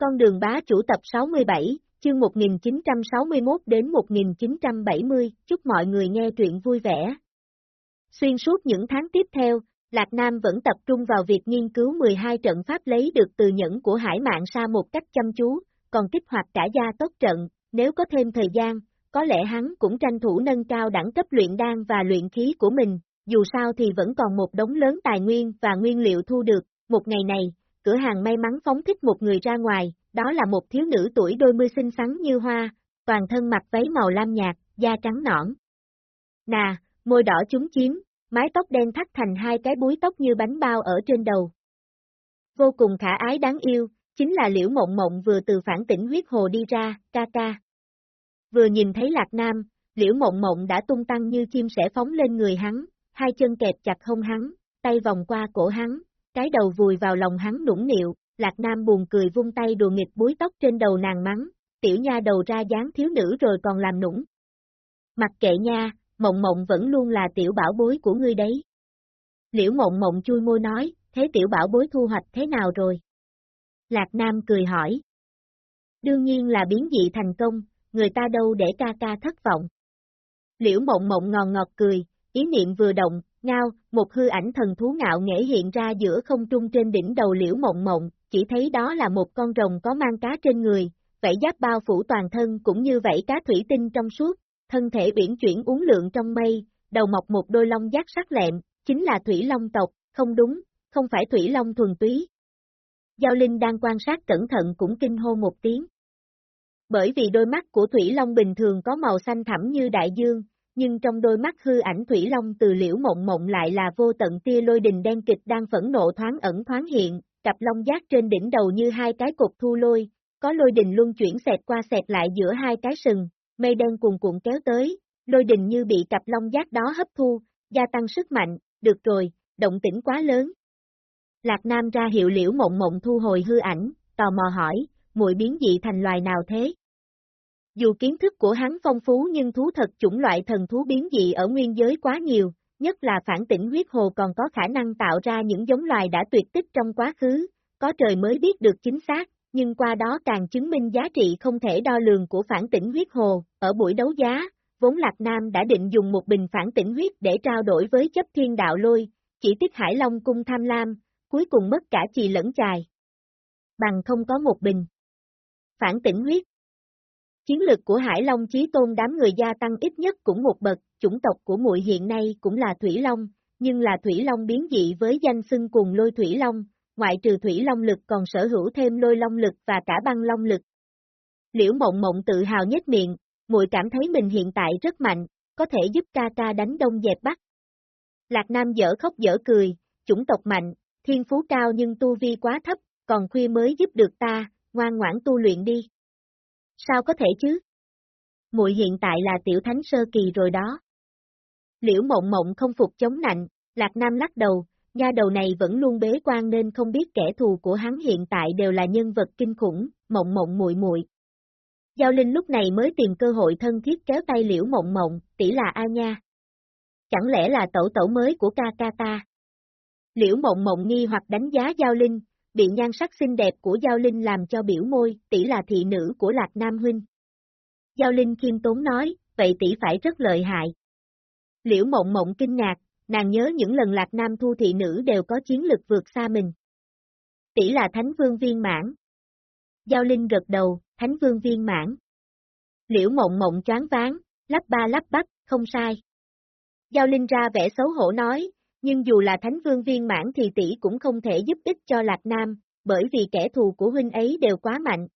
Con đường bá chủ tập 67, chương 1961 đến 1970, chúc mọi người nghe truyện vui vẻ. Xuyên suốt những tháng tiếp theo, Lạc Nam vẫn tập trung vào việc nghiên cứu 12 trận pháp lấy được từ nhẫn của hải mạng sa một cách chăm chú, còn kích hoạt cả gia tốc trận, nếu có thêm thời gian, có lẽ hắn cũng tranh thủ nâng cao đẳng cấp luyện đan và luyện khí của mình, dù sao thì vẫn còn một đống lớn tài nguyên và nguyên liệu thu được, một ngày này, cửa hàng may mắn phóng thích một người ra ngoài, đó là một thiếu nữ tuổi đôi mươi xinh xắn như hoa, toàn thân mặc váy màu lam nhạt, da trắng nõn. Nà, môi đỏ chúng chiếm, mái tóc đen thắt thành hai cái búi tóc như bánh bao ở trên đầu. Vô cùng khả ái đáng yêu, chính là liễu mộng mộng vừa từ phản tỉnh huyết hồ đi ra, ca ca. Vừa nhìn thấy Lạc Nam, liễu mộng mộng đã tung tăng như chim sẻ phóng lên người hắn, hai chân kẹp chặt hông hắn, tay vòng qua cổ hắn, cái đầu vùi vào lòng hắn nũng nịu, Lạc Nam buồn cười vung tay đùa nghịch búi tóc trên đầu nàng mắng, tiểu nha đầu ra dáng thiếu nữ rồi còn làm nũng. Mặc kệ nha, mộng mộng vẫn luôn là tiểu bảo bối của ngươi đấy. Liễu mộng mộng chui môi nói, thế tiểu bảo bối thu hoạch thế nào rồi? Lạc Nam cười hỏi. Đương nhiên là biến dị thành công, người ta đâu để ca ca thất vọng. Liễu mộng mộng ngòn ngọt cười, ý niệm vừa động, ngao, một hư ảnh thần thú ngạo nghễ hiện ra giữa không trung trên đỉnh đầu liễu mộng mộng, chỉ thấy đó là một con rồng có mang cá trên người, vảy giáp bao phủ toàn thân cũng như vảy cá thủy tinh trong suốt, thân thể biển chuyển uốn lượn trong mây, đầu mọc một đôi lông giác sắc lẹm, chính là thủy long tộc, không đúng, không phải thủy long thuần túy. Giao Linh đang quan sát cẩn thận cũng kinh hô một tiếng. Bởi vì đôi mắt của Thủy Long bình thường có màu xanh thẳm như đại dương, nhưng trong đôi mắt hư ảnh Thủy Long từ liễu mộng mộng lại là vô tận tia lôi đình đen kịch đang phẫn nộ thoáng ẩn thoáng hiện, cặp long giác trên đỉnh đầu như hai cái cục thu lôi, có lôi đình luân chuyển xẹt qua xẹt lại giữa hai cái sừng, mây đen cuồn cuộn kéo tới, lôi đình như bị cặp long giác đó hấp thu, gia tăng sức mạnh, được rồi, động tĩnh quá lớn. Lạc Nam ra hiệu liễu mộng mộng thu hồi hư ảnh, tò mò hỏi, muội biến dị thành loài nào thế? Dù kiến thức của hắn phong phú nhưng thú thật chủng loại thần thú biến dị ở nguyên giới quá nhiều, nhất là phản tỉnh huyết hồ còn có khả năng tạo ra những giống loài đã tuyệt tích trong quá khứ, có trời mới biết được chính xác, nhưng qua đó càng chứng minh giá trị không thể đo lường của phản tỉnh huyết hồ, ở buổi đấu giá, vốn Lạc Nam đã định dùng một bình phản tỉnh huyết để trao đổi với chấp thiên đạo lôi, chỉ tiếc Hải Long cung tham lam, cuối cùng mất cả chì lẫn chài. Bằng không có một bình. Phản tỉnh huyết, Chiến lực của Hải Long Chí Tôn đám người gia tăng ít nhất cũng một bậc, chủng tộc của muội hiện nay cũng là Thủy Long, nhưng là Thủy Long biến dị với danh xưng cùng lôi Thủy Long, ngoại trừ Thủy Long lực còn sở hữu thêm lôi Long lực và cả băng Long lực. Liễu Mộng Mộng tự hào nhất miệng, muội cảm thấy mình hiện tại rất mạnh, có thể giúp ca ca đánh đông dẹp bắc. Lạc Nam dở khóc dở cười, chủng tộc mạnh, thiên phú cao nhưng tu vi quá thấp, còn khuya mới giúp được ta, ngoan ngoãn tu luyện đi. Sao có thể chứ? Muội hiện tại là tiểu thánh sơ kỳ rồi đó. Liễu mộng mộng không phục chống nạnh, Lạc Nam lắc đầu, nha đầu này vẫn luôn bế quan nên không biết kẻ thù của hắn hiện tại đều là nhân vật kinh khủng, mộng mộng muội muội. Giao Linh lúc này mới tìm cơ hội thân thiết kéo tay Liễu Mộng Mộng, tỷ là A nha. Chẳng lẽ là tẩu tẩu mới của ca ca ta? Liễu Mộng Mộng nghi hoặc đánh giá Giao Linh, bị nhan sắc xinh đẹp của Giao Linh làm cho biểu môi, tỷ là thị nữ của Lạc Nam Huynh. Giao Linh khiêm tốn nói, vậy tỷ phải rất lợi hại. Liễu mộng mộng kinh ngạc, nàng nhớ những lần Lạc Nam thu thị nữ đều có chiến lực vượt xa mình. Tỷ là Thánh Vương viên mãn. Giao Linh gật đầu, Thánh Vương viên mãn. Liễu mộng mộng choáng ván, lắp ba lắp bắp, không sai. Giao Linh ra vẻ xấu hổ nói, nhưng dù là thánh vương viên mãn thì tỷ cũng không thể giúp ích cho Lạc Nam, bởi vì kẻ thù của huynh ấy đều quá mạnh.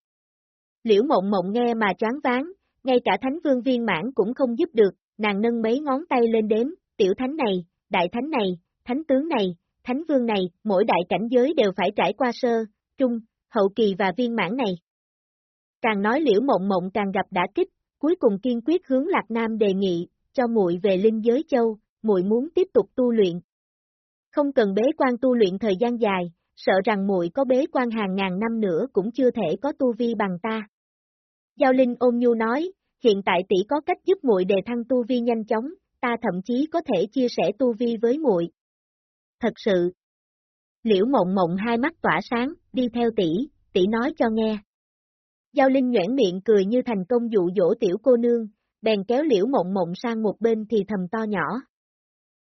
Liễu mộng mộng nghe mà choáng váng, ngay cả thánh vương viên mãn cũng không giúp được, nàng nâng mấy ngón tay lên đếm, tiểu thánh này, đại thánh này, thánh tướng này, thánh vương này, mỗi đại cảnh giới đều phải trải qua sơ, trung, hậu kỳ và viên mãn này. Càng nói liễu mộng mộng càng gặp đã kích, cuối cùng kiên quyết hướng Lạc Nam đề nghị, cho muội về linh giới châu, muội muốn tiếp tục tu luyện, không cần bế quan tu luyện thời gian dài, sợ rằng muội có bế quan hàng ngàn năm nữa cũng chưa thể có tu vi bằng ta. Giao Linh ôn nhu nói, hiện tại tỷ có cách giúp muội đề thăng tu vi nhanh chóng, ta thậm chí có thể chia sẻ tu vi với muội. Thật sự. Liễu Mộng Mộng hai mắt tỏa sáng, đi theo tỷ, tỷ nói cho nghe. Giao Linh nhoảng miệng cười như thành công dụ dỗ tiểu cô nương, bèn kéo liễu mộng mộng sang một bên thì thầm to nhỏ.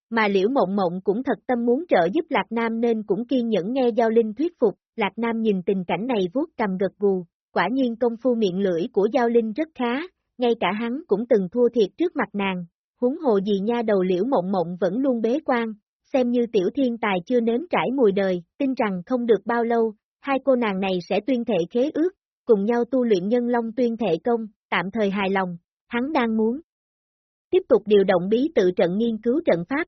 Mà liễu mộng mộng cũng thật tâm muốn trợ giúp Lạc Nam nên cũng kiên nhẫn nghe Giao Linh thuyết phục, Lạc Nam nhìn tình cảnh này vuốt cầm gật gù, quả nhiên công phu miệng lưỡi của Giao Linh rất khá, ngay cả hắn cũng từng thua thiệt trước mặt nàng, huống hồ gì nha đầu liễu mộng mộng vẫn luôn bế quan, xem như tiểu thiên tài chưa nếm trải mùi đời, tin rằng không được bao lâu, hai cô nàng này sẽ tuyên thệ khế ước, cùng nhau tu luyện nhân long tuyên thệ công, tạm thời hài lòng, hắn đang muốn. Tiếp tục điều động bí tự trận nghiên cứu trận pháp.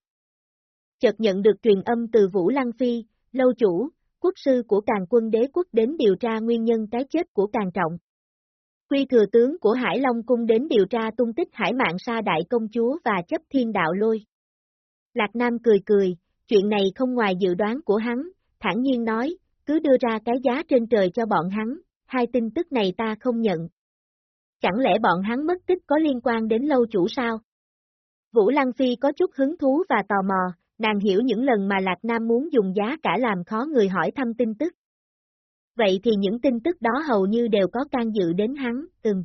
Chợt nhận được truyền âm từ Vũ Lăng Phi, lâu chủ, quốc sư của càng quân đế quốc đến điều tra nguyên nhân cái chết của càng trọng. Quy thừa tướng của Hải Long cung đến điều tra tung tích hải mạng sa đại công chúa và chấp thiên đạo lôi. Lạc Nam cười cười, chuyện này không ngoài dự đoán của hắn, thản nhiên nói, cứ đưa ra cái giá trên trời cho bọn hắn, hai tin tức này ta không nhận. Chẳng lẽ bọn hắn mất tích có liên quan đến lâu chủ sao? Vũ Lăng Phi có chút hứng thú và tò mò, nàng hiểu những lần mà Lạc Nam muốn dùng giá cả làm khó người hỏi thăm tin tức. Vậy thì những tin tức đó hầu như đều có can dự đến hắn, ừm.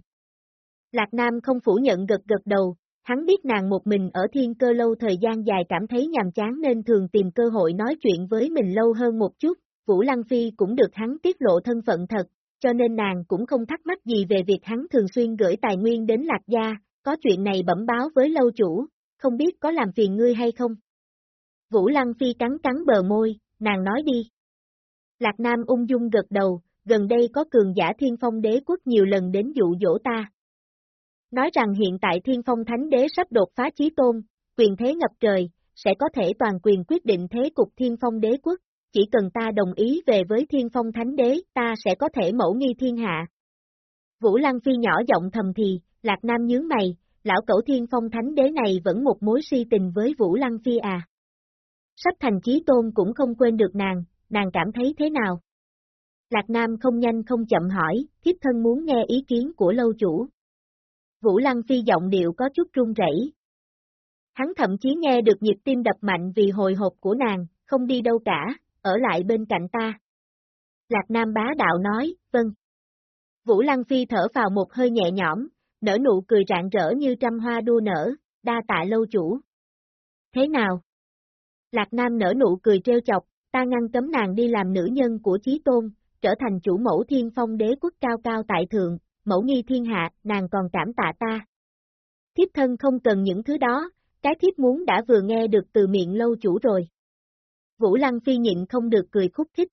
Lạc Nam không phủ nhận gật gật đầu, hắn biết nàng một mình ở thiên cơ lâu thời gian dài cảm thấy nhàm chán nên thường tìm cơ hội nói chuyện với mình lâu hơn một chút, Vũ Lăng Phi cũng được hắn tiết lộ thân phận thật, cho nên nàng cũng không thắc mắc gì về việc hắn thường xuyên gửi tài nguyên đến Lạc Gia, có chuyện này bẩm báo với lâu chủ, không biết có làm phiền ngươi hay không? Vũ Lăng Phi cắn cắn bờ môi, nàng nói đi. Lạc Nam ung dung gật đầu, gần đây có cường giả thiên phong đế quốc nhiều lần đến dụ dỗ ta. Nói rằng hiện tại thiên phong thánh đế sắp đột phá chí tôn, quyền thế ngập trời, sẽ có thể toàn quyền quyết định thế cục thiên phong đế quốc, chỉ cần ta đồng ý về với thiên phong thánh đế, ta sẽ có thể mẫu nghi thiên hạ. Vũ Lăng Phi nhỏ giọng thầm thì, Lạc Nam nhướng mày, lão cẩu thiên phong thánh đế này vẫn một mối si tình với Vũ Lăng Phi à. Sắp thành chí tôn cũng không quên được nàng, nàng cảm thấy thế nào? Lạc Nam không nhanh không chậm hỏi, thiếp thân muốn nghe ý kiến của lâu chủ. Vũ Lăng Phi giọng điệu có chút run rẩy. Hắn thậm chí nghe được nhịp tim đập mạnh vì hồi hộp của nàng, không đi đâu cả, ở lại bên cạnh ta. Lạc Nam bá đạo nói, vâng. Vũ Lăng Phi thở vào một hơi nhẹ nhõm, nở nụ cười rạng rỡ như trăm hoa đua nở, đa tạ lâu chủ. Thế nào? Lạc Nam nở nụ cười trêu chọc, ta ngăn cấm nàng đi làm nữ nhân của Chí Tôn, trở thành chủ mẫu thiên phong đế quốc cao cao tại thượng, mẫu nghi thiên hạ, nàng còn cảm tạ ta. Thiếp thân không cần những thứ đó, cái thiếp muốn đã vừa nghe được từ miệng lâu chủ rồi. Vũ Lăng Phi nhịn không được cười khúc khích.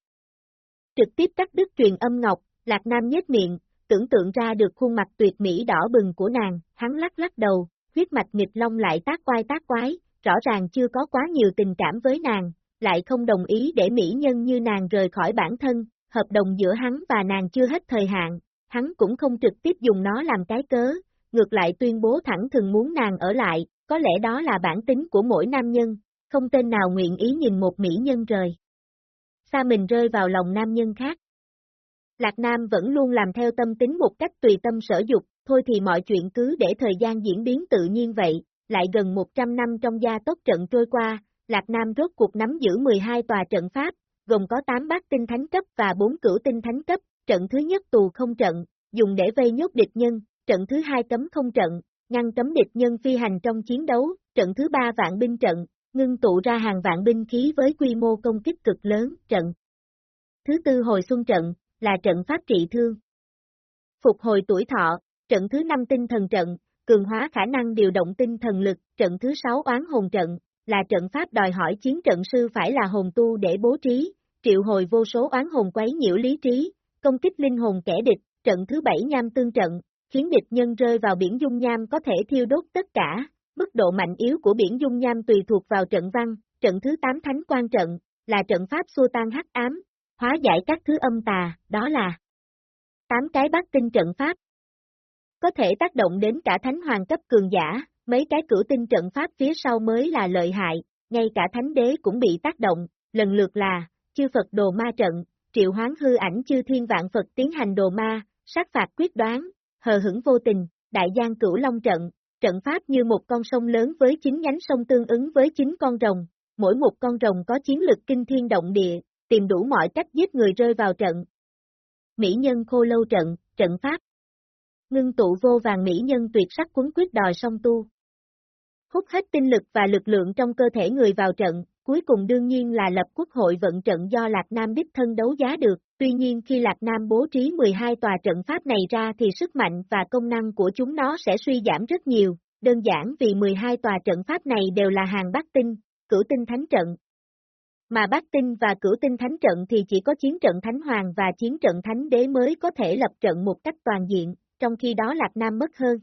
Trực tiếp cắt đứt truyền âm ngọc, Lạc Nam nhếch miệng, tưởng tượng ra được khuôn mặt tuyệt mỹ đỏ bừng của nàng, hắn lắc lắc đầu, huyết mạch nghịch long lại tác quai tác quái, rõ ràng chưa có quá nhiều tình cảm với nàng, lại không đồng ý để mỹ nhân như nàng rời khỏi bản thân, hợp đồng giữa hắn và nàng chưa hết thời hạn, hắn cũng không trực tiếp dùng nó làm cái cớ, ngược lại tuyên bố thẳng thừng muốn nàng ở lại, có lẽ đó là bản tính của mỗi nam nhân, không tên nào nguyện ý nhìn một mỹ nhân rời. Xa mình rơi vào lòng nam nhân khác. Lạc Nam vẫn luôn làm theo tâm tính một cách tùy tâm sở dục, thôi thì mọi chuyện cứ để thời gian diễn biến tự nhiên vậy, lại gần 100 năm trong gia tốc trận trôi qua, Lạc Nam rốt cuộc nắm giữ 12 tòa trận pháp, gồm có 8 bát tinh thánh cấp và 4 cửu tinh thánh cấp, trận thứ nhất tù không trận, dùng để vây nhốt địch nhân, trận thứ hai cấm không trận, ngăn cấm địch nhân phi hành trong chiến đấu, trận thứ ba vạn binh trận, ngưng tụ ra hàng vạn binh khí với quy mô công kích cực lớn, trận. Thứ tư hồi xuân trận, là trận pháp trị thương. Phục hồi tuổi thọ, trận thứ năm tinh thần trận, cường hóa khả năng điều động tinh thần lực, trận thứ sáu oán hồn trận, là trận pháp đòi hỏi chiến trận sư phải là hồn tu để bố trí, triệu hồi vô số oán hồn quấy nhiễu lý trí, công kích linh hồn kẻ địch, trận thứ bảy nham tương trận, khiến địch nhân rơi vào biển dung nham có thể thiêu đốt tất cả, mức độ mạnh yếu của biển dung nham tùy thuộc vào trận văn, trận thứ 8 thánh quan trận, là trận pháp xua tan hắc ám, hóa giải các thứ âm tà, đó là 8 cái bát tinh trận pháp. Có thể tác động đến cả thánh hoàng cấp cường giả, mấy cái cửu tinh trận pháp phía sau mới là lợi hại, ngay cả thánh đế cũng bị tác động, lần lượt là, chư Phật đồ ma trận, triệu hoán hư ảnh chư thiên vạn Phật tiến hành đồ ma, sát phạt quyết đoán, hờ hững vô tình, đại giang cửu long trận, trận pháp như một con sông lớn với chín nhánh sông tương ứng với chín con rồng, mỗi một con rồng có chiến lực kinh thiên động địa, tìm đủ mọi cách giết người rơi vào trận. Mỹ nhân khô lâu trận, trận pháp. Ngưng tụ vô vàng Mỹ nhân tuyệt sắc cuốn quyết đòi song tu. Hút hết tinh lực và lực lượng trong cơ thể người vào trận, cuối cùng đương nhiên là lập quốc hội vận trận do Lạc Nam đích thân đấu giá được, tuy nhiên khi Lạc Nam bố trí 12 tòa trận pháp này ra thì sức mạnh và công năng của chúng nó sẽ suy giảm rất nhiều, đơn giản vì 12 tòa trận pháp này đều là hàng bát tinh, cửu tinh thánh trận. Mà bát tinh và cửu tinh thánh trận thì chỉ có chiến trận thánh hoàng và chiến trận thánh đế mới có thể lập trận một cách toàn diện, trong khi đó Lạc Nam mất hơn.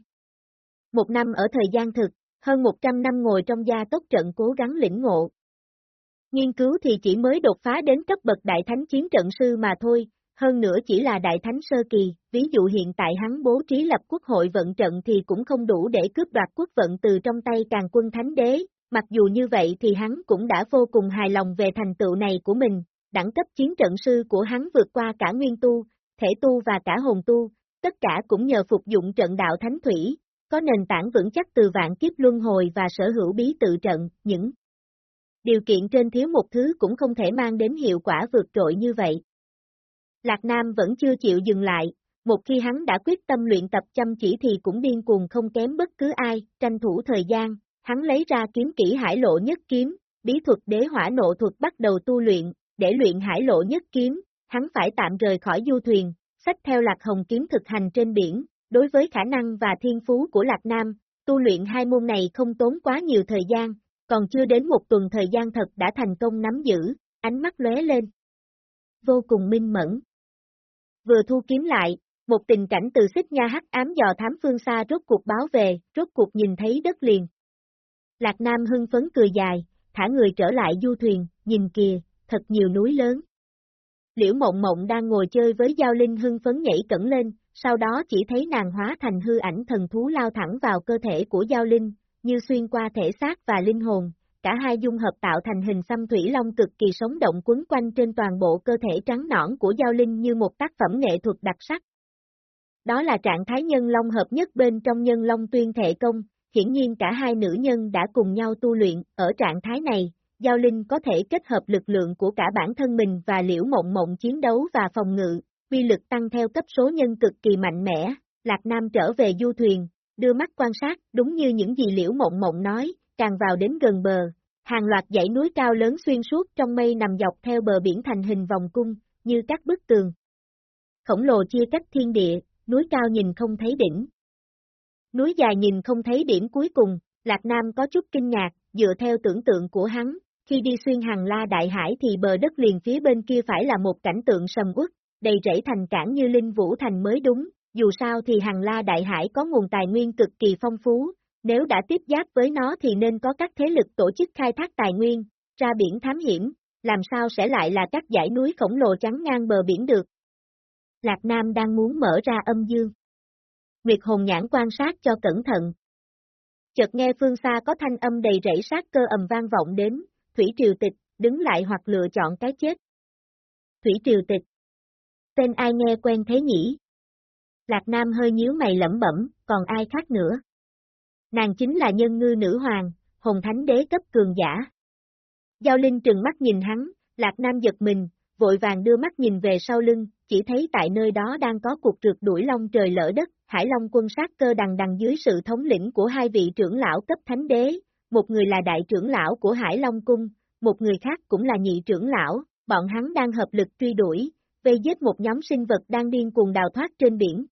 Một năm ở thời gian thực, hơn 100 năm ngồi trong gia tốc trận cố gắng lĩnh ngộ. Nghiên cứu thì chỉ mới đột phá đến cấp bậc đại thánh chiến trận sư mà thôi, hơn nữa chỉ là đại thánh sơ kỳ, ví dụ hiện tại hắn bố trí lập quốc hội vận trận thì cũng không đủ để cướp đoạt quốc vận từ trong tay càng quân thánh đế, mặc dù như vậy thì hắn cũng đã vô cùng hài lòng về thành tựu này của mình, đẳng cấp chiến trận sư của hắn vượt qua cả nguyên tu, thể tu và cả hồn tu, tất cả cũng nhờ phục dụng trận đạo thánh thủy, có nền tảng vững chắc từ vạn kiếp luân hồi và sở hữu bí tự trận, những điều kiện trên thiếu một thứ cũng không thể mang đến hiệu quả vượt trội như vậy. Lạc Nam vẫn chưa chịu dừng lại, một khi hắn đã quyết tâm luyện tập chăm chỉ thì cũng điên cuồng không kém bất cứ ai, tranh thủ thời gian, hắn lấy ra kiếm kỹ hải lộ nhất kiếm, bí thuật đế hỏa nộ thuật bắt đầu tu luyện, để luyện hải lộ nhất kiếm, hắn phải tạm rời khỏi du thuyền, sách theo lạc hồng kiếm thực hành trên biển, đối với khả năng và thiên phú của Lạc Nam, tu luyện hai môn này không tốn quá nhiều thời gian, còn chưa đến một tuần thời gian thật đã thành công nắm giữ, ánh mắt lóe lên. Vô cùng minh mẫn. Vừa thu kiếm lại, một tình cảnh từ xích nha hắc ám dò thám phương xa rốt cuộc báo về, rốt cuộc nhìn thấy đất liền. Lạc Nam hưng phấn cười dài, thả người trở lại du thuyền, nhìn kìa, thật nhiều núi lớn. Liễu mộng mộng đang ngồi chơi với Giao Linh hưng phấn nhảy cẩn lên, sau đó chỉ thấy nàng hóa thành hư ảnh thần thú lao thẳng vào cơ thể của Giao Linh, như xuyên qua thể xác và linh hồn, cả hai dung hợp tạo thành hình xăm thủy long cực kỳ sống động quấn quanh trên toàn bộ cơ thể trắng nõn của Giao Linh như một tác phẩm nghệ thuật đặc sắc. Đó là trạng thái nhân long hợp nhất bên trong nhân long tuyên thể công, hiển nhiên cả hai nữ nhân đã cùng nhau tu luyện, ở trạng thái này, Giao Linh có thể kết hợp lực lượng của cả bản thân mình và liễu mộng mộng chiến đấu và phòng ngự, uy lực tăng theo cấp số nhân cực kỳ mạnh mẽ, Lạc Nam trở về du thuyền, đưa mắt quan sát, đúng như những gì liễu mộng mộng nói, càng vào đến gần bờ, hàng loạt dãy núi cao lớn xuyên suốt trong mây nằm dọc theo bờ biển thành hình vòng cung, như các bức tường. Khổng lồ chia cách thiên địa, núi cao nhìn không thấy đỉnh. Núi dài nhìn không thấy điểm cuối cùng, Lạc Nam có chút kinh ngạc, dựa theo tưởng tượng của hắn, khi đi xuyên hàng la đại hải thì bờ đất liền phía bên kia phải là một cảnh tượng sầm uất, đầy rẫy thành cảng như Linh Vũ Thành mới đúng, dù sao thì hàng la đại hải có nguồn tài nguyên cực kỳ phong phú, nếu đã tiếp giáp với nó thì nên có các thế lực tổ chức khai thác tài nguyên, ra biển thám hiểm, làm sao sẽ lại là các dãy núi khổng lồ trắng ngang bờ biển được. Lạc Nam đang muốn mở ra âm dương. Nguyệt hồn nhãn quan sát cho cẩn thận. Chợt nghe phương xa có thanh âm đầy rẫy sát cơ ầm vang vọng đến, Thủy Triều Tịch, đứng lại hoặc lựa chọn cái chết. Thủy Triều Tịch. Tên ai nghe quen thế nhỉ? Lạc Nam hơi nhíu mày lẩm bẩm, còn ai khác nữa? Nàng chính là nhân ngư nữ hoàng, hồn thánh đế cấp cường giả. Giao Linh trừng mắt nhìn hắn, Lạc Nam giật mình, vội vàng đưa mắt nhìn về sau lưng, chỉ thấy tại nơi đó đang có cuộc trượt đuổi long trời lỡ đất, Hải Long quân sát cơ đằng đằng dưới sự thống lĩnh của hai vị trưởng lão cấp thánh đế, một người là đại trưởng lão của Hải Long cung, một người khác cũng là nhị trưởng lão, bọn hắn đang hợp lực truy đuổi, vây giết một nhóm sinh vật đang điên cuồng đào thoát trên biển.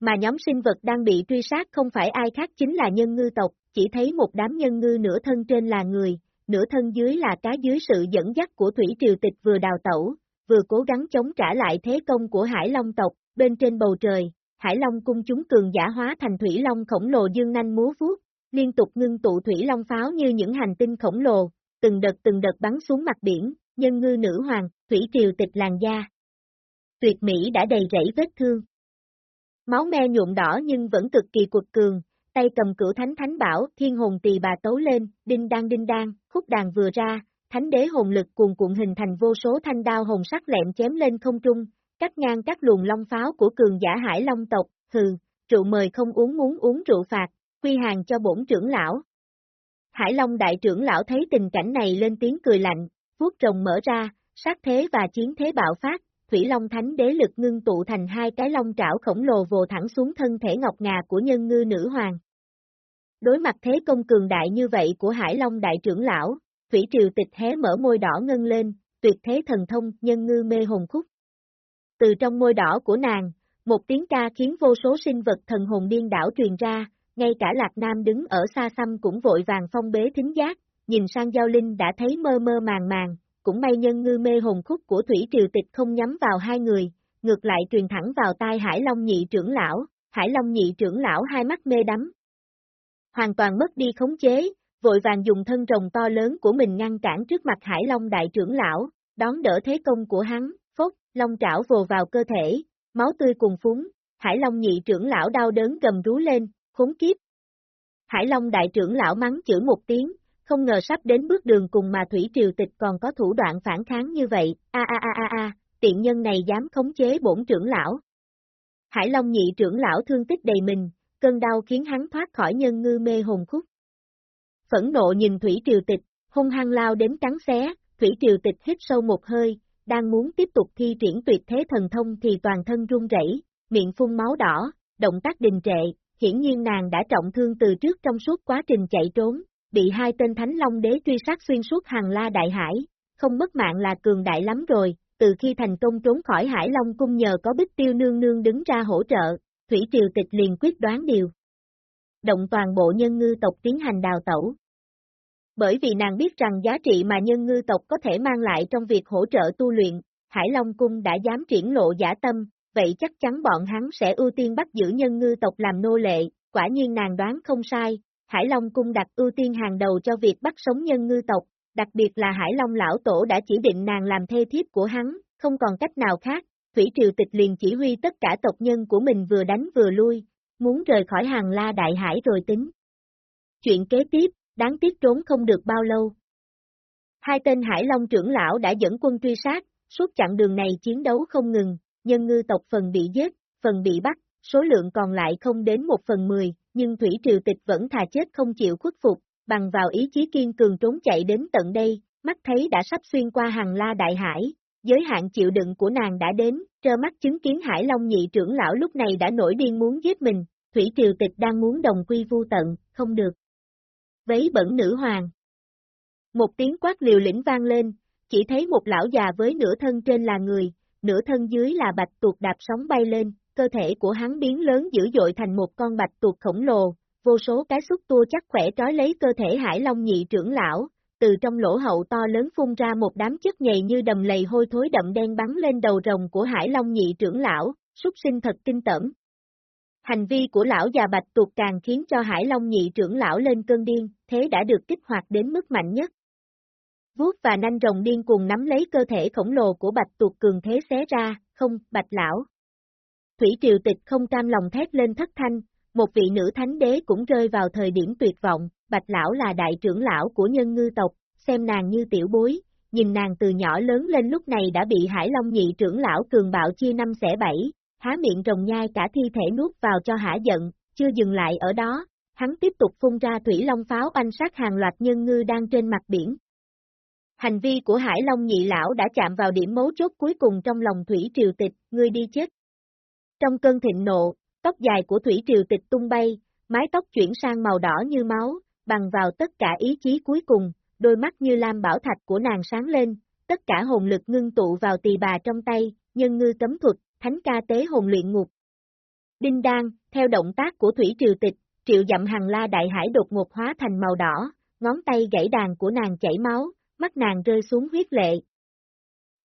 Mà nhóm sinh vật đang bị truy sát không phải ai khác chính là nhân ngư tộc, chỉ thấy một đám nhân ngư nửa thân trên là người, nửa thân dưới là cá dưới sự dẫn dắt của Thủy Triều Tịch vừa đào tẩu, vừa cố gắng chống trả lại thế công của Hải Long tộc, bên trên bầu trời, Hải Long cung chúng cường giả hóa thành Thủy Long khổng lồ dương nanh múa vuốt, liên tục ngưng tụ Thủy Long pháo như những hành tinh khổng lồ, từng đợt từng đợt bắn xuống mặt biển, nhân ngư nữ hoàng, Thủy Triều Tịch làn da. Tuyệt Mỹ đã đầy rẫy vết thương. Máu me nhuộm đỏ nhưng vẫn cực kỳ cuột cường, tay cầm cửu thánh thánh bảo, thiên hồn tỳ bà tấu lên, đinh đang đinh đang khúc đàn vừa ra, thánh đế hồn lực cuồn cuộn hình thành vô số thanh đao hồng sắc lẹm chém lên không trung, cắt ngang các luồng long pháo của cường giả hải long tộc, hừ, rượu mời không uống muốn uống rượu phạt, quy hàng cho bổn trưởng lão. Hải Long đại trưởng lão thấy tình cảnh này lên tiếng cười lạnh, vuốt rồng mở ra, sát thế và chiến thế bạo phát, Thủy Long Thánh đế lực ngưng tụ thành hai cái long trảo khổng lồ vồ thẳng xuống thân thể ngọc ngà của nhân ngư nữ hoàng. Đối mặt thế công cường đại như vậy của Hải Long đại trưởng lão, Thủy Triều Tịch hé mở môi đỏ ngân lên, tuyệt thế thần thông, nhân ngư mê hồn khúc. Từ trong môi đỏ của nàng, một tiếng ca khiến vô số sinh vật thần hồn điên đảo truyền ra, ngay cả Lạc Nam đứng ở xa xăm cũng vội vàng phong bế thính giác, nhìn sang Giao Linh đã thấy mơ mơ màng màng, cũng may nhân ngư mê hồn khúc của Thủy Triều Tịch không nhắm vào hai người, ngược lại truyền thẳng vào tai Hải Long nhị trưởng lão, Hải Long nhị trưởng lão hai mắt mê đắm. Hoàn toàn mất đi khống chế, vội vàng dùng thân rồng to lớn của mình ngăn cản trước mặt Hải Long đại trưởng lão, đón đỡ thế công của hắn, phốt, long trảo vồ vào cơ thể, máu tươi cùng phúng, Hải Long nhị trưởng lão đau đớn gầm rú lên, khốn kiếp. Hải Long đại trưởng lão mắng chửi một tiếng, không ngờ sắp đến bước đường cùng mà Thủy Triều Tịch còn có thủ đoạn phản kháng như vậy, a a a a a, tiện nhân này dám khống chế bổn trưởng lão. Hải Long nhị trưởng lão thương tích đầy mình, cơn đau khiến hắn thoát khỏi nhân ngư mê hồn khúc. Phẫn nộ nhìn Thủy Triều Tịch, hung hăng lao đến cắn xé, Thủy Triều Tịch hít sâu một hơi, đang muốn tiếp tục thi triển tuyệt thế thần thông thì toàn thân run rẩy, miệng phun máu đỏ, động tác đình trệ, hiển nhiên nàng đã trọng thương từ trước trong suốt quá trình chạy trốn, bị hai tên Thánh Long Đế truy sát xuyên suốt hàng la đại hải, không mất mạng là cường đại lắm rồi, từ khi thành công trốn khỏi Hải Long cung nhờ có Bích Tiêu Nương Nương đứng ra hỗ trợ, Thủy Triều Tịch liền quyết đoán điều. Động toàn bộ nhân ngư tộc tiến hành đào tẩu. Bởi vì nàng biết rằng giá trị mà nhân ngư tộc có thể mang lại trong việc hỗ trợ tu luyện, Hải Long Cung đã dám triển lộ giả tâm, vậy chắc chắn bọn hắn sẽ ưu tiên bắt giữ nhân ngư tộc làm nô lệ, quả nhiên nàng đoán không sai, Hải Long Cung đặt ưu tiên hàng đầu cho việc bắt sống nhân ngư tộc, đặc biệt là Hải Long Lão Tổ đã chỉ định nàng làm thê thiếp của hắn, không còn cách nào khác, Thủy Triều Tịch liền chỉ huy tất cả tộc nhân của mình vừa đánh vừa lui, muốn rời khỏi hàng la đại hải rồi tính. Chuyện kế tiếp, đáng tiếc trốn không được bao lâu. Hai tên Hải Long trưởng lão đã dẫn quân truy sát, suốt chặng đường này chiến đấu không ngừng, nhân ngư tộc phần bị giết, phần bị bắt, số lượng còn lại không đến một phần mười, nhưng Thủy Triều Tịch vẫn thà chết không chịu khuất phục, bằng vào ý chí kiên cường trốn chạy đến tận đây, mắt thấy đã sắp xuyên qua hàng la đại hải, giới hạn chịu đựng của nàng đã đến, trơ mắt chứng kiến Hải Long nhị trưởng lão lúc này đã nổi điên muốn giết mình, Thủy Triều Tịch đang muốn đồng quy vu tận, không được. Vấy bẩn nữ hoàng. Một tiếng quát liều lĩnh vang lên, chỉ thấy một lão già với nửa thân trên là người, nửa thân dưới là bạch tuộc đạp sóng bay lên, cơ thể của hắn biến lớn dữ dội thành một con bạch tuộc khổng lồ, vô số cái xúc tua chắc khỏe trói lấy cơ thể hải long nhị trưởng lão, từ trong lỗ hậu to lớn phun ra một đám chất nhầy như đầm lầy hôi thối đậm đen bắn lên đầu rồng của hải long nhị trưởng lão, súc sinh thật kinh tởm. Hành vi của lão già bạch tuộc càng khiến cho hải long nhị trưởng lão lên cơn điên, thế đã được kích hoạt đến mức mạnh nhất. Vuốt và nanh rồng điên cuồng nắm lấy cơ thể khổng lồ của bạch tuộc cường thế xé ra, không, bạch lão, Thủy Triều Tịch không cam lòng thét lên thất thanh, một vị nữ thánh đế cũng rơi vào thời điểm tuyệt vọng, Bạch Lão là đại trưởng lão của nhân ngư tộc, xem nàng như tiểu bối, nhìn nàng từ nhỏ lớn lên lúc này đã bị Hải Long nhị trưởng lão cường bạo chia năm xẻ bảy, há miệng rồng nhai cả thi thể nuốt vào cho hả giận, chưa dừng lại ở đó, hắn tiếp tục phun ra thủy long pháo anh sát hàng loạt nhân ngư đang trên mặt biển. Hành vi của Hải Long nhị lão đã chạm vào điểm mấu chốt cuối cùng trong lòng Thủy Triều Tịch, ngươi đi chết. Trong cơn thịnh nộ, tóc dài của Thủy Triều Tịch tung bay, mái tóc chuyển sang màu đỏ như máu, bằng vào tất cả ý chí cuối cùng, đôi mắt như lam bảo thạch của nàng sáng lên, tất cả hồn lực ngưng tụ vào tỳ bà trong tay, nhân ngư cấm thuật, thánh ca tế hồn luyện ngục. Đinh đan, theo động tác của Thủy Triều Tịch, triệu dặm hàng la đại hải đột ngột hóa thành màu đỏ, ngón tay gãy đàn của nàng chảy máu, mắt nàng rơi xuống huyết lệ,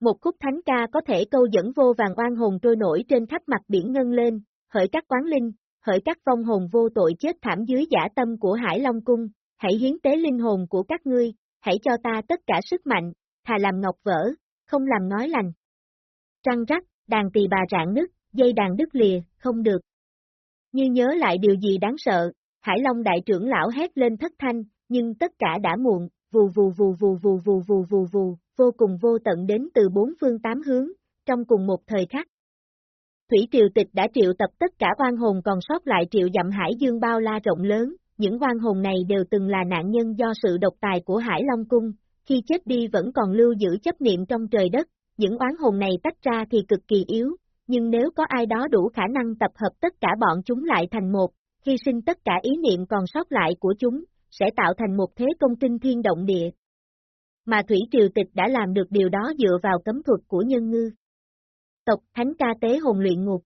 một khúc thánh ca có thể câu dẫn vô vàng oan hồn trôi nổi trên khắp mặt biển ngân lên, hỡi các quán linh, hỡi các vong hồn vô tội chết thảm dưới giả tâm của Hải Long Cung, hãy hiến tế linh hồn của các ngươi, hãy cho ta tất cả sức mạnh, thà làm ngọc vỡ, không làm nói lành. Trăng rắc, đàn tỳ bà rạn nứt, dây đàn đứt lìa, không được. Như nhớ lại điều gì đáng sợ, Hải Long đại trưởng lão hét lên thất thanh, nhưng tất cả đã muộn, vù vù vù vù vù vù vù vù vù, vô cùng vô tận đến từ bốn phương tám hướng, trong cùng một thời khắc. Thủy Triều Tịch đã triệu tập tất cả oan hồn còn sót lại triệu dặm hải dương bao la rộng lớn, những oan hồn này đều từng là nạn nhân do sự độc tài của Hải Long Cung, khi chết đi vẫn còn lưu giữ chấp niệm trong trời đất, những oán hồn này tách ra thì cực kỳ yếu, nhưng nếu có ai đó đủ khả năng tập hợp tất cả bọn chúng lại thành một, hy sinh tất cả ý niệm còn sót lại của chúng, sẽ tạo thành một thế công kinh thiên động địa. Mà Thủy Triều Tịch đã làm được điều đó dựa vào cấm thuật của nhân ngư. Tộc Thánh ca tế hồn luyện ngục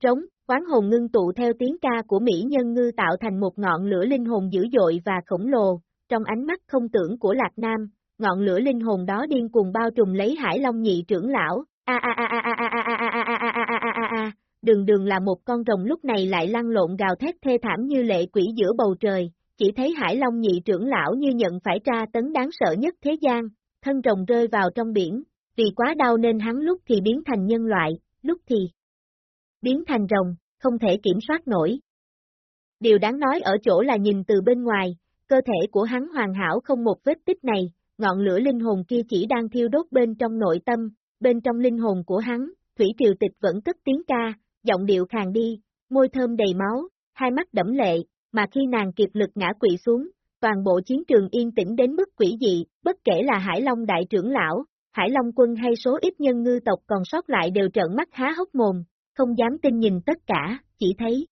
Trống, quán hồn ngưng tụ theo tiếng ca của Mỹ nhân ngư tạo thành một ngọn lửa linh hồn dữ dội và khổng lồ, trong ánh mắt không tưởng của Lạc Nam, ngọn lửa linh hồn đó điên cuồng bao trùm lấy Hải Long nhị trưởng lão, a a a a a a a a a a a a a a a đường đường là một con rồng lúc này lại lăn lộn gào thét thê thảm như lệ quỷ giữa bầu trời, chỉ thấy Hải Long nhị trưởng lão như nhận phải tra tấn đáng sợ nhất thế gian, thân rồng rơi vào trong biển, vì quá đau nên hắn lúc thì biến thành nhân loại, lúc thì biến thành rồng, không thể kiểm soát nổi. Điều đáng nói ở chỗ là nhìn từ bên ngoài, cơ thể của hắn hoàn hảo không một vết tích này, ngọn lửa linh hồn kia chỉ đang thiêu đốt bên trong nội tâm, bên trong linh hồn của hắn, Thủy Triều Tịch vẫn cất tiếng ca, giọng điệu khàn đi, môi thơm đầy máu, hai mắt đẫm lệ, mà khi nàng kịp lực ngã quỵ xuống, toàn bộ chiến trường yên tĩnh đến mức quỷ dị, bất kể là Hải Long đại trưởng lão, Hải Long quân hay số ít nhân ngư tộc còn sót lại đều trợn mắt há hốc mồm, không dám tin nhìn tất cả, chỉ thấy.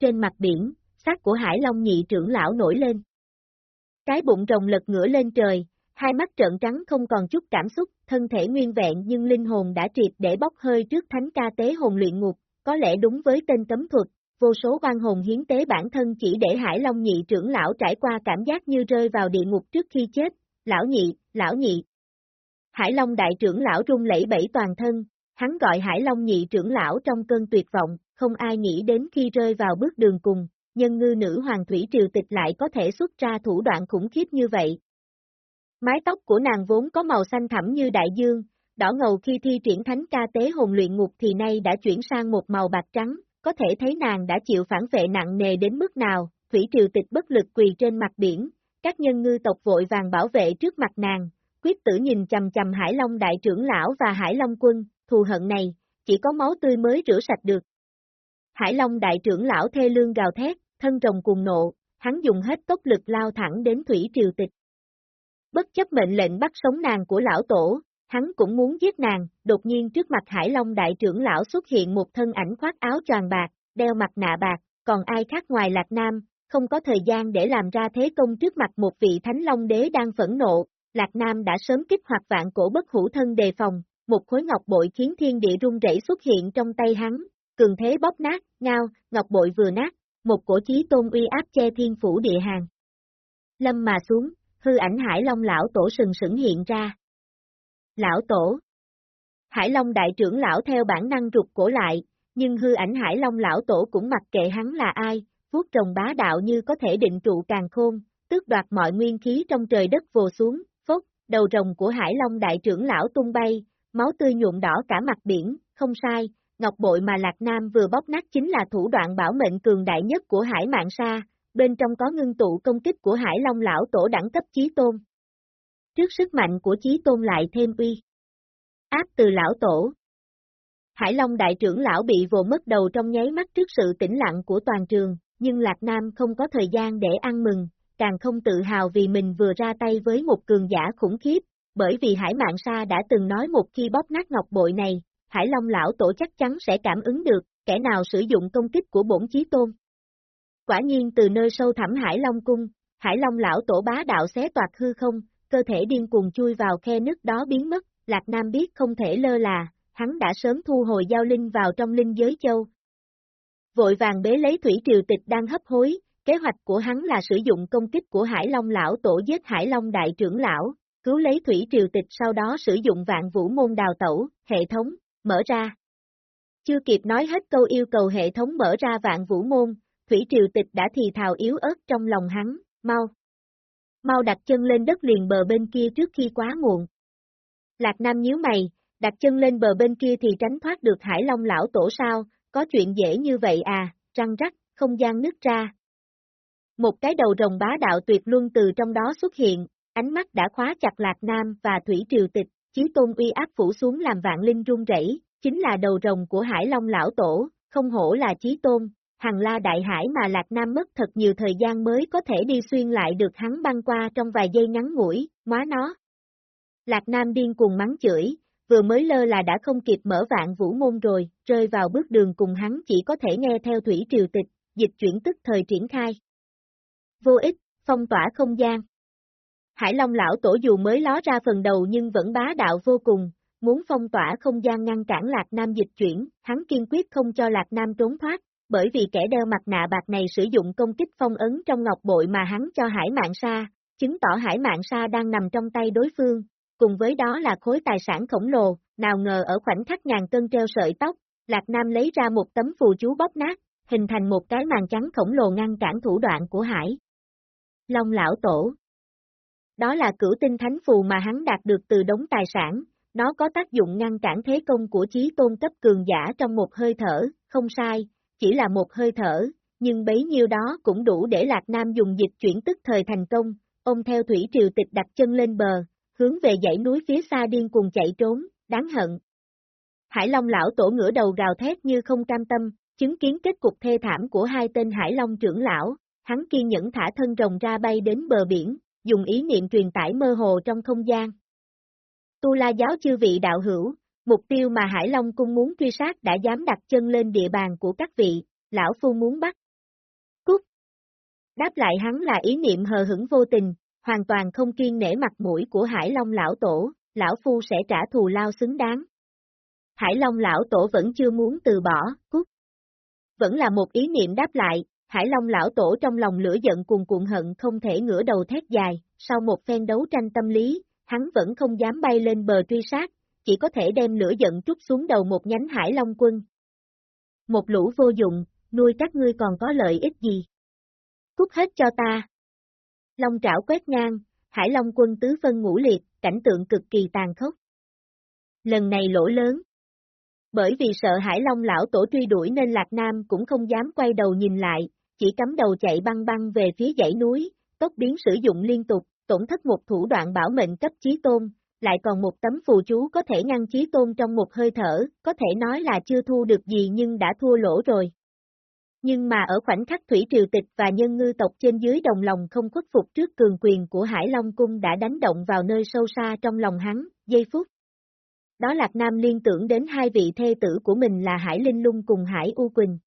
Trên mặt biển, xác của Hải Long nhị trưởng lão nổi lên. Cái bụng rồng lật ngửa lên trời, hai mắt trợn trắng không còn chút cảm xúc, thân thể nguyên vẹn nhưng linh hồn đã triệt để bốc hơi trước thánh ca tế hồn luyện ngục, có lẽ đúng với tên cấm thuật, vô số quan hồn hiến tế bản thân chỉ để Hải Long nhị trưởng lão trải qua cảm giác như rơi vào địa ngục trước khi chết, lão nhị, lão nhị. Hải Long đại trưởng lão rung lẫy bẫy toàn thân, hắn gọi Hải Long nhị trưởng lão trong cơn tuyệt vọng, không ai nghĩ đến khi rơi vào bước đường cùng, nhân ngư nữ hoàng thủy triều tịch lại có thể xuất ra thủ đoạn khủng khiếp như vậy. Mái tóc của nàng vốn có màu xanh thẳm như đại dương, đỏ ngầu khi thi triển thánh ca tế hồn luyện ngục thì nay đã chuyển sang một màu bạc trắng, có thể thấy nàng đã chịu phản vệ nặng nề đến mức nào, thủy triều tịch bất lực quỳ trên mặt biển, các nhân ngư tộc vội vàng bảo vệ trước mặt nàng, quyết tử nhìn chầm chầm Hải Long đại trưởng lão và Hải Long quân, thù hận này, chỉ có máu tươi mới rửa sạch được. Hải Long đại trưởng lão thê lương gào thét, thân rồng cùng nộ, hắn dùng hết tốc lực lao thẳng đến thủy triều tịch. Bất chấp mệnh lệnh bắt sống nàng của lão tổ, hắn cũng muốn giết nàng, đột nhiên trước mặt Hải Long đại trưởng lão xuất hiện một thân ảnh khoác áo tròn bạc, đeo mặt nạ bạc, còn ai khác ngoài Lạc Nam, không có thời gian để làm ra thế công trước mặt một vị Thánh Long đế đang phẫn nộ, Lạc Nam đã sớm kích hoạt vạn cổ bất hủ thân đề phòng, một khối ngọc bội khiến thiên địa rung rẩy xuất hiện trong tay hắn, cường thế bóp nát, ngao, ngọc bội vừa nát, một cổ chí tôn uy áp che thiên phủ địa hàng. Lâm mà xuống, hư ảnh Hải Long lão tổ sừng sững hiện ra. Lão tổ Hải Long đại trưởng lão theo bản năng rụt cổ lại, nhưng hư ảnh Hải Long lão tổ cũng mặc kệ hắn là ai, vuốt rồng bá đạo như có thể định trụ càng khôn, tước đoạt mọi nguyên khí trong trời đất vồ xuống, phốt, đầu rồng của Hải Long đại trưởng lão tung bay, máu tươi nhuộm đỏ cả mặt biển, không sai, ngọc bội mà Lạc Nam vừa bóp nát chính là thủ đoạn bảo mệnh cường đại nhất của Hải Mạng Sa, bên trong có ngưng tụ công kích của Hải Long lão tổ đẳng cấp chí tôn. Trước sức mạnh của chí tôn lại thêm uy. Áp từ lão tổ. Hải Long đại trưởng lão bị vồ mất đầu trong nháy mắt trước sự tĩnh lặng của toàn trường, nhưng Lạc Nam không có thời gian để ăn mừng, càng không tự hào vì mình vừa ra tay với một cường giả khủng khiếp, bởi vì Hải Mạng Sa đã từng nói một khi bóp nát ngọc bội này, Hải Long lão tổ chắc chắn sẽ cảm ứng được, kẻ nào sử dụng công kích của bổn chí tôn. Quả nhiên từ nơi sâu thẳm Hải Long cung, Hải Long lão tổ bá đạo xé toạc hư không, cơ thể điên cuồng chui vào khe nước đó biến mất, Lạc Nam biết không thể lơ là, hắn đã sớm thu hồi giao linh vào trong linh giới châu. Vội vàng bế lấy thủy triều tịch đang hấp hối, kế hoạch của hắn là sử dụng công kích của Hải Long lão tổ giết Hải Long đại trưởng lão, cứu lấy thủy triều tịch sau đó sử dụng vạn vũ môn đào tẩu, hệ thống, mở ra. Chưa kịp nói hết câu yêu cầu hệ thống mở ra vạn vũ môn, thủy triều tịch đã thì thào yếu ớt trong lòng hắn, mau. Mau đặt chân lên đất liền bờ bên kia trước khi quá muộn. Lạc Nam nhíu mày, đặt chân lên bờ bên kia thì tránh thoát được Hải Long lão tổ sao, có chuyện dễ như vậy à, răng rắc, không gian nứt ra. Một cái đầu rồng bá đạo tuyệt luân từ trong đó xuất hiện, ánh mắt đã khóa chặt Lạc Nam và Thủy Triều Tịch, chí tôn uy áp phủ xuống làm vạn linh run rẩy, chính là đầu rồng của Hải Long lão tổ, không hổ là chí tôn, hàng la đại hải mà Lạc Nam mất thật nhiều thời gian mới có thể đi xuyên lại được hắn băng qua trong vài giây ngắn ngủi, móa nó. Lạc Nam điên cuồng mắng chửi, vừa mới lơ là đã không kịp mở vạn vũ môn rồi, rơi vào bước đường cùng hắn chỉ có thể nghe theo thủy triều tịch, dịch chuyển tức thời triển khai. Vô ích, phong tỏa không gian. Hải Long lão tổ dù mới ló ra phần đầu nhưng vẫn bá đạo vô cùng, muốn phong tỏa không gian ngăn cản Lạc Nam dịch chuyển, hắn kiên quyết không cho Lạc Nam trốn thoát, bởi vì kẻ đeo mặt nạ bạc này sử dụng công kích phong ấn trong ngọc bội mà hắn cho hải mạng sa, chứng tỏ hải mạng sa đang nằm trong tay đối phương, cùng với đó là khối tài sản khổng lồ, nào ngờ ở khoảnh khắc ngàn cân treo sợi tóc, Lạc Nam lấy ra một tấm phù chú bóp nát, hình thành một cái màn trắng khổng lồ ngăn cản thủ đoạn của hải. Long lão tổ. Đó là cửu tinh thánh phù mà hắn đạt được từ đống tài sản, nó có tác dụng ngăn cản thế công của chí tôn cấp cường giả trong một hơi thở, không sai, chỉ là một hơi thở, nhưng bấy nhiêu đó cũng đủ để Lạc Nam dùng dịch chuyển tức thời thành công, ông theo thủy triều tịch đặt chân lên bờ, hướng về dãy núi phía xa điên cuồng chạy trốn, đáng hận. Hải Long lão tổ ngửa đầu gào thét như không cam tâm, chứng kiến kết cục thê thảm của hai tên Hải Long trưởng lão, hắn kiên nhẫn thả thân rồng ra bay đến bờ biển, dùng ý niệm truyền tải mơ hồ trong không gian. Tu La giáo chư vị đạo hữu, mục tiêu mà Hải Long cung muốn truy sát đã dám đặt chân lên địa bàn của các vị, lão phu muốn bắt. Cút! Đáp lại hắn là ý niệm hờ hững vô tình, hoàn toàn không kiên nể mặt mũi của Hải Long lão tổ, lão phu sẽ trả thù lao xứng đáng. Hải Long lão tổ vẫn chưa muốn từ bỏ, cút. Vẫn là một ý niệm đáp lại, Hải Long lão tổ trong lòng lửa giận cuồn cuộn hận không thể ngửa đầu thét dài, sau một phen đấu tranh tâm lý, hắn vẫn không dám bay lên bờ truy sát, chỉ có thể đem lửa giận trút xuống đầu một nhánh Hải Long quân. Một lũ vô dụng, nuôi các ngươi còn có lợi ích gì? Cút hết cho ta. Long trảo quét ngang, Hải Long quân tứ phân ngũ liệt, cảnh tượng cực kỳ tàn khốc. Lần này lỗ lớn. Bởi vì sợ Hải Long lão tổ truy đuổi nên Lạc Nam cũng không dám quay đầu nhìn lại, chỉ cắm đầu chạy băng băng về phía dãy núi, tốc biến sử dụng liên tục, tổn thất một thủ đoạn bảo mệnh cấp chí tôn, lại còn một tấm phù chú có thể ngăn chí tôn trong một hơi thở, có thể nói là chưa thu được gì nhưng đã thua lỗ rồi. Nhưng mà ở khoảnh khắc Thủy Triều Tịch và nhân ngư tộc trên dưới đồng lòng không khuất phục trước cường quyền của Hải Long Cung đã đánh động vào nơi sâu xa trong lòng hắn, giây phút. Đó Lạc Nam liên tưởng đến hai vị thê tử của mình là Hải Linh Lung cùng Hải U Quỳnh.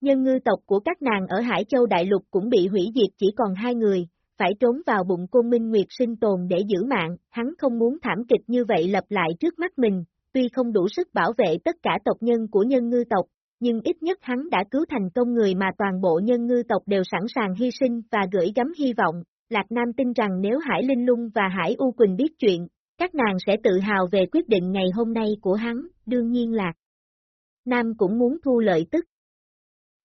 Nhân ngư tộc của các nàng ở Hải Châu Đại Lục cũng bị hủy diệt chỉ còn hai người, phải trốn vào bụng cô minh nguyệt sinh tồn để giữ mạng, hắn không muốn thảm kịch như vậy lặp lại trước mắt mình, tuy không đủ sức bảo vệ tất cả tộc nhân của nhân ngư tộc, nhưng ít nhất hắn đã cứu thành công người mà toàn bộ nhân ngư tộc đều sẵn sàng hy sinh và gửi gắm hy vọng. Lạc Nam tin rằng nếu Hải Linh Lung và Hải U Quỳnh biết chuyện, các nàng sẽ tự hào về quyết định ngày hôm nay của hắn, đương nhiên Lạc. Nam cũng muốn thu lợi tức.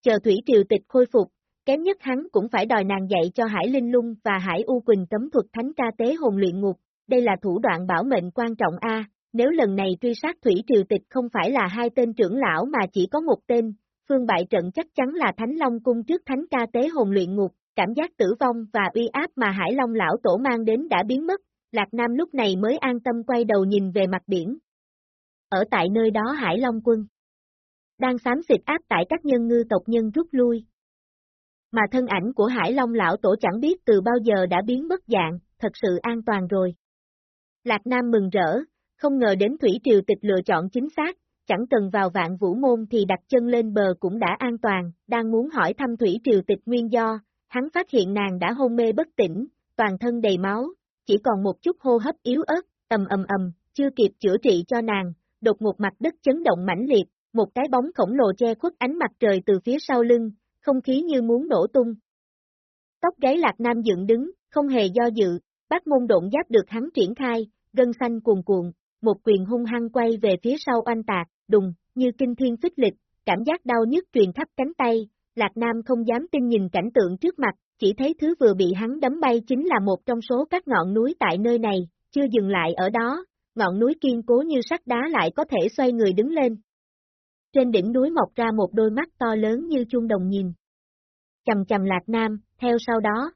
Chờ Thủy Triều Tịch khôi phục, kém nhất hắn cũng phải đòi nàng dạy cho Hải Linh Lung và Hải U Quỳnh cấm thuật thánh ca tế hồn luyện ngục, đây là thủ đoạn bảo mệnh quan trọng A, nếu lần này truy sát Thủy Triều Tịch không phải là hai tên trưởng lão mà chỉ có một tên, phương bại trận chắc chắn là Thánh Long cung trước thánh ca tế hồn luyện ngục, cảm giác tử vong và uy áp mà Hải Long lão tổ mang đến đã biến mất, Lạc Nam lúc này mới an tâm quay đầu nhìn về mặt biển. Ở tại nơi đó Hải Long quân đang xám xịt áp tại các nhân ngư tộc nhân rút lui, mà thân ảnh của Hải Long lão tổ chẳng biết từ bao giờ đã biến mất dạng, thật sự an toàn rồi. Lạc Nam mừng rỡ, không ngờ đến Thủy Triều Tịch lựa chọn chính xác, chẳng cần vào vạn vũ môn thì đặt chân lên bờ cũng đã an toàn, đang muốn hỏi thăm Thủy Triều Tịch nguyên do, hắn phát hiện nàng đã hôn mê bất tỉnh, toàn thân đầy máu, chỉ còn một chút hô hấp yếu ớt, ầm ầm ầm, chưa kịp chữa trị cho nàng, đột ngột mặt đất chấn động mãnh liệt, một cái bóng khổng lồ che khuất ánh mặt trời từ phía sau lưng, không khí như muốn nổ tung. Tóc gáy lạc nam dựng đứng, không hề do dự, bác môn độn giáp được hắn triển khai, gân xanh cuồn cuộn, một quyền hung hăng quay về phía sau oanh tạc, đùng, như kinh thiên phích lịch, cảm giác đau nhức truyền khắp cánh tay, lạc nam không dám tin nhìn cảnh tượng trước mặt, chỉ thấy thứ vừa bị hắn đấm bay chính là một trong số các ngọn núi tại nơi này, chưa dừng lại ở đó, ngọn núi kiên cố như sắt đá lại có thể xoay người đứng lên, trên đỉnh núi mọc ra một đôi mắt to lớn như chuông đồng nhìn. Chầm chầm lạc nam, theo sau đó.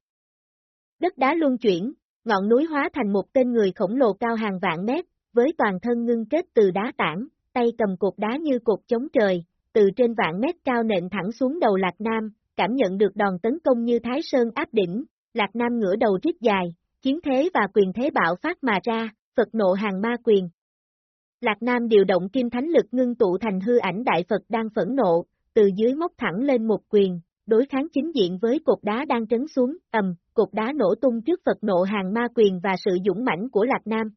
Đất đá luân chuyển, ngọn núi hóa thành một tên người khổng lồ cao hàng vạn mét, với toàn thân ngưng kết từ đá tảng, tay cầm cột đá như cột chống trời, từ trên vạn mét cao nện thẳng xuống đầu lạc nam, cảm nhận được đòn tấn công như thái sơn áp đỉnh, lạc nam ngửa đầu rít dài, chiến thế và quyền thế bạo phát mà ra, Phật nộ hàng ma quyền. Lạc Nam điều động kim thánh lực ngưng tụ thành hư ảnh đại Phật đang phẫn nộ, từ dưới móc thẳng lên một quyền, đối kháng chính diện với cột đá đang trấn xuống, ầm, cột đá nổ tung trước Phật nộ hàng ma quyền và sự dũng mãnh của Lạc Nam.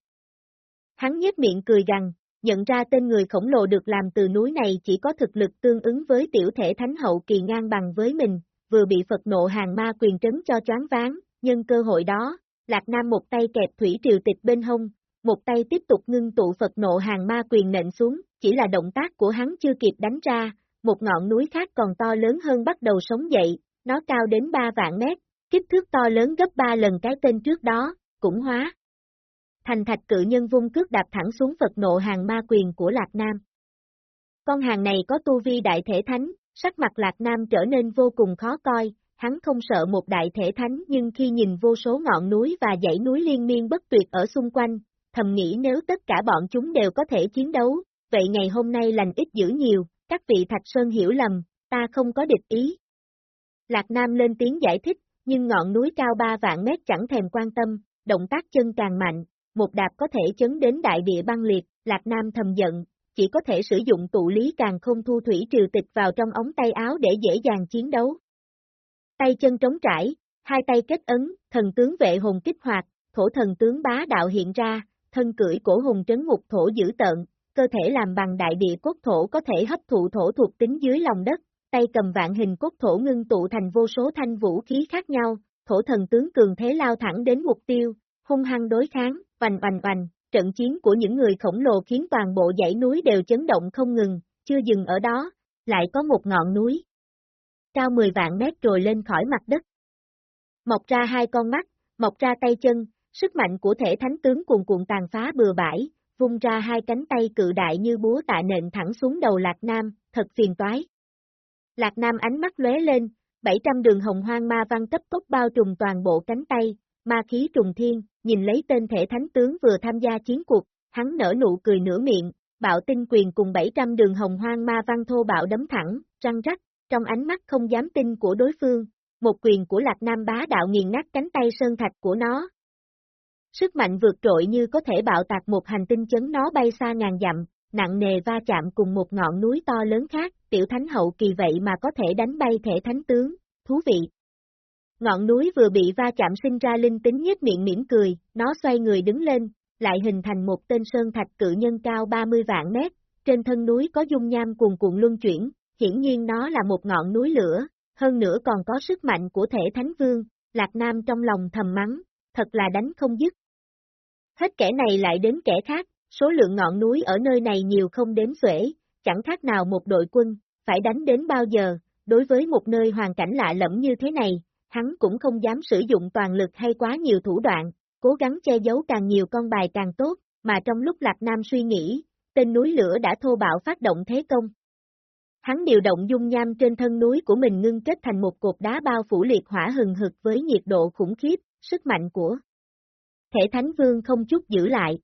Hắn nhếch miệng cười gằn, nhận ra tên người khổng lồ được làm từ núi này chỉ có thực lực tương ứng với tiểu thể thánh hậu kỳ ngang bằng với mình, vừa bị Phật nộ hàng ma quyền trấn cho choáng váng, nhân cơ hội đó, Lạc Nam một tay kẹp thủy triều tịch bên hông, một tay tiếp tục ngưng tụ Phật nộ hàng ma quyền nện xuống, chỉ là động tác của hắn chưa kịp đánh ra, một ngọn núi khác còn to lớn hơn bắt đầu sống dậy, nó cao đến 3 vạn mét, kích thước to lớn gấp 3 lần cái tên trước đó, cũng hóa. Thành thạch cự nhân vung cước đạp thẳng xuống Phật nộ hàng ma quyền của Lạc Nam. Con hàng này có tu vi đại thể thánh, sắc mặt Lạc Nam trở nên vô cùng khó coi, hắn không sợ một đại thể thánh nhưng khi nhìn vô số ngọn núi và dãy núi liên miên bất tuyệt ở xung quanh, thầm nghĩ nếu tất cả bọn chúng đều có thể chiến đấu, vậy ngày hôm nay lành ít dữ nhiều, các vị Thạch Sơn hiểu lầm, ta không có địch ý. Lạc Nam lên tiếng giải thích, nhưng ngọn núi cao 3 vạn mét chẳng thèm quan tâm, động tác chân càng mạnh, một đạp có thể chấn đến đại địa băng liệt, Lạc Nam thầm giận, chỉ có thể sử dụng tụ lý càng không thu thủy triều tịch vào trong ống tay áo để dễ dàng chiến đấu. Tay chân trống trải, hai tay kết ấn, thần tướng vệ hồn kích hoạt, thổ thần tướng bá đạo hiện ra, thân cưỡi cổ hùng trấn ngục thổ dữ tợn, cơ thể làm bằng đại địa cốt thổ có thể hấp thụ thổ thuộc tính dưới lòng đất, tay cầm vạn hình cốt thổ ngưng tụ thành vô số thanh vũ khí khác nhau, thổ thần tướng cường thế lao thẳng đến mục tiêu, hung hăng đối kháng, vành vành vành, trận chiến của những người khổng lồ khiến toàn bộ dãy núi đều chấn động không ngừng, chưa dừng ở đó, lại có một ngọn núi. Cao 10 vạn mét rồi lên khỏi mặt đất. Mọc ra hai con mắt, mọc ra tay chân, sức mạnh của thể thánh tướng cuồn cuộn tàn phá bừa bãi, vung ra hai cánh tay cự đại như búa tạ nện thẳng xuống đầu Lạc Nam, thật phiền toái. Lạc Nam ánh mắt lóe lên, 700 đường hồng hoang ma văn cấp tốc bao trùm toàn bộ cánh tay, ma khí trùng thiên, nhìn lấy tên thể thánh tướng vừa tham gia chiến cuộc, hắn nở nụ cười nửa miệng, bạo tinh quyền cùng 700 đường hồng hoang ma văn thô bạo đấm thẳng, răng rắc, trong ánh mắt không dám tin của đối phương, một quyền của Lạc Nam bá đạo nghiền nát cánh tay sơn thạch của nó, Sức mạnh vượt trội như có thể bạo tạc một hành tinh chấn nó bay xa ngàn dặm, nặng nề va chạm cùng một ngọn núi to lớn khác, tiểu thánh hậu kỳ vậy mà có thể đánh bay thể thánh tướng, thú vị. Ngọn núi vừa bị va chạm sinh ra linh tính nhếch miệng mỉm cười, nó xoay người đứng lên, lại hình thành một tên sơn thạch cự nhân cao 30 vạn mét, trên thân núi có dung nham cuồn cuộn luân chuyển, hiển nhiên nó là một ngọn núi lửa, hơn nữa còn có sức mạnh của thể thánh vương, Lạc Nam trong lòng thầm mắng, thật là đánh không dứt. Hết kẻ này lại đến kẻ khác, số lượng ngọn núi ở nơi này nhiều không đếm xuể, chẳng khác nào một đội quân, phải đánh đến bao giờ, đối với một nơi hoàn cảnh lạ lẫm như thế này, hắn cũng không dám sử dụng toàn lực hay quá nhiều thủ đoạn, cố gắng che giấu càng nhiều con bài càng tốt, mà trong lúc Lạc Nam suy nghĩ, tên núi lửa đã thô bạo phát động thế công. Hắn điều động dung nham trên thân núi của mình ngưng kết thành một cột đá bao phủ liệt hỏa hừng hực với nhiệt độ khủng khiếp, sức mạnh của thể thánh vương không chút giữ lại.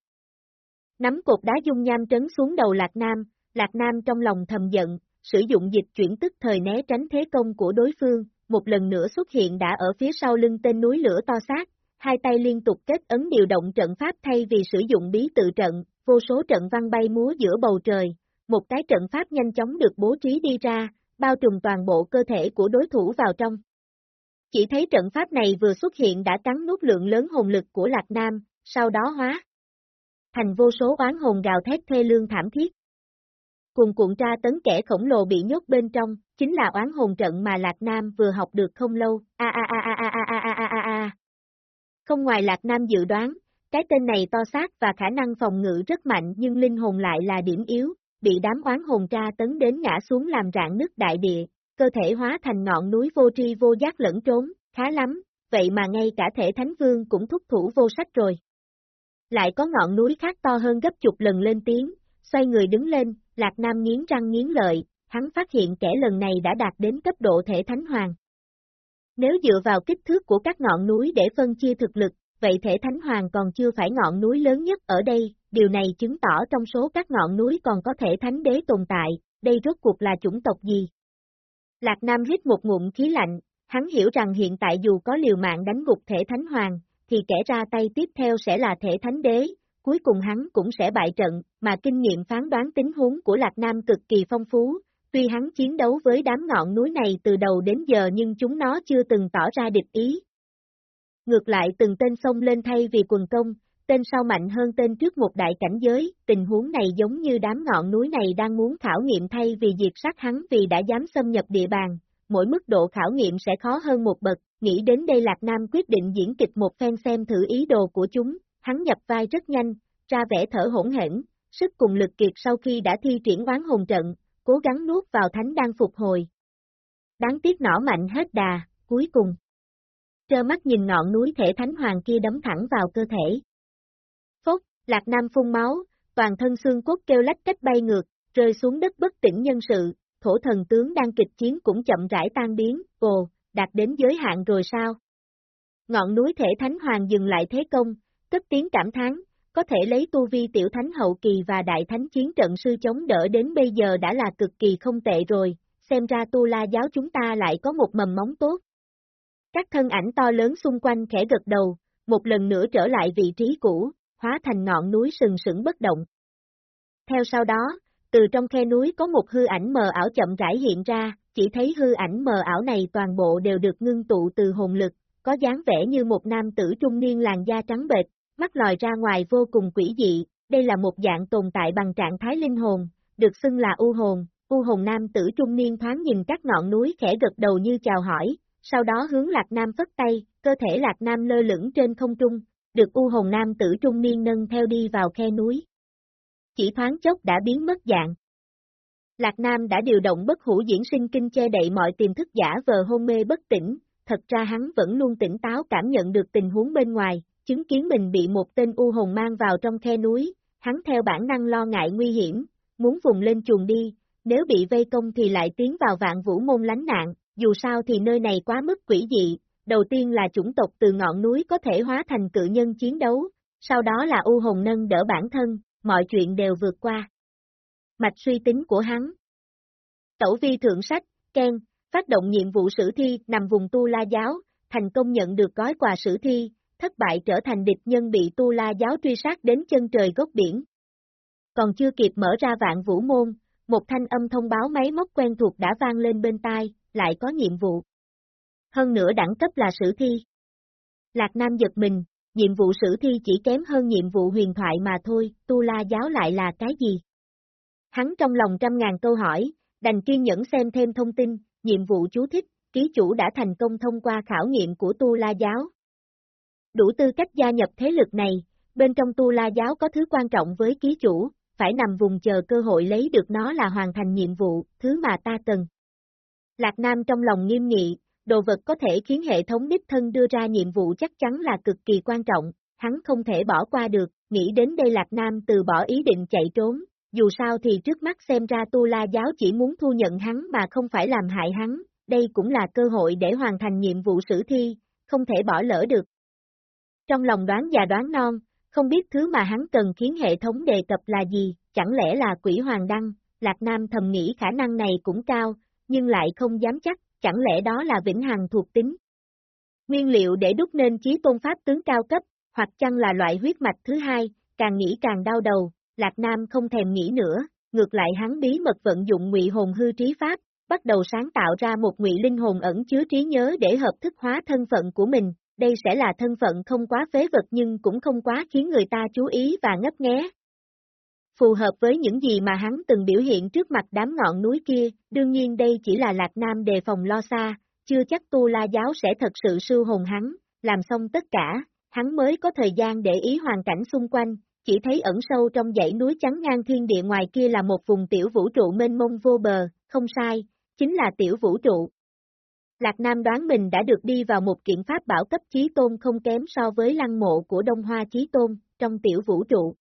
Nắm cột đá dung nham trấn xuống đầu Lạc Nam, Lạc Nam trong lòng thầm giận, sử dụng dịch chuyển tức thời né tránh thế công của đối phương, một lần nữa xuất hiện đã ở phía sau lưng tên núi lửa to xác, hai tay liên tục kết ấn điều động trận pháp thay vì sử dụng bí tự trận, vô số trận văn bay múa giữa bầu trời, một cái trận pháp nhanh chóng được bố trí đi ra, bao trùm toàn bộ cơ thể của đối thủ vào trong. Chỉ thấy trận pháp này vừa xuất hiện đã cắn nút lượng lớn hồn lực của Lạc Nam, sau đó hóa. Thành vô số oán hồn gào thét thê lương thảm thiết. Cùng cuộn tra tấn kẻ khổng lồ bị nhốt bên trong, chính là oán hồn trận mà Lạc Nam vừa học được không lâu, a a a a a a a a a a. Không ngoài Lạc Nam dự đoán, cái tên này to xác và khả năng phòng ngự rất mạnh nhưng linh hồn lại là điểm yếu, bị đám oán hồn tra tấn đến ngã xuống làm rạn nứt đại địa, cơ thể hóa thành ngọn núi vô tri vô giác lẫn trốn, khá lắm, vậy mà ngay cả thể thánh vương cũng thúc thủ vô sách rồi. Lại có ngọn núi khác to hơn gấp chục lần lên tiếng, xoay người đứng lên, Lạc Nam nghiến răng nghiến lợi, hắn phát hiện kẻ lần này đã đạt đến cấp độ thể thánh hoàng. Nếu dựa vào kích thước của các ngọn núi để phân chia thực lực, vậy thể thánh hoàng còn chưa phải ngọn núi lớn nhất ở đây, điều này chứng tỏ trong số các ngọn núi còn có thể thánh đế tồn tại, đây rốt cuộc là chủng tộc gì? Lạc Nam hít một ngụm khí lạnh, hắn hiểu rằng hiện tại dù có liều mạng đánh gục thể thánh hoàng, thì kẻ ra tay tiếp theo sẽ là thể thánh đế, cuối cùng hắn cũng sẽ bại trận, mà kinh nghiệm phán đoán tính huống của Lạc Nam cực kỳ phong phú, tuy hắn chiến đấu với đám ngọn núi này từ đầu đến giờ nhưng chúng nó chưa từng tỏ ra địch ý. Ngược lại từng tên xông lên thay vì quần công, tên sau mạnh hơn tên trước một đại cảnh giới, tình huống này giống như đám ngọn núi này đang muốn khảo nghiệm thay vì diệt sát hắn vì đã dám xâm nhập địa bàn, mỗi mức độ khảo nghiệm sẽ khó hơn một bậc, nghĩ đến đây Lạc Nam quyết định diễn kịch một phen xem thử ý đồ của chúng, hắn nhập vai rất nhanh, ra vẻ thở hỗn hển, sức cùng lực kiệt sau khi đã thi triển oán hồn trận, cố gắng nuốt vào thánh đang phục hồi. Đáng tiếc nỏ mạnh hết đà, cuối cùng. Trơ mắt nhìn ngọn núi thể thánh hoàng kia đấm thẳng vào cơ thể. Lạc Nam phun máu, toàn thân xương cốt kêu lách cách bay ngược, rơi xuống đất bất tỉnh nhân sự, thổ thần tướng đang kịch chiến cũng chậm rãi tan biến, ồ, đạt đến giới hạn rồi sao? Ngọn núi thể thánh hoàng dừng lại thế công, cất tiếng cảm thán, có thể lấy tu vi tiểu thánh hậu kỳ và đại thánh chiến trận sư chống đỡ đến bây giờ đã là cực kỳ không tệ rồi, xem ra tu la giáo chúng ta lại có một mầm móng tốt. Các thân ảnh to lớn xung quanh khẽ gật đầu, một lần nữa trở lại vị trí cũ, hóa thành ngọn núi sừng sững bất động. Theo sau đó, từ trong khe núi có một hư ảnh mờ ảo chậm rãi hiện ra, chỉ thấy hư ảnh mờ ảo này toàn bộ đều được ngưng tụ từ hồn lực, có dáng vẻ như một nam tử trung niên làn da trắng bệch, mắt lòi ra ngoài vô cùng quỷ dị, đây là một dạng tồn tại bằng trạng thái linh hồn, được xưng là u hồn, u hồn nam tử trung niên thoáng nhìn các ngọn núi khẽ gật đầu như chào hỏi, sau đó hướng Lạc Nam phất tay, cơ thể Lạc Nam lơ lửng trên không trung, được u Hồng nam tử trung niên nâng theo đi vào khe núi. Chỉ thoáng chốc đã biến mất dạng. Lạc Nam đã điều động bất hủ diễn sinh kinh che đậy mọi tiềm thức giả vờ hôn mê bất tỉnh, thật ra hắn vẫn luôn tỉnh táo cảm nhận được tình huống bên ngoài, chứng kiến mình bị một tên u Hồng mang vào trong khe núi, hắn theo bản năng lo ngại nguy hiểm, muốn vùng lên chuồng đi, nếu bị vây công thì lại tiến vào vạn vũ môn lánh nạn, dù sao thì nơi này quá mức quỷ dị, đầu tiên là chủng tộc từ ngọn núi có thể hóa thành cự nhân chiến đấu, sau đó là u hồn nâng đỡ bản thân, mọi chuyện đều vượt qua. Mạch suy tính của hắn Tẩu vi thượng sách, Ken, phát động nhiệm vụ sử thi nằm vùng Tu La Giáo, thành công nhận được gói quà sử thi, thất bại trở thành địch nhân bị Tu La Giáo truy sát đến chân trời gốc biển. Còn chưa kịp mở ra vạn vũ môn, một thanh âm thông báo máy móc quen thuộc đã vang lên bên tai, lại có nhiệm vụ. Hơn nữa đẳng cấp là sử thi. Lạc Nam giật mình, nhiệm vụ sử thi chỉ kém hơn nhiệm vụ huyền thoại mà thôi, Tu La Giáo lại là cái gì? Hắn trong lòng trăm ngàn câu hỏi, đành kiên nhẫn xem thêm thông tin, nhiệm vụ chú thích, ký chủ đã thành công thông qua khảo nghiệm của Tu La Giáo. Đủ tư cách gia nhập thế lực này, bên trong Tu La Giáo có thứ quan trọng với ký chủ, phải nằm vùng chờ cơ hội lấy được nó là hoàn thành nhiệm vụ, thứ mà ta cần. Lạc Nam trong lòng nghiêm nghị, đồ vật có thể khiến hệ thống đích thân đưa ra nhiệm vụ chắc chắn là cực kỳ quan trọng, hắn không thể bỏ qua được, nghĩ đến đây Lạc Nam từ bỏ ý định chạy trốn, dù sao thì trước mắt xem ra Tu La Giáo chỉ muốn thu nhận hắn mà không phải làm hại hắn, đây cũng là cơ hội để hoàn thành nhiệm vụ sử thi, không thể bỏ lỡ được. Trong lòng đoán già đoán non, không biết thứ mà hắn cần khiến hệ thống đề cập là gì, chẳng lẽ là quỷ hoàng đăng, Lạc Nam thầm nghĩ khả năng này cũng cao, nhưng lại không dám chắc, chẳng lẽ đó là vĩnh hằng thuộc tính. Nguyên liệu để đúc nên chí tôn pháp tướng cao cấp, hoặc chăng là loại huyết mạch thứ hai, càng nghĩ càng đau đầu, Lạc Nam không thèm nghĩ nữa, ngược lại hắn bí mật vận dụng ngụy hồn hư trí pháp, bắt đầu sáng tạo ra một ngụy linh hồn ẩn chứa trí nhớ để hợp thức hóa thân phận của mình, đây sẽ là thân phận không quá phế vật nhưng cũng không quá khiến người ta chú ý và ngấp nghé. Phù hợp với những gì mà hắn từng biểu hiện trước mặt đám ngọn núi kia, đương nhiên đây chỉ là Lạc Nam đề phòng lo xa, chưa chắc Tu La Giáo sẽ thật sự sư hồn hắn, làm xong tất cả, hắn mới có thời gian để ý hoàn cảnh xung quanh, chỉ thấy ẩn sâu trong dãy núi trắng ngang thiên địa ngoài kia là một vùng tiểu vũ trụ mênh mông vô bờ, không sai, chính là tiểu vũ trụ. Lạc Nam đoán mình đã được đi vào một kiện pháp bảo cấp chí tôn không kém so với lăng mộ của Đông Hoa chí tôn, trong tiểu vũ trụ.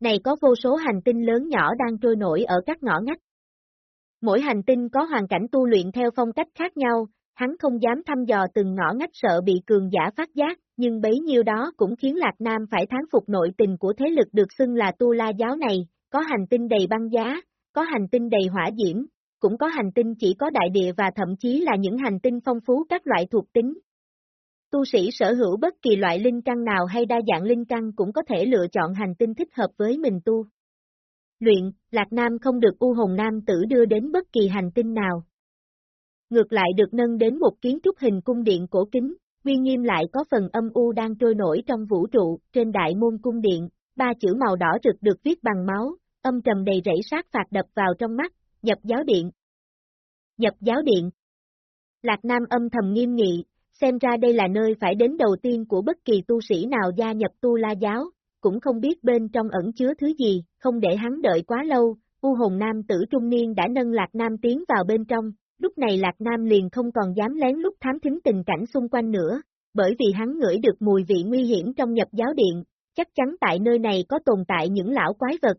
Này có vô số hành tinh lớn nhỏ đang trôi nổi ở các ngõ ngách. Mỗi hành tinh có hoàn cảnh tu luyện theo phong cách khác nhau, hắn không dám thăm dò từng ngõ ngách sợ bị cường giả phát giác, nhưng bấy nhiêu đó cũng khiến Lạc Nam phải thán phục nội tình của thế lực được xưng là tu la giáo này, có hành tinh đầy băng giá, có hành tinh đầy hỏa diễm, cũng có hành tinh chỉ có đại địa và thậm chí là những hành tinh phong phú các loại thuộc tính. Tu sĩ sở hữu bất kỳ loại linh căn nào hay đa dạng linh căn cũng có thể lựa chọn hành tinh thích hợp với mình tu. Luyện, Lạc Nam không được U Hồn Nam tử đưa đến bất kỳ hành tinh nào. Ngược lại được nâng đến một kiến trúc hình cung điện cổ kính, uy nghiêm lại có phần âm u đang trôi nổi trong vũ trụ, trên đại môn cung điện, ba chữ màu đỏ rực được viết bằng máu, âm trầm đầy rẫy sát phạt đập vào trong mắt, nhập giáo điện. Nhập giáo điện. Lạc Nam âm thầm nghiêm nghị, xem ra đây là nơi phải đến đầu tiên của bất kỳ tu sĩ nào gia nhập tu la giáo, cũng không biết bên trong ẩn chứa thứ gì, không để hắn đợi quá lâu, U hồn nam tử trung niên đã nâng Lạc Nam tiến vào bên trong, lúc này Lạc Nam liền không còn dám lén lút thám thính tình cảnh xung quanh nữa, bởi vì hắn ngửi được mùi vị nguy hiểm trong nhập giáo điện, chắc chắn tại nơi này có tồn tại những lão quái vật.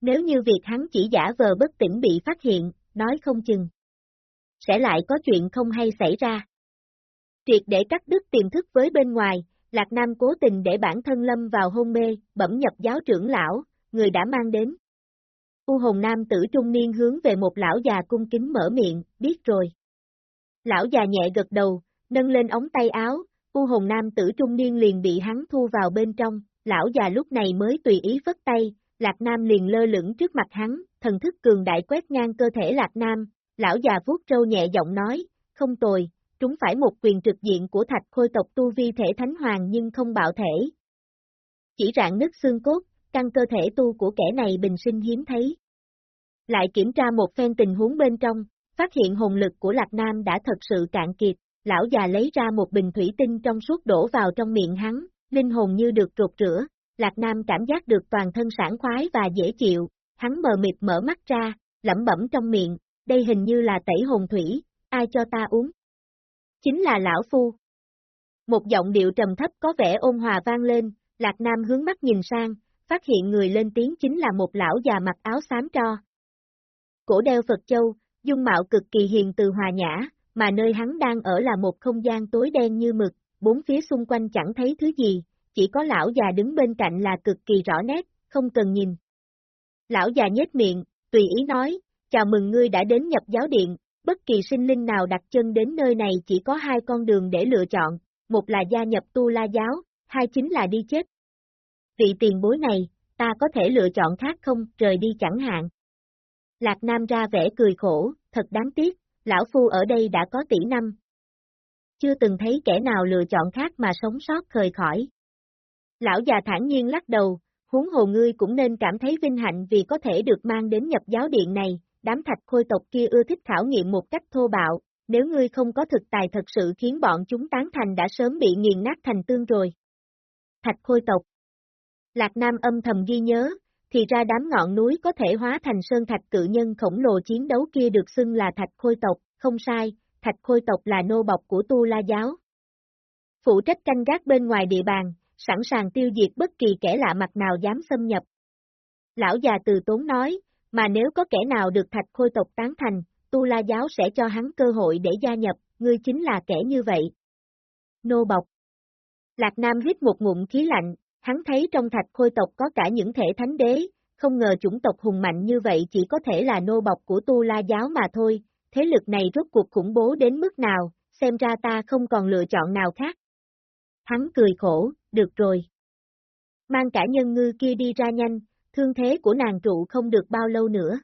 Nếu như việc hắn chỉ giả vờ bất tỉnh bị phát hiện, nói không chừng. Sẽ lại có chuyện không hay xảy ra. Triệt để cắt đứt tiềm thức với bên ngoài, Lạc Nam cố tình để bản thân lâm vào hôn mê, bẩm nhập giáo trưởng lão, người đã mang đến. U hồn nam tử trung niên hướng về một lão già cung kính mở miệng, biết rồi. Lão già nhẹ gật đầu, nâng lên ống tay áo, u hồn nam tử trung niên liền bị hắn thu vào bên trong, lão già lúc này mới tùy ý phất tay, Lạc Nam liền lơ lửng trước mặt hắn, thần thức cường đại quét ngang cơ thể Lạc Nam, lão già vuốt râu nhẹ giọng nói, không tồi, trúng phải một quyền trực diện của thạch khôi tộc tu vi thể thánh hoàng nhưng không bạo thể. Chỉ rạn nứt xương cốt, căn cơ thể tu của kẻ này bình sinh hiếm thấy. Lại kiểm tra một phen tình huống bên trong, phát hiện hồn lực của Lạc Nam đã thật sự cạn kiệt, lão già lấy ra một bình thủy tinh trong suốt đổ vào trong miệng hắn, linh hồn như được rụt rửa, Lạc Nam cảm giác được toàn thân sảng khoái và dễ chịu, hắn mờ mịt mở mắt ra, lẩm bẩm trong miệng, đây hình như là tẩy hồn thủy, ai cho ta uống? Chính là lão phu. Một giọng điệu trầm thấp có vẻ ôn hòa vang lên, Lạc Nam hướng mắt nhìn sang, phát hiện người lên tiếng chính là một lão già mặc áo xám tro. Cổ đeo Phật Châu, dung mạo cực kỳ hiền từ hòa nhã, mà nơi hắn đang ở là một không gian tối đen như mực, bốn phía xung quanh chẳng thấy thứ gì, chỉ có lão già đứng bên cạnh là cực kỳ rõ nét, không cần nhìn. Lão già nhếch miệng, tùy ý nói, chào mừng ngươi đã đến nhập giáo điện, bất kỳ sinh linh nào đặt chân đến nơi này chỉ có hai con đường để lựa chọn, một là gia nhập tu la giáo, hai chính là đi chết. Vị tiền bối này, ta có thể lựa chọn khác không, rời đi chẳng hạn. Lạc Nam ra vẻ cười khổ, thật đáng tiếc, lão phu ở đây đã có tỷ năm. Chưa từng thấy kẻ nào lựa chọn khác mà sống sót khời khỏi. Lão già thản nhiên lắc đầu, huống hồ ngươi cũng nên cảm thấy vinh hạnh vì có thể được mang đến nhập giáo điện này, đám thạch khôi tộc kia ưa thích khảo nghiệm một cách thô bạo, nếu ngươi không có thực tài thật sự khiến bọn chúng tán thành đã sớm bị nghiền nát thành tương rồi. Thạch khôi tộc Lạc Nam âm thầm ghi nhớ, thì ra đám ngọn núi có thể hóa thành sơn thạch cự nhân khổng lồ chiến đấu kia được xưng là thạch khôi tộc, không sai, thạch khôi tộc là nô bọc của tu la giáo. Phụ trách canh gác bên ngoài địa bàn, sẵn sàng tiêu diệt bất kỳ kẻ lạ mặt nào dám xâm nhập. Lão già từ tốn nói, mà nếu có kẻ nào được thạch khôi tộc tán thành, tu la giáo sẽ cho hắn cơ hội để gia nhập, ngươi chính là kẻ như vậy. Nô bọc Lạc Nam hít một ngụm khí lạnh, hắn thấy trong thạch khôi tộc có cả những thể thánh đế, không ngờ chủng tộc hùng mạnh như vậy chỉ có thể là nô bọc của tu la giáo mà thôi, thế lực này rốt cuộc khủng bố đến mức nào, xem ra ta không còn lựa chọn nào khác. Hắn cười khổ, được rồi. Mang cả nhân ngư kia đi ra nhanh, thương thế của nàng trụ không được bao lâu nữa.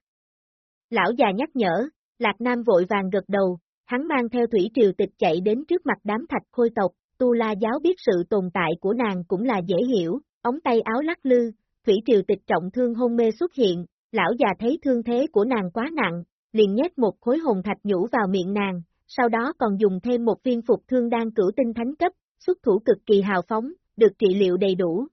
Lão già nhắc nhở, Lạc Nam vội vàng gật đầu, hắn mang theo thủy triều tịch chạy đến trước mặt đám thạch khôi tộc, tu la giáo biết sự tồn tại của nàng cũng là dễ hiểu, ống tay áo lắc lư, thủy triều tịch trọng thương hôn mê xuất hiện, lão già thấy thương thế của nàng quá nặng, liền nhét một khối hồn thạch nhũ vào miệng nàng, sau đó còn dùng thêm một viên phục thương đan cửu tinh thánh cấp, xuất thủ cực kỳ hào phóng, được trị liệu đầy đủ.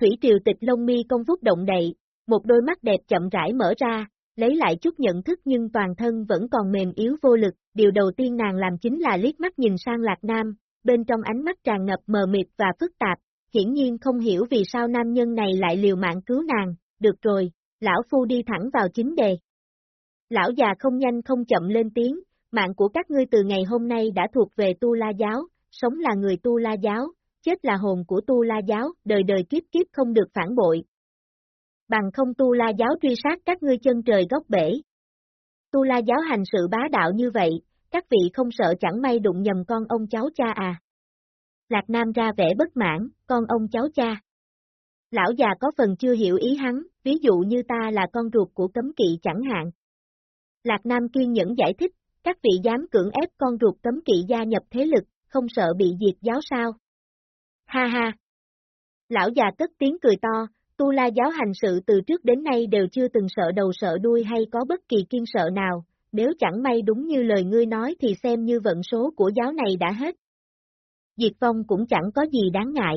Thủy triều tịch lông mi công vút động đậy, một đôi mắt đẹp chậm rãi mở ra, lấy lại chút nhận thức nhưng toàn thân vẫn còn mềm yếu vô lực, điều đầu tiên nàng làm chính là liếc mắt nhìn sang Lạc Nam, bên trong ánh mắt tràn ngập mờ mịt và phức tạp, hiển nhiên không hiểu vì sao nam nhân này lại liều mạng cứu nàng, được rồi, lão phu đi thẳng vào chính đề. Lão già không nhanh không chậm lên tiếng, mạng của các ngươi từ ngày hôm nay đã thuộc về tu la giáo, sống là người tu la giáo, chết là hồn của tu la giáo, đời đời kiếp kiếp không được phản bội. Bằng không tu la giáo truy sát các ngươi chân trời góc bể. Tu la giáo hành sự bá đạo như vậy, các vị không sợ chẳng may đụng nhầm con ông cháu cha à. Lạc Nam ra vẻ bất mãn, con ông cháu cha. Lão già có phần chưa hiểu ý hắn, ví dụ như ta là con ruột của cấm kỵ chẳng hạn. Lạc Nam kiên nhẫn giải thích, các vị dám cưỡng ép con ruột cấm kỵ gia nhập thế lực, không sợ bị diệt giáo sao? Ha ha! Lão già tức tiếng cười to, tu la giáo hành sự từ trước đến nay đều chưa từng sợ đầu sợ đuôi hay có bất kỳ kiên sợ nào, nếu chẳng may đúng như lời ngươi nói thì xem như vận số của giáo này đã hết. Diệt vong cũng chẳng có gì đáng ngại.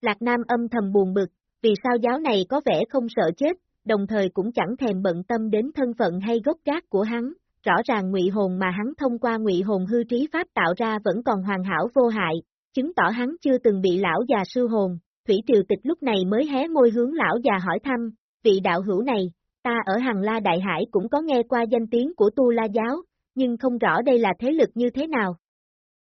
Lạc Nam âm thầm buồn bực, vì sao giáo này có vẻ không sợ chết, đồng thời cũng chẳng thèm bận tâm đến thân phận hay gốc gác của hắn, rõ ràng ngụy hồn mà hắn thông qua ngụy hồn hư trí pháp tạo ra vẫn còn hoàn hảo vô hại, chứng tỏ hắn chưa từng bị lão già sư hồn. Thủy Triều Tịch lúc này mới hé môi hướng lão già hỏi thăm, vị đạo hữu này, ta ở Hằng La Đại Hải cũng có nghe qua danh tiếng của Tu La Giáo, nhưng không rõ đây là thế lực như thế nào.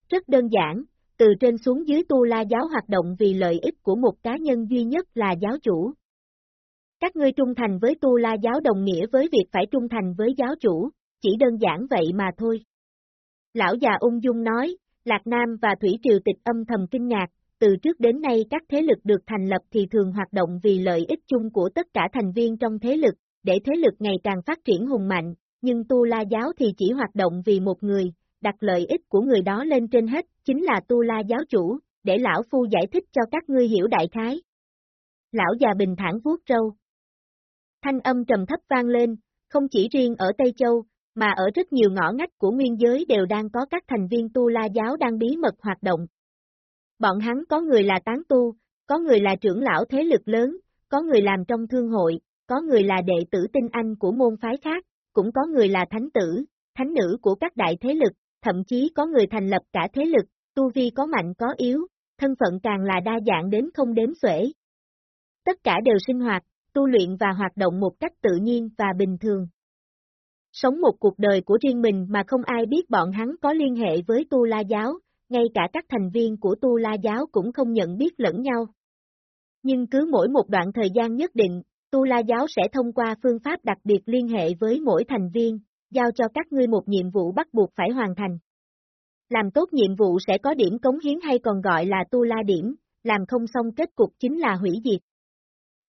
Rất đơn giản, từ trên xuống dưới Tu La Giáo hoạt động vì lợi ích của một cá nhân duy nhất là giáo chủ. Các ngươi trung thành với Tu La Giáo đồng nghĩa với việc phải trung thành với giáo chủ, chỉ đơn giản vậy mà thôi. Lão già ung dung nói, Lạc Nam và Thủy Triều Tịch âm thầm kinh ngạc, từ trước đến nay các thế lực được thành lập thì thường hoạt động vì lợi ích chung của tất cả thành viên trong thế lực, để thế lực ngày càng phát triển hùng mạnh, nhưng Tu La Giáo thì chỉ hoạt động vì một người, đặt lợi ích của người đó lên trên hết, chính là Tu La Giáo chủ, để Lão Phu giải thích cho các ngươi hiểu đại khái. Lão già bình thản vuốt râu. Thanh âm trầm thấp vang lên, không chỉ riêng ở Tây Châu, mà ở rất nhiều ngõ ngách của nguyên giới đều đang có các thành viên tu la giáo đang bí mật hoạt động. Bọn hắn có người là tán tu, có người là trưởng lão thế lực lớn, có người làm trong thương hội, có người là đệ tử tinh anh của môn phái khác, cũng có người là thánh tử, thánh nữ của các đại thế lực, thậm chí có người thành lập cả thế lực, tu vi có mạnh có yếu, thân phận càng là đa dạng đến không đếm xuể. Tất cả đều sinh hoạt, tu luyện và hoạt động một cách tự nhiên và bình thường, Sống một cuộc đời của riêng mình mà không ai biết bọn hắn có liên hệ với Tu La Giáo, ngay cả các thành viên của Tu La Giáo cũng không nhận biết lẫn nhau. Nhưng cứ mỗi một đoạn thời gian nhất định, Tu La Giáo sẽ thông qua phương pháp đặc biệt liên hệ với mỗi thành viên, giao cho các ngươi một nhiệm vụ bắt buộc phải hoàn thành. Làm tốt nhiệm vụ sẽ có điểm cống hiến hay còn gọi là Tu La Điểm, làm không xong kết cục chính là hủy diệt.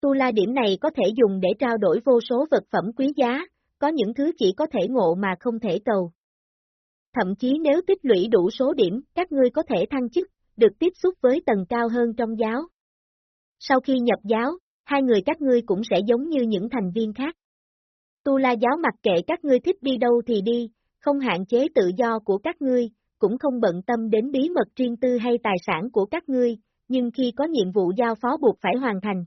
Tu La Điểm này có thể dùng để trao đổi vô số vật phẩm quý giá, có những thứ chỉ có thể ngộ mà không thể cầu. Thậm chí nếu tích lũy đủ số điểm, các ngươi có thể thăng chức, được tiếp xúc với tầng cao hơn trong giáo. Sau khi nhập giáo, hai người các ngươi cũng sẽ giống như những thành viên khác. Tu La giáo mặc kệ các ngươi thích đi đâu thì đi, không hạn chế tự do của các ngươi, cũng không bận tâm đến bí mật riêng tư hay tài sản của các ngươi, nhưng khi có nhiệm vụ giao phó buộc phải hoàn thành.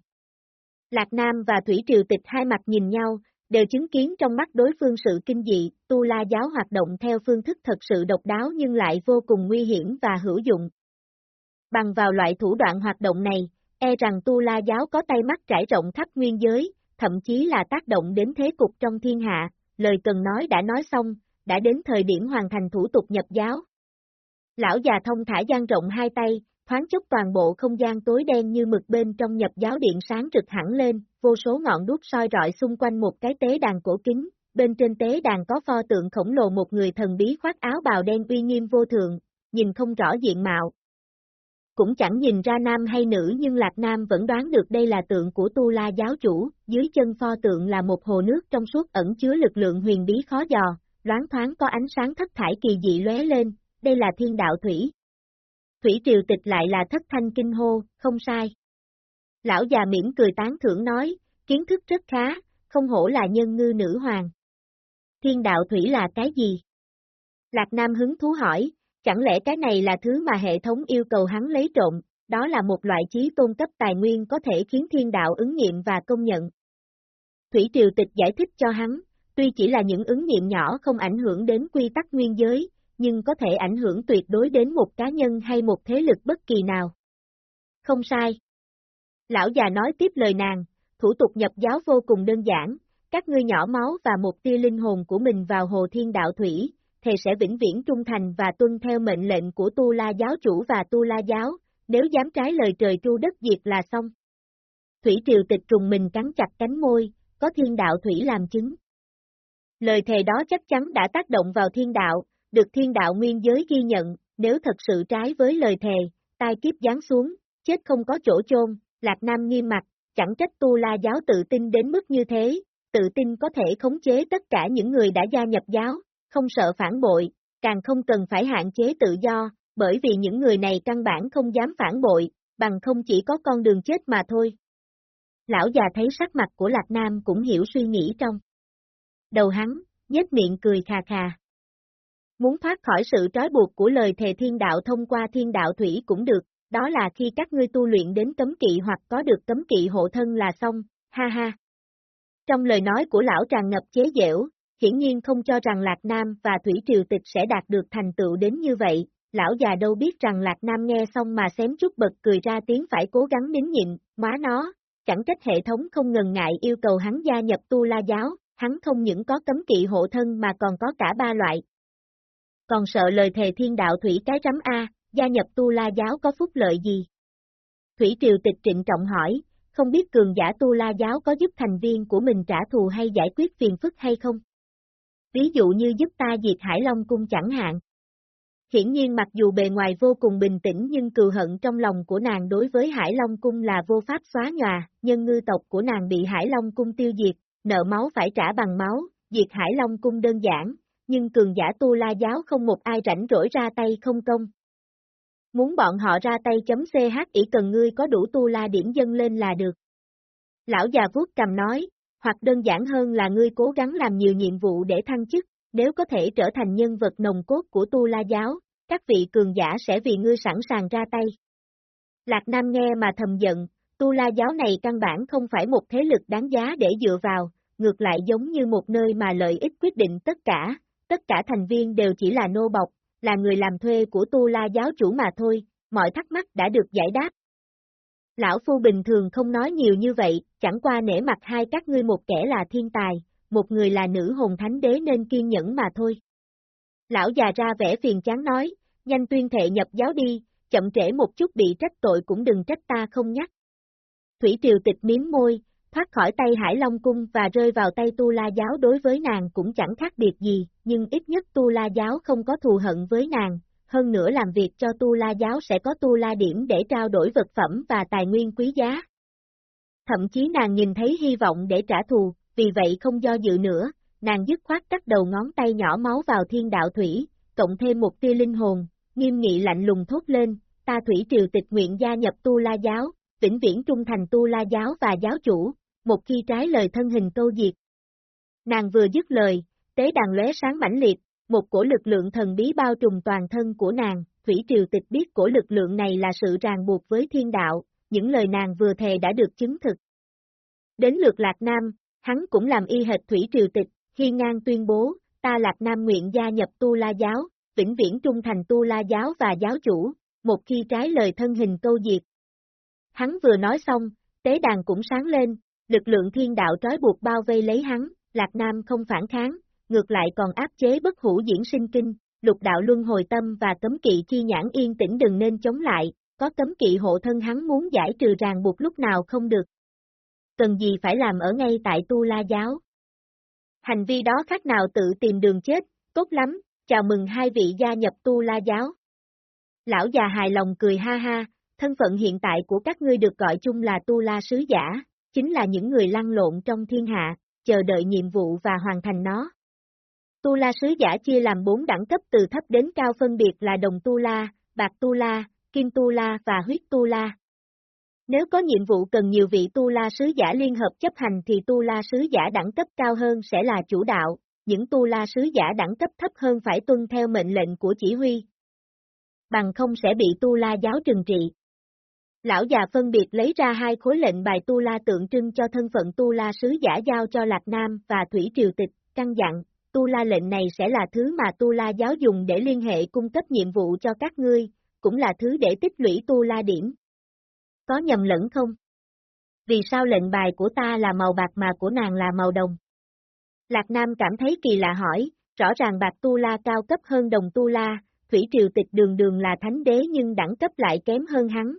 Lạc Nam và Thủy Triều Tịch hai mặt nhìn nhau, đều chứng kiến trong mắt đối phương sự kinh dị, tu la giáo hoạt động theo phương thức thật sự độc đáo nhưng lại vô cùng nguy hiểm và hữu dụng. Bằng vào loại thủ đoạn hoạt động này, e rằng tu la giáo có tay mắt trải rộng khắp nguyên giới, thậm chí là tác động đến thế cục trong thiên hạ, lời cần nói đã nói xong, đã đến thời điểm hoàn thành thủ tục nhập giáo. Lão già thông thả gian rộng hai tay, thoáng chốc toàn bộ không gian tối đen như mực bên trong nhập giáo điện sáng rực hẳn lên, vô số ngọn đuốc soi rọi xung quanh một cái tế đàn cổ kính, bên trên tế đàn có pho tượng khổng lồ một người thần bí khoác áo bào đen uy nghiêm vô thượng, nhìn không rõ diện mạo. Cũng chẳng nhìn ra nam hay nữ nhưng Lạc Nam vẫn đoán được đây là tượng của Tu La giáo chủ, dưới chân pho tượng là một hồ nước trong suốt ẩn chứa lực lượng huyền bí khó dò, loáng thoáng có ánh sáng thất thải kỳ dị lóe lên, đây là thiên đạo thủy, Thủy Triều Tịch lại là thất thanh kinh hô, không sai. Lão già mỉm cười tán thưởng nói, kiến thức rất khá, không hổ là nhân ngư nữ hoàng. Thiên đạo thủy là cái gì? Lạc Nam hứng thú hỏi, chẳng lẽ cái này là thứ mà hệ thống yêu cầu hắn lấy trộm, đó là một loại trí tôn cấp tài nguyên có thể khiến thiên đạo ứng nghiệm và công nhận. Thủy Triều Tịch giải thích cho hắn, tuy chỉ là những ứng nghiệm nhỏ không ảnh hưởng đến quy tắc nguyên giới, nhưng có thể ảnh hưởng tuyệt đối đến một cá nhân hay một thế lực bất kỳ nào. Không sai. Lão già nói tiếp lời nàng, thủ tục nhập giáo vô cùng đơn giản, các ngươi nhỏ máu và một tia linh hồn của mình vào hồ thiên đạo thủy, thề sẽ vĩnh viễn trung thành và tuân theo mệnh lệnh của Tu La giáo chủ và Tu La giáo, nếu dám trái lời trời tru đất diệt là xong. Thủy triều tịch trùng mình cắn chặt cánh môi, có thiên đạo thủy làm chứng. Lời thề đó chắc chắn đã tác động vào thiên đạo, được thiên đạo nguyên giới ghi nhận, nếu thật sự trái với lời thề, tai kiếp giáng xuống, chết không có chỗ chôn, Lạc Nam nghiêm mặt, chẳng trách tu la giáo tự tin đến mức như thế, tự tin có thể khống chế tất cả những người đã gia nhập giáo, không sợ phản bội, càng không cần phải hạn chế tự do, bởi vì những người này căn bản không dám phản bội, bằng không chỉ có con đường chết mà thôi. Lão già thấy sắc mặt của Lạc Nam cũng hiểu suy nghĩ trong. Đầu hắn, nhếch miệng cười khà khà. Muốn thoát khỏi sự trói buộc của lời thề thiên đạo thông qua thiên đạo thủy cũng được, đó là khi các ngươi tu luyện đến cấm kỵ hoặc có được cấm kỵ hộ thân là xong, ha ha. Trong lời nói của lão tràn ngập chế giễu, hiển nhiên không cho rằng Lạc Nam và Thủy Triều Tịch sẽ đạt được thành tựu đến như vậy, lão già đâu biết rằng Lạc Nam nghe xong mà xém chút bật cười ra tiếng phải cố gắng nín nhịn, má nó, chẳng trách hệ thống không ngần ngại yêu cầu hắn gia nhập tu la giáo, hắn không những có cấm kỵ hộ thân mà còn có cả ba loại. Còn sợ lời thề thiên đạo thủy cái rắm A, gia nhập tu la giáo có phúc lợi gì? Thủy Triều Tịch trịnh trọng hỏi, không biết cường giả tu la giáo có giúp thành viên của mình trả thù hay giải quyết phiền phức hay không? Ví dụ như giúp ta diệt Hải Long Cung chẳng hạn. Hiển nhiên mặc dù bề ngoài vô cùng bình tĩnh nhưng cừu hận trong lòng của nàng đối với Hải Long Cung là vô pháp xóa nhòa, nhân ngư tộc của nàng bị Hải Long Cung tiêu diệt, nợ máu phải trả bằng máu, diệt Hải Long Cung đơn giản, nhưng cường giả tu la giáo không một ai rảnh rỗi ra tay không công. Muốn bọn họ ra tay chấm CH chỉ cần ngươi có đủ tu la điểm dân lên là được. Lão già vuốt cầm nói, hoặc đơn giản hơn là ngươi cố gắng làm nhiều nhiệm vụ để thăng chức, nếu có thể trở thành nhân vật nồng cốt của tu la giáo, các vị cường giả sẽ vì ngươi sẵn sàng ra tay. Lạc Nam nghe mà thầm giận, tu la giáo này căn bản không phải một thế lực đáng giá để dựa vào, ngược lại giống như một nơi mà lợi ích quyết định tất cả, tất cả thành viên đều chỉ là nô bọc, là người làm thuê của tu la giáo chủ mà thôi, mọi thắc mắc đã được giải đáp. Lão Phu bình thường không nói nhiều như vậy, chẳng qua nể mặt hai các ngươi một kẻ là thiên tài, một người là nữ hồn thánh đế nên kiên nhẫn mà thôi. Lão già ra vẻ phiền chán nói, nhanh tuyên thệ nhập giáo đi, chậm trễ một chút bị trách tội cũng đừng trách ta không nhắc. Thủy Triều tịch miếm môi, thoát khỏi tay Hải Long Cung và rơi vào tay Tu La Giáo đối với nàng cũng chẳng khác biệt gì, nhưng ít nhất Tu La Giáo không có thù hận với nàng, hơn nữa làm việc cho Tu La Giáo sẽ có Tu La Điểm để trao đổi vật phẩm và tài nguyên quý giá. Thậm chí nàng nhìn thấy hy vọng để trả thù, vì vậy không do dự nữa, nàng dứt khoát cắt đầu ngón tay nhỏ máu vào thiên đạo thủy, cộng thêm một tia linh hồn, nghiêm nghị lạnh lùng thốt lên, ta thủy triều tịch nguyện gia nhập Tu La Giáo, vĩnh viễn trung thành Tu La Giáo và giáo chủ, một khi trái lời thân hình câu diệt. Nàng vừa dứt lời, tế đàn lóe sáng mãnh liệt, một cổ lực lượng thần bí bao trùm toàn thân của nàng, Thủy Triều Tịch biết cổ lực lượng này là sự ràng buộc với thiên đạo, những lời nàng vừa thề đã được chứng thực. Đến lượt Lạc Nam, hắn cũng làm y hệt Thủy Triều Tịch, khi ngang tuyên bố, ta Lạc Nam nguyện gia nhập Tu La Giáo, vĩnh viễn trung thành Tu La Giáo và giáo chủ, một khi trái lời thân hình câu diệt. Hắn vừa nói xong, tế đàn cũng sáng lên, lực lượng thiên đạo trói buộc bao vây lấy hắn, Lạc Nam không phản kháng, ngược lại còn áp chế bất hủ diễn sinh kinh, lục đạo luân hồi tâm và cấm kỵ chi nhãn yên tĩnh đừng nên chống lại, có cấm kỵ hộ thân hắn muốn giải trừ ràng buộc lúc nào không được. Cần gì phải làm ở ngay tại Tu La Giáo? Hành vi đó khác nào tự tìm đường chết, tốt lắm, chào mừng hai vị gia nhập Tu La Giáo. Lão già hài lòng cười ha ha, thân phận hiện tại của các ngươi được gọi chung là Tu La Sứ Giả, chính là những người lăn lộn trong thiên hạ, chờ đợi nhiệm vụ và hoàn thành nó. Tu La sứ giả chia làm bốn đẳng cấp từ thấp đến cao phân biệt là đồng Tu La, bạc Tu La, kim Tu La và huyết Tu La. Nếu có nhiệm vụ cần nhiều vị Tu La sứ giả liên hợp chấp hành thì Tu La sứ giả đẳng cấp cao hơn sẽ là chủ đạo, những Tu La sứ giả đẳng cấp thấp hơn phải tuân theo mệnh lệnh của chỉ huy. Bằng không sẽ bị Tu La giáo trừng trị. Lão già phân biệt lấy ra hai khối lệnh bài Tu La tượng trưng cho thân phận Tu La sứ giả giao cho Lạc Nam và Thủy Triều Tịch, căn dặn, Tu La lệnh này sẽ là thứ mà Tu La giáo dùng để liên hệ cung cấp nhiệm vụ cho các ngươi, cũng là thứ để tích lũy Tu La điểm. Có nhầm lẫn không? Vì sao lệnh bài của ta là màu bạc mà của nàng là màu đồng? Lạc Nam cảm thấy kỳ lạ hỏi, rõ ràng bạc Tu La cao cấp hơn đồng Tu La, Thủy Triều Tịch đường đường là thánh đế nhưng đẳng cấp lại kém hơn hắn,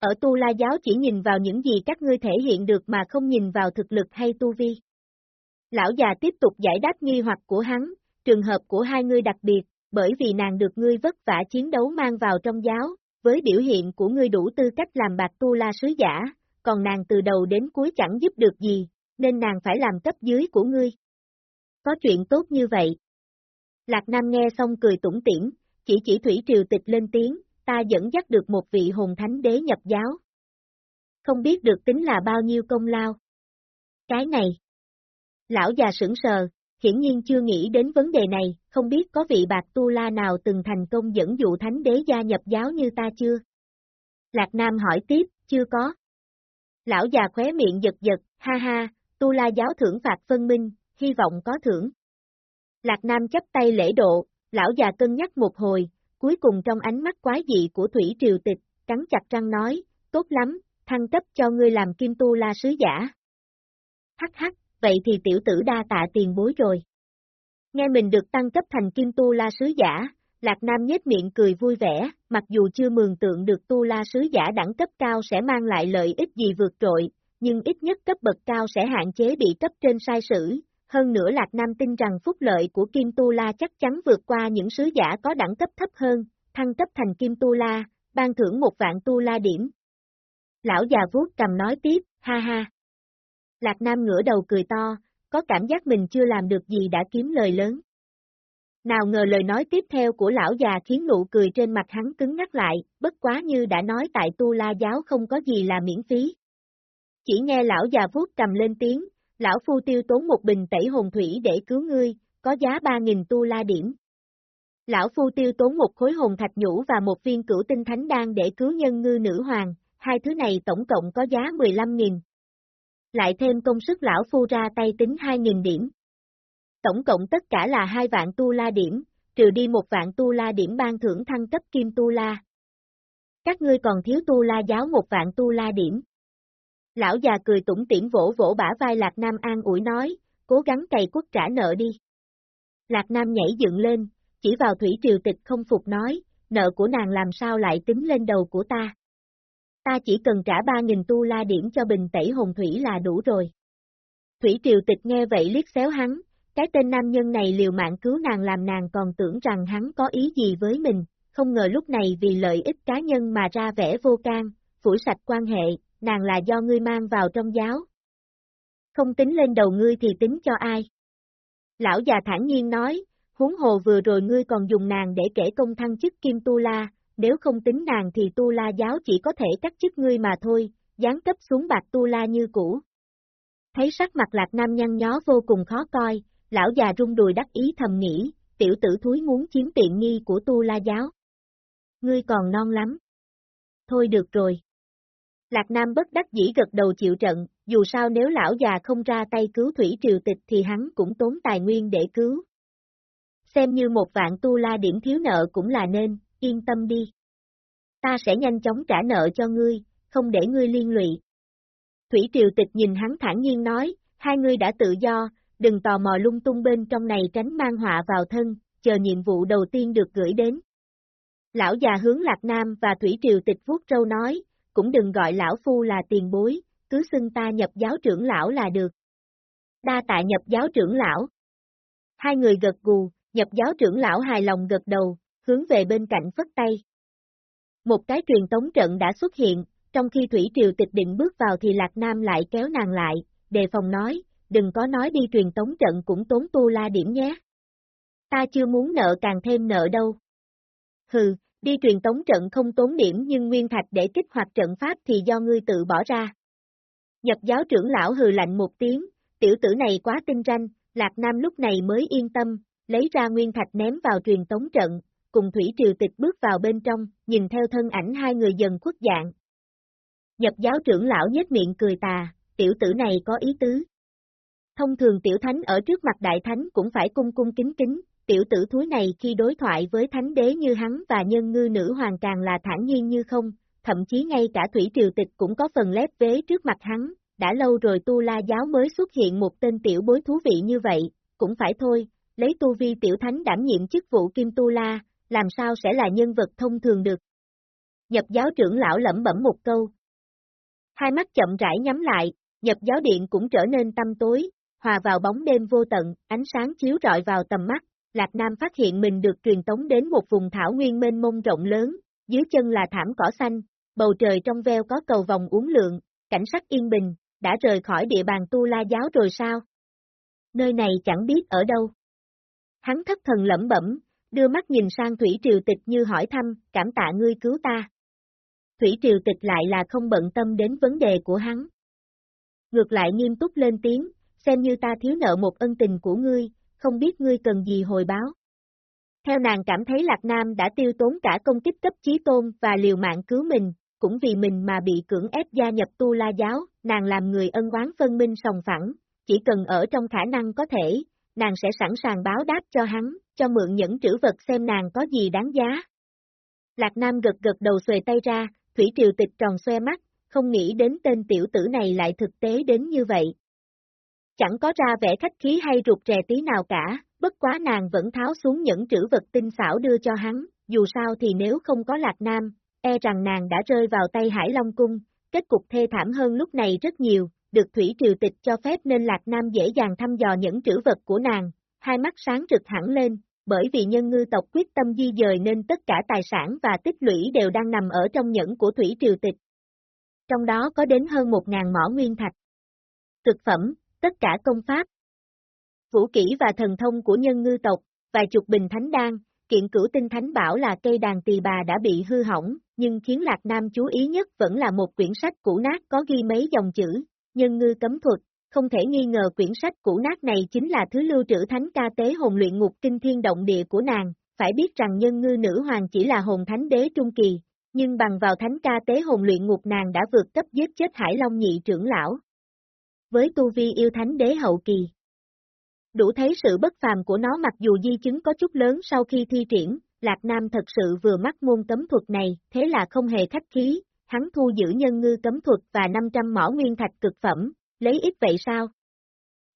ở tu la giáo chỉ nhìn vào những gì các ngươi thể hiện được mà không nhìn vào thực lực hay tu vi. Lão già tiếp tục giải đáp nghi hoặc của hắn, trường hợp của hai ngươi đặc biệt, bởi vì nàng được ngươi vất vả chiến đấu mang vào trong giáo, với biểu hiện của ngươi đủ tư cách làm bạc tu la sứ giả, còn nàng từ đầu đến cuối chẳng giúp được gì, nên nàng phải làm cấp dưới của ngươi. Có chuyện tốt như vậy. Lạc Nam nghe xong cười tủm tỉm, chỉ chỉ thủy triều tịch lên tiếng, ta dẫn dắt được một vị hồn thánh đế nhập giáo. Không biết được tính là bao nhiêu công lao. Cái này. Lão già sững sờ, hiển nhiên chưa nghĩ đến vấn đề này, không biết có vị bạc tu la nào từng thành công dẫn dụ thánh đế gia nhập giáo như ta chưa? Lạc Nam hỏi tiếp, chưa có. Lão già khóe miệng giật giật, ha ha, tu la giáo thưởng phạt phân minh, hy vọng có thưởng. Lạc Nam chấp tay lễ độ, lão già cân nhắc một hồi, cuối cùng trong ánh mắt quái dị của Thủy Triều Tịch, cắn chặt răng nói, tốt lắm, thăng cấp cho ngươi làm kim tu la sứ giả. Hắc hắc, vậy thì tiểu tử đa tạ tiền bối rồi. Nghe mình được tăng cấp thành kim tu la sứ giả, Lạc Nam nhếch miệng cười vui vẻ, mặc dù chưa mường tượng được tu la sứ giả đẳng cấp cao sẽ mang lại lợi ích gì vượt trội, nhưng ít nhất cấp bậc cao sẽ hạn chế bị cấp trên sai sử. Hơn nữa Lạc Nam tin rằng phúc lợi của Kim Tu La chắc chắn vượt qua những sứ giả có đẳng cấp thấp hơn, thăng cấp thành Kim Tu La, ban thưởng một vạn Tu La điểm. Lão già vuốt cầm nói tiếp, ha ha. Lạc Nam ngửa đầu cười to, có cảm giác mình chưa làm được gì đã kiếm lời lớn. Nào ngờ lời nói tiếp theo của lão già khiến nụ cười trên mặt hắn cứng ngắt lại, bất quá như đã nói tại tu la giáo không có gì là miễn phí. Chỉ nghe lão già vuốt cầm lên tiếng, lão phu tiêu tốn một bình tẩy hồn thủy để cứu ngươi, có giá 3.000 tu la điểm. Lão phu tiêu tốn một khối hồn thạch nhũ và một viên cửu tinh thánh đan để cứu nhân ngư nữ hoàng, hai thứ này tổng cộng có giá 15.000. Lại thêm công sức lão phu ra tay tính 2.000 điểm. Tổng cộng tất cả là hai vạn tu la điểm, trừ đi một vạn tu la điểm ban thưởng thăng cấp kim tu la. Các ngươi còn thiếu tu la giáo một vạn tu la điểm. Lão già cười tủm tỉm vỗ vỗ bả vai Lạc Nam an ủi nói, cố gắng cày quốc trả nợ đi. Lạc Nam nhảy dựng lên, chỉ vào thủy triều tịch không phục nói, nợ của nàng làm sao lại tính lên đầu của ta. Ta chỉ cần trả 3.000 tu la điểm cho bình tẩy hồn thủy là đủ rồi. Thủy triều tịch nghe vậy liếc xéo hắn, cái tên nam nhân này liều mạng cứu nàng làm nàng còn tưởng rằng hắn có ý gì với mình, không ngờ lúc này vì lợi ích cá nhân mà ra vẻ vô can, phủi sạch quan hệ, nàng là do ngươi mang vào trong giáo. Không tính lên đầu ngươi thì tính cho ai? Lão già thản nhiên nói, huống hồ vừa rồi ngươi còn dùng nàng để kể công thăng chức Kim Tu La, nếu không tính nàng thì Tu La giáo chỉ có thể cắt chức ngươi mà thôi, giáng cấp xuống bạc Tu La như cũ. Thấy sắc mặt lạc nam nhăn nhó vô cùng khó coi, lão già rung đùi đắc ý thầm nghĩ, tiểu tử thúi muốn chiếm tiện nghi của Tu La giáo. Ngươi còn non lắm. Thôi được rồi. Lạc Nam bất đắc dĩ gật đầu chịu trận, dù sao nếu lão già không ra tay cứu thủy triều tịch thì hắn cũng tốn tài nguyên để cứu. Xem như một vạn tu la điểm thiếu nợ cũng là nên, yên tâm đi. Ta sẽ nhanh chóng trả nợ cho ngươi, không để ngươi liên lụy. Thủy triều tịch nhìn hắn thản nhiên nói, hai ngươi đã tự do, đừng tò mò lung tung bên trong này tránh mang họa vào thân, chờ nhiệm vụ đầu tiên được gửi đến. Lão già hướng Lạc Nam và Thủy Triều tịch vuốt râu nói, cũng đừng gọi lão phu là tiền bối, cứ xưng ta nhập giáo trưởng lão là được. Đa tạ nhập giáo trưởng lão. Hai người gật gù, nhập giáo trưởng lão hài lòng gật đầu, hướng về bên cạnh phất tay. Một cái truyền tống trận đã xuất hiện, trong khi Thủy Triều tịch định bước vào thì Lạc Nam lại kéo nàng lại, đề phòng nói, đừng có nói đi truyền tống trận cũng tốn tu la điểm nhé. Ta chưa muốn nợ càng thêm nợ đâu. Hừ, đi truyền tống trận không tốn điểm nhưng nguyên thạch để kích hoạt trận pháp thì do ngươi tự bỏ ra. Nhập giáo trưởng lão hừ lạnh một tiếng, tiểu tử này quá tinh ranh, Lạc Nam lúc này mới yên tâm, lấy ra nguyên thạch ném vào truyền tống trận, cùng Thủy Triều Tịch bước vào bên trong, nhìn theo thân ảnh hai người dần khuất dạng. Nhập giáo trưởng lão nhếch miệng cười tà, tiểu tử này có ý tứ. Thông thường tiểu thánh ở trước mặt đại thánh cũng phải cung cung kính kính, tiểu tử thúi này khi đối thoại với thánh đế như hắn và nhân ngư nữ hoàn càng là thản nhiên như không, thậm chí ngay cả thủy triều tịch cũng có phần lép vế trước mặt hắn, đã lâu rồi tu la giáo mới xuất hiện một tên tiểu bối thú vị như vậy, cũng phải thôi, lấy tu vi tiểu thánh đảm nhiệm chức vụ kim tu la, làm sao sẽ là nhân vật thông thường được. Nhập giáo trưởng lão lẩm bẩm một câu. Hai mắt chậm rãi nhắm lại, nhập giáo điện cũng trở nên tâm tối, hòa vào bóng đêm vô tận, ánh sáng chiếu rọi vào tầm mắt, Lạc Nam phát hiện mình được truyền tống đến một vùng thảo nguyên mênh mông rộng lớn, dưới chân là thảm cỏ xanh, bầu trời trong veo có cầu vòng uốn lượn, cảnh sắc yên bình, đã rời khỏi địa bàn tu la giáo rồi sao? Nơi này chẳng biết ở đâu. Hắn thất thần lẩm bẩm, đưa mắt nhìn sang Thủy Triều Tịch như hỏi thăm, cảm tạ ngươi cứu ta. Thủy Triều Tịch lại là không bận tâm đến vấn đề của hắn. Ngược lại nghiêm túc lên tiếng, xem như ta thiếu nợ một ân tình của ngươi, không biết ngươi cần gì hồi báo. Theo nàng cảm thấy Lạc Nam đã tiêu tốn cả công kích cấp chí tôn và liều mạng cứu mình, cũng vì mình mà bị cưỡng ép gia nhập tu la giáo, nàng làm người ân oán phân minh sòng phẳng, chỉ cần ở trong khả năng có thể, nàng sẽ sẵn sàng báo đáp cho hắn, cho mượn những trữ vật xem nàng có gì đáng giá. Lạc Nam gật gật đầu xuề tay ra, Thủy Triều Tịch tròn xoe mắt, không nghĩ đến tên tiểu tử này lại thực tế đến như vậy. Chẳng có ra vẻ khách khí hay rụt rè tí nào cả, bất quá nàng vẫn tháo xuống những trữ vật tinh xảo đưa cho hắn, dù sao thì nếu không có Lạc Nam, e rằng nàng đã rơi vào tay Hải Long Cung, kết cục thê thảm hơn lúc này rất nhiều, được Thủy Triều Tịch cho phép nên Lạc Nam dễ dàng thăm dò những trữ vật của nàng, hai mắt sáng rực hẳn lên, bởi vì nhân ngư tộc quyết tâm di dời nên tất cả tài sản và tích lũy đều đang nằm ở trong nhẫn của Thủy Triều Tịch. Trong đó có đến hơn một ngàn mỏ nguyên thạch. Thực phẩm, tất cả công pháp, vũ kỹ và thần thông của nhân ngư tộc, vài chục bình thánh đan, kiện cửu tinh thánh bảo là cây đàn tỳ bà đã bị hư hỏng, nhưng khiến Lạc Nam chú ý nhất vẫn là một quyển sách cũ nát có ghi mấy dòng chữ, nhân ngư cấm thuật, không thể nghi ngờ quyển sách cũ nát này chính là thứ lưu trữ thánh ca tế hồn luyện ngục kinh thiên động địa của nàng, phải biết rằng nhân ngư nữ hoàng chỉ là hồn thánh đế trung kỳ, nhưng bằng vào thánh ca tế hồn luyện ngục nàng đã vượt cấp giết chết Hải Long nhị trưởng lão. Với tu vi yêu thánh đế hậu kỳ, đủ thấy sự bất phàm của nó mặc dù di chứng có chút lớn sau khi thi triển, Lạc Nam thật sự vừa mắc môn cấm thuật này, thế là không hề khách khí, hắn thu giữ nhân ngư cấm thuật và 500 mỏ nguyên thạch cực phẩm, lấy ít vậy sao?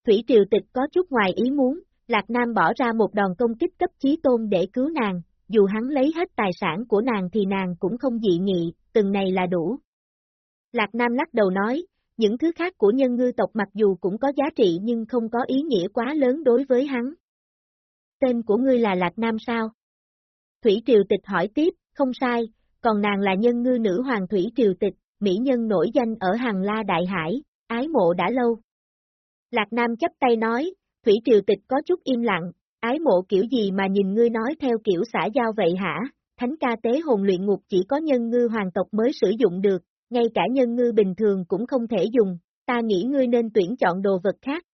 Thủy Triều Tịch có chút ngoài ý muốn, Lạc Nam bỏ ra một đòn công kích cấp chí tôn để cứu nàng, dù hắn lấy hết tài sản của nàng thì nàng cũng không dị nghị, từng này là đủ. Lạc Nam lắc đầu nói, những thứ khác của nhân ngư tộc mặc dù cũng có giá trị nhưng không có ý nghĩa quá lớn đối với hắn. Tên của ngươi là Lạc Nam sao? Thủy Triều Tịch hỏi tiếp, không sai, còn nàng là nhân ngư nữ hoàng Thủy Triều Tịch, mỹ nhân nổi danh ở Hằng La Đại Hải, ái mộ đã lâu. Lạc Nam chấp tay nói, Thủy Triều Tịch có chút im lặng, ái mộ kiểu gì mà nhìn ngươi nói theo kiểu xã giao vậy hả? Thánh ca tế hồn luyện ngục chỉ có nhân ngư hoàng tộc mới sử dụng được, ngay cả nhân ngư bình thường cũng không thể dùng, ta nghĩ ngươi nên tuyển chọn đồ vật khác.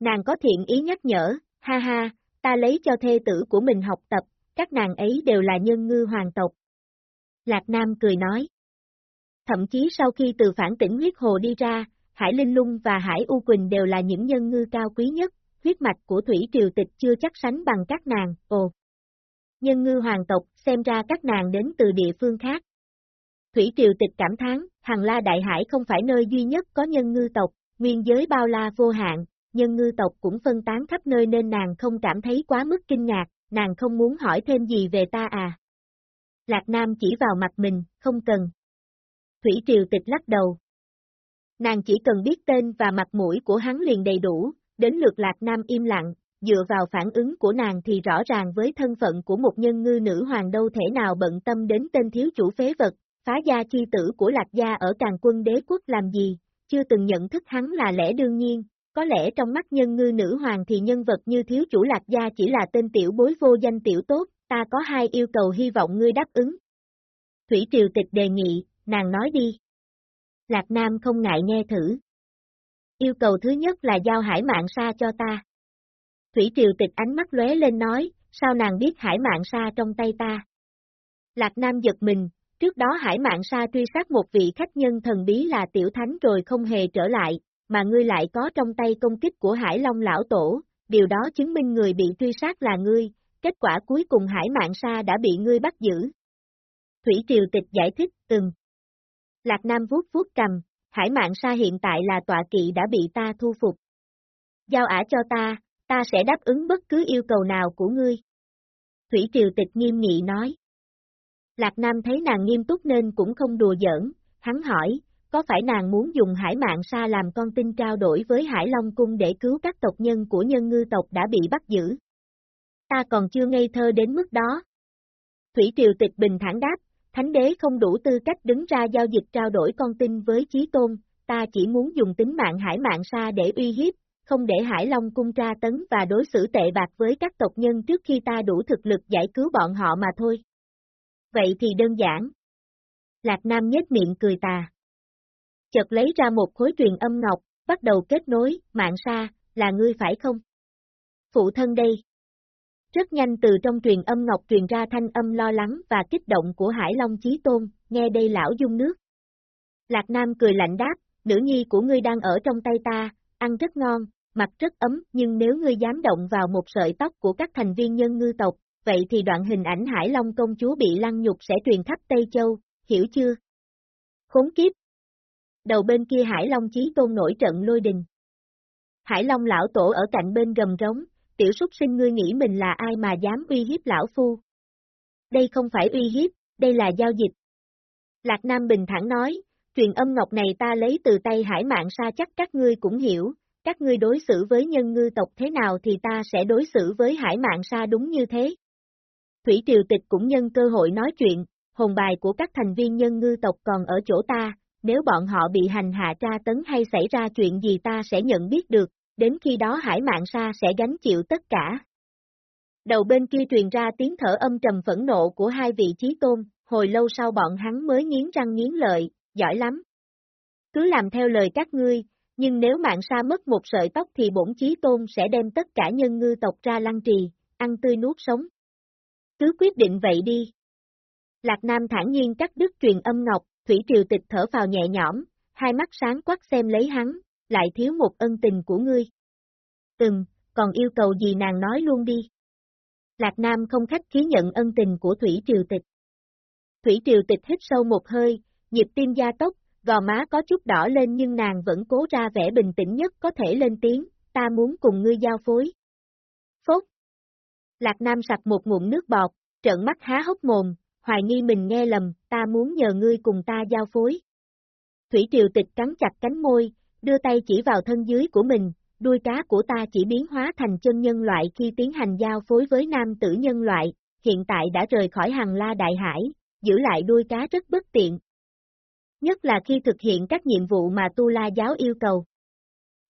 Nàng có thiện ý nhắc nhở, ha ha, ta lấy cho thê tử của mình học tập, các nàng ấy đều là nhân ngư hoàng tộc. Lạc Nam cười nói. Thậm chí sau khi từ phản tỉnh huyết hồ đi ra, Hải Linh Lung và Hải U Quỳnh đều là những nhân ngư cao quý nhất, huyết mạch của Thủy Triều Tịch chưa chắc sánh bằng các nàng, ồ. Nhân ngư hoàng tộc, xem ra các nàng đến từ địa phương khác. Thủy Triều Tịch cảm thán, Hằng La Đại Hải không phải nơi duy nhất có nhân ngư tộc, nguyên giới bao la vô hạn, nhân ngư tộc cũng phân tán khắp nơi nên nàng không cảm thấy quá mức kinh ngạc, nàng không muốn hỏi thêm gì về ta à. Lạc Nam chỉ vào mặt mình, không cần. Thủy Triều Tịch lắc đầu. Nàng chỉ cần biết tên và mặt mũi của hắn liền đầy đủ, đến lượt Lạc Nam im lặng, dựa vào phản ứng của nàng thì rõ ràng với thân phận của một nhân ngư nữ hoàng đâu thể nào bận tâm đến tên thiếu chủ phế vật, phá gia chi tử của Lạc Gia ở càng quân đế quốc làm gì, chưa từng nhận thức hắn là lẽ đương nhiên, có lẽ trong mắt nhân ngư nữ hoàng thì nhân vật như thiếu chủ Lạc Gia chỉ là tên tiểu bối vô danh tiểu tốt, ta có hai yêu cầu hy vọng ngươi đáp ứng. Thủy Triều Tịch đề nghị, nàng nói đi. Lạc Nam không ngại nghe thử. Yêu cầu thứ nhất là giao hải mạng sa cho ta. Thủy Triều Tịch ánh mắt lóe lên nói, sao nàng biết hải mạng sa trong tay ta? Lạc Nam giật mình, Trước đó Hải Mạng Sa truy sát một vị khách nhân thần bí là Tiểu Thánh rồi không hề trở lại, mà ngươi lại có trong tay công kích của Hải Long Lão Tổ, điều đó chứng minh người bị truy sát là ngươi, kết quả cuối cùng Hải Mạng Sa đã bị ngươi bắt giữ. Thủy Triều Tịch giải thích, từng Lạc Nam vuốt vuốt cầm, Hải Mạng Sa hiện tại là tọa kỵ đã bị ta thu phục. Giao ả cho ta, ta sẽ đáp ứng bất cứ yêu cầu nào của ngươi. Thủy Triều Tịch nghiêm nghị nói. Lạc Nam thấy nàng nghiêm túc nên cũng không đùa giỡn, hắn hỏi, có phải nàng muốn dùng hải mạng sa làm con tin trao đổi với Hải Long Cung để cứu các tộc nhân của nhân ngư tộc đã bị bắt giữ? Ta còn chưa ngây thơ đến mức đó. Thủy Triều Tịch bình thản đáp, Thánh đế không đủ tư cách đứng ra giao dịch trao đổi con tin với Chí Tôn, ta chỉ muốn dùng tính mạng hải mạng sa để uy hiếp, không để Hải Long cung tra tấn và đối xử tệ bạc với các tộc nhân trước khi ta đủ thực lực giải cứu bọn họ mà thôi. Vậy thì đơn giản. Lạc Nam nhếch miệng cười tà. Chợt lấy ra một khối truyền âm ngọc, bắt đầu kết nối, mạng xa, là ngươi phải không? Phụ thân đây. Rất nhanh từ trong truyền âm ngọc truyền ra thanh âm lo lắng và kích động của Hải Long Chí Tôn, nghe đây lão dung nước. Lạc Nam cười lạnh đáp, nữ nhi của ngươi đang ở trong tay ta, ăn rất ngon, mặt rất ấm, nhưng nếu ngươi dám động vào một sợi tóc của các thành viên nhân ngư tộc, vậy thì đoạn hình ảnh Hải Long công chúa bị lăng nhục sẽ truyền khắp Tây Châu, hiểu chưa? Khốn kiếp! Đầu bên kia Hải Long chí tôn nổi trận lôi đình. Hải Long lão tổ ở cạnh bên gầm rống, tiểu súc sinh ngươi nghĩ mình là ai mà dám uy hiếp lão phu? Đây không phải uy hiếp, đây là giao dịch. Lạc Nam bình thẳng nói, truyền âm ngọc này ta lấy từ tay hải mạng sa chắc các ngươi cũng hiểu, các ngươi đối xử với nhân ngư tộc thế nào thì ta sẽ đối xử với hải mạng sa đúng như thế. Thủy Triều Tịch cũng nhân cơ hội nói chuyện, hồn bài của các thành viên nhân ngư tộc còn ở chỗ ta, nếu bọn họ bị hành hạ tra tấn hay xảy ra chuyện gì ta sẽ nhận biết được, đến khi đó hải mạng sa sẽ gánh chịu tất cả. Đầu bên kia truyền ra tiếng thở âm trầm phẫn nộ của hai vị trí tôn, hồi lâu sau bọn hắn mới nghiến răng nghiến lợi, giỏi lắm. Cứ làm theo lời các ngươi, nhưng nếu mạng sa mất một sợi tóc thì bổn chí tôn sẽ đem tất cả nhân ngư tộc ra lăng trì, ăn tươi nuốt sống. Cứ quyết định vậy đi. Lạc Nam thản nhiên cắt đứt truyền âm ngọc, Thủy Triều Tịch thở vào nhẹ nhõm, hai mắt sáng quắc xem lấy hắn, lại thiếu một ân tình của ngươi. Ừm, còn yêu cầu gì nàng nói luôn đi. Lạc Nam không khách khí nhận ân tình của Thủy Triều Tịch. Thủy Triều Tịch hít sâu một hơi, nhịp tim gia tốc, gò má có chút đỏ lên nhưng nàng vẫn cố ra vẻ bình tĩnh nhất có thể lên tiếng, ta muốn cùng ngươi giao phối. Lạc Nam sặc một ngụm nước bọt, trợn mắt há hốc mồm, hoài nghi mình nghe lầm, ta muốn nhờ ngươi cùng ta giao phối. Thủy Triều Tịch cắn chặt cánh môi, đưa tay chỉ vào thân dưới của mình, đuôi cá của ta chỉ biến hóa thành chân nhân loại khi tiến hành giao phối với nam tử nhân loại, hiện tại đã rời khỏi hàng la đại hải, giữ lại đuôi cá rất bất tiện, nhất là khi thực hiện các nhiệm vụ mà Tu La giáo yêu cầu.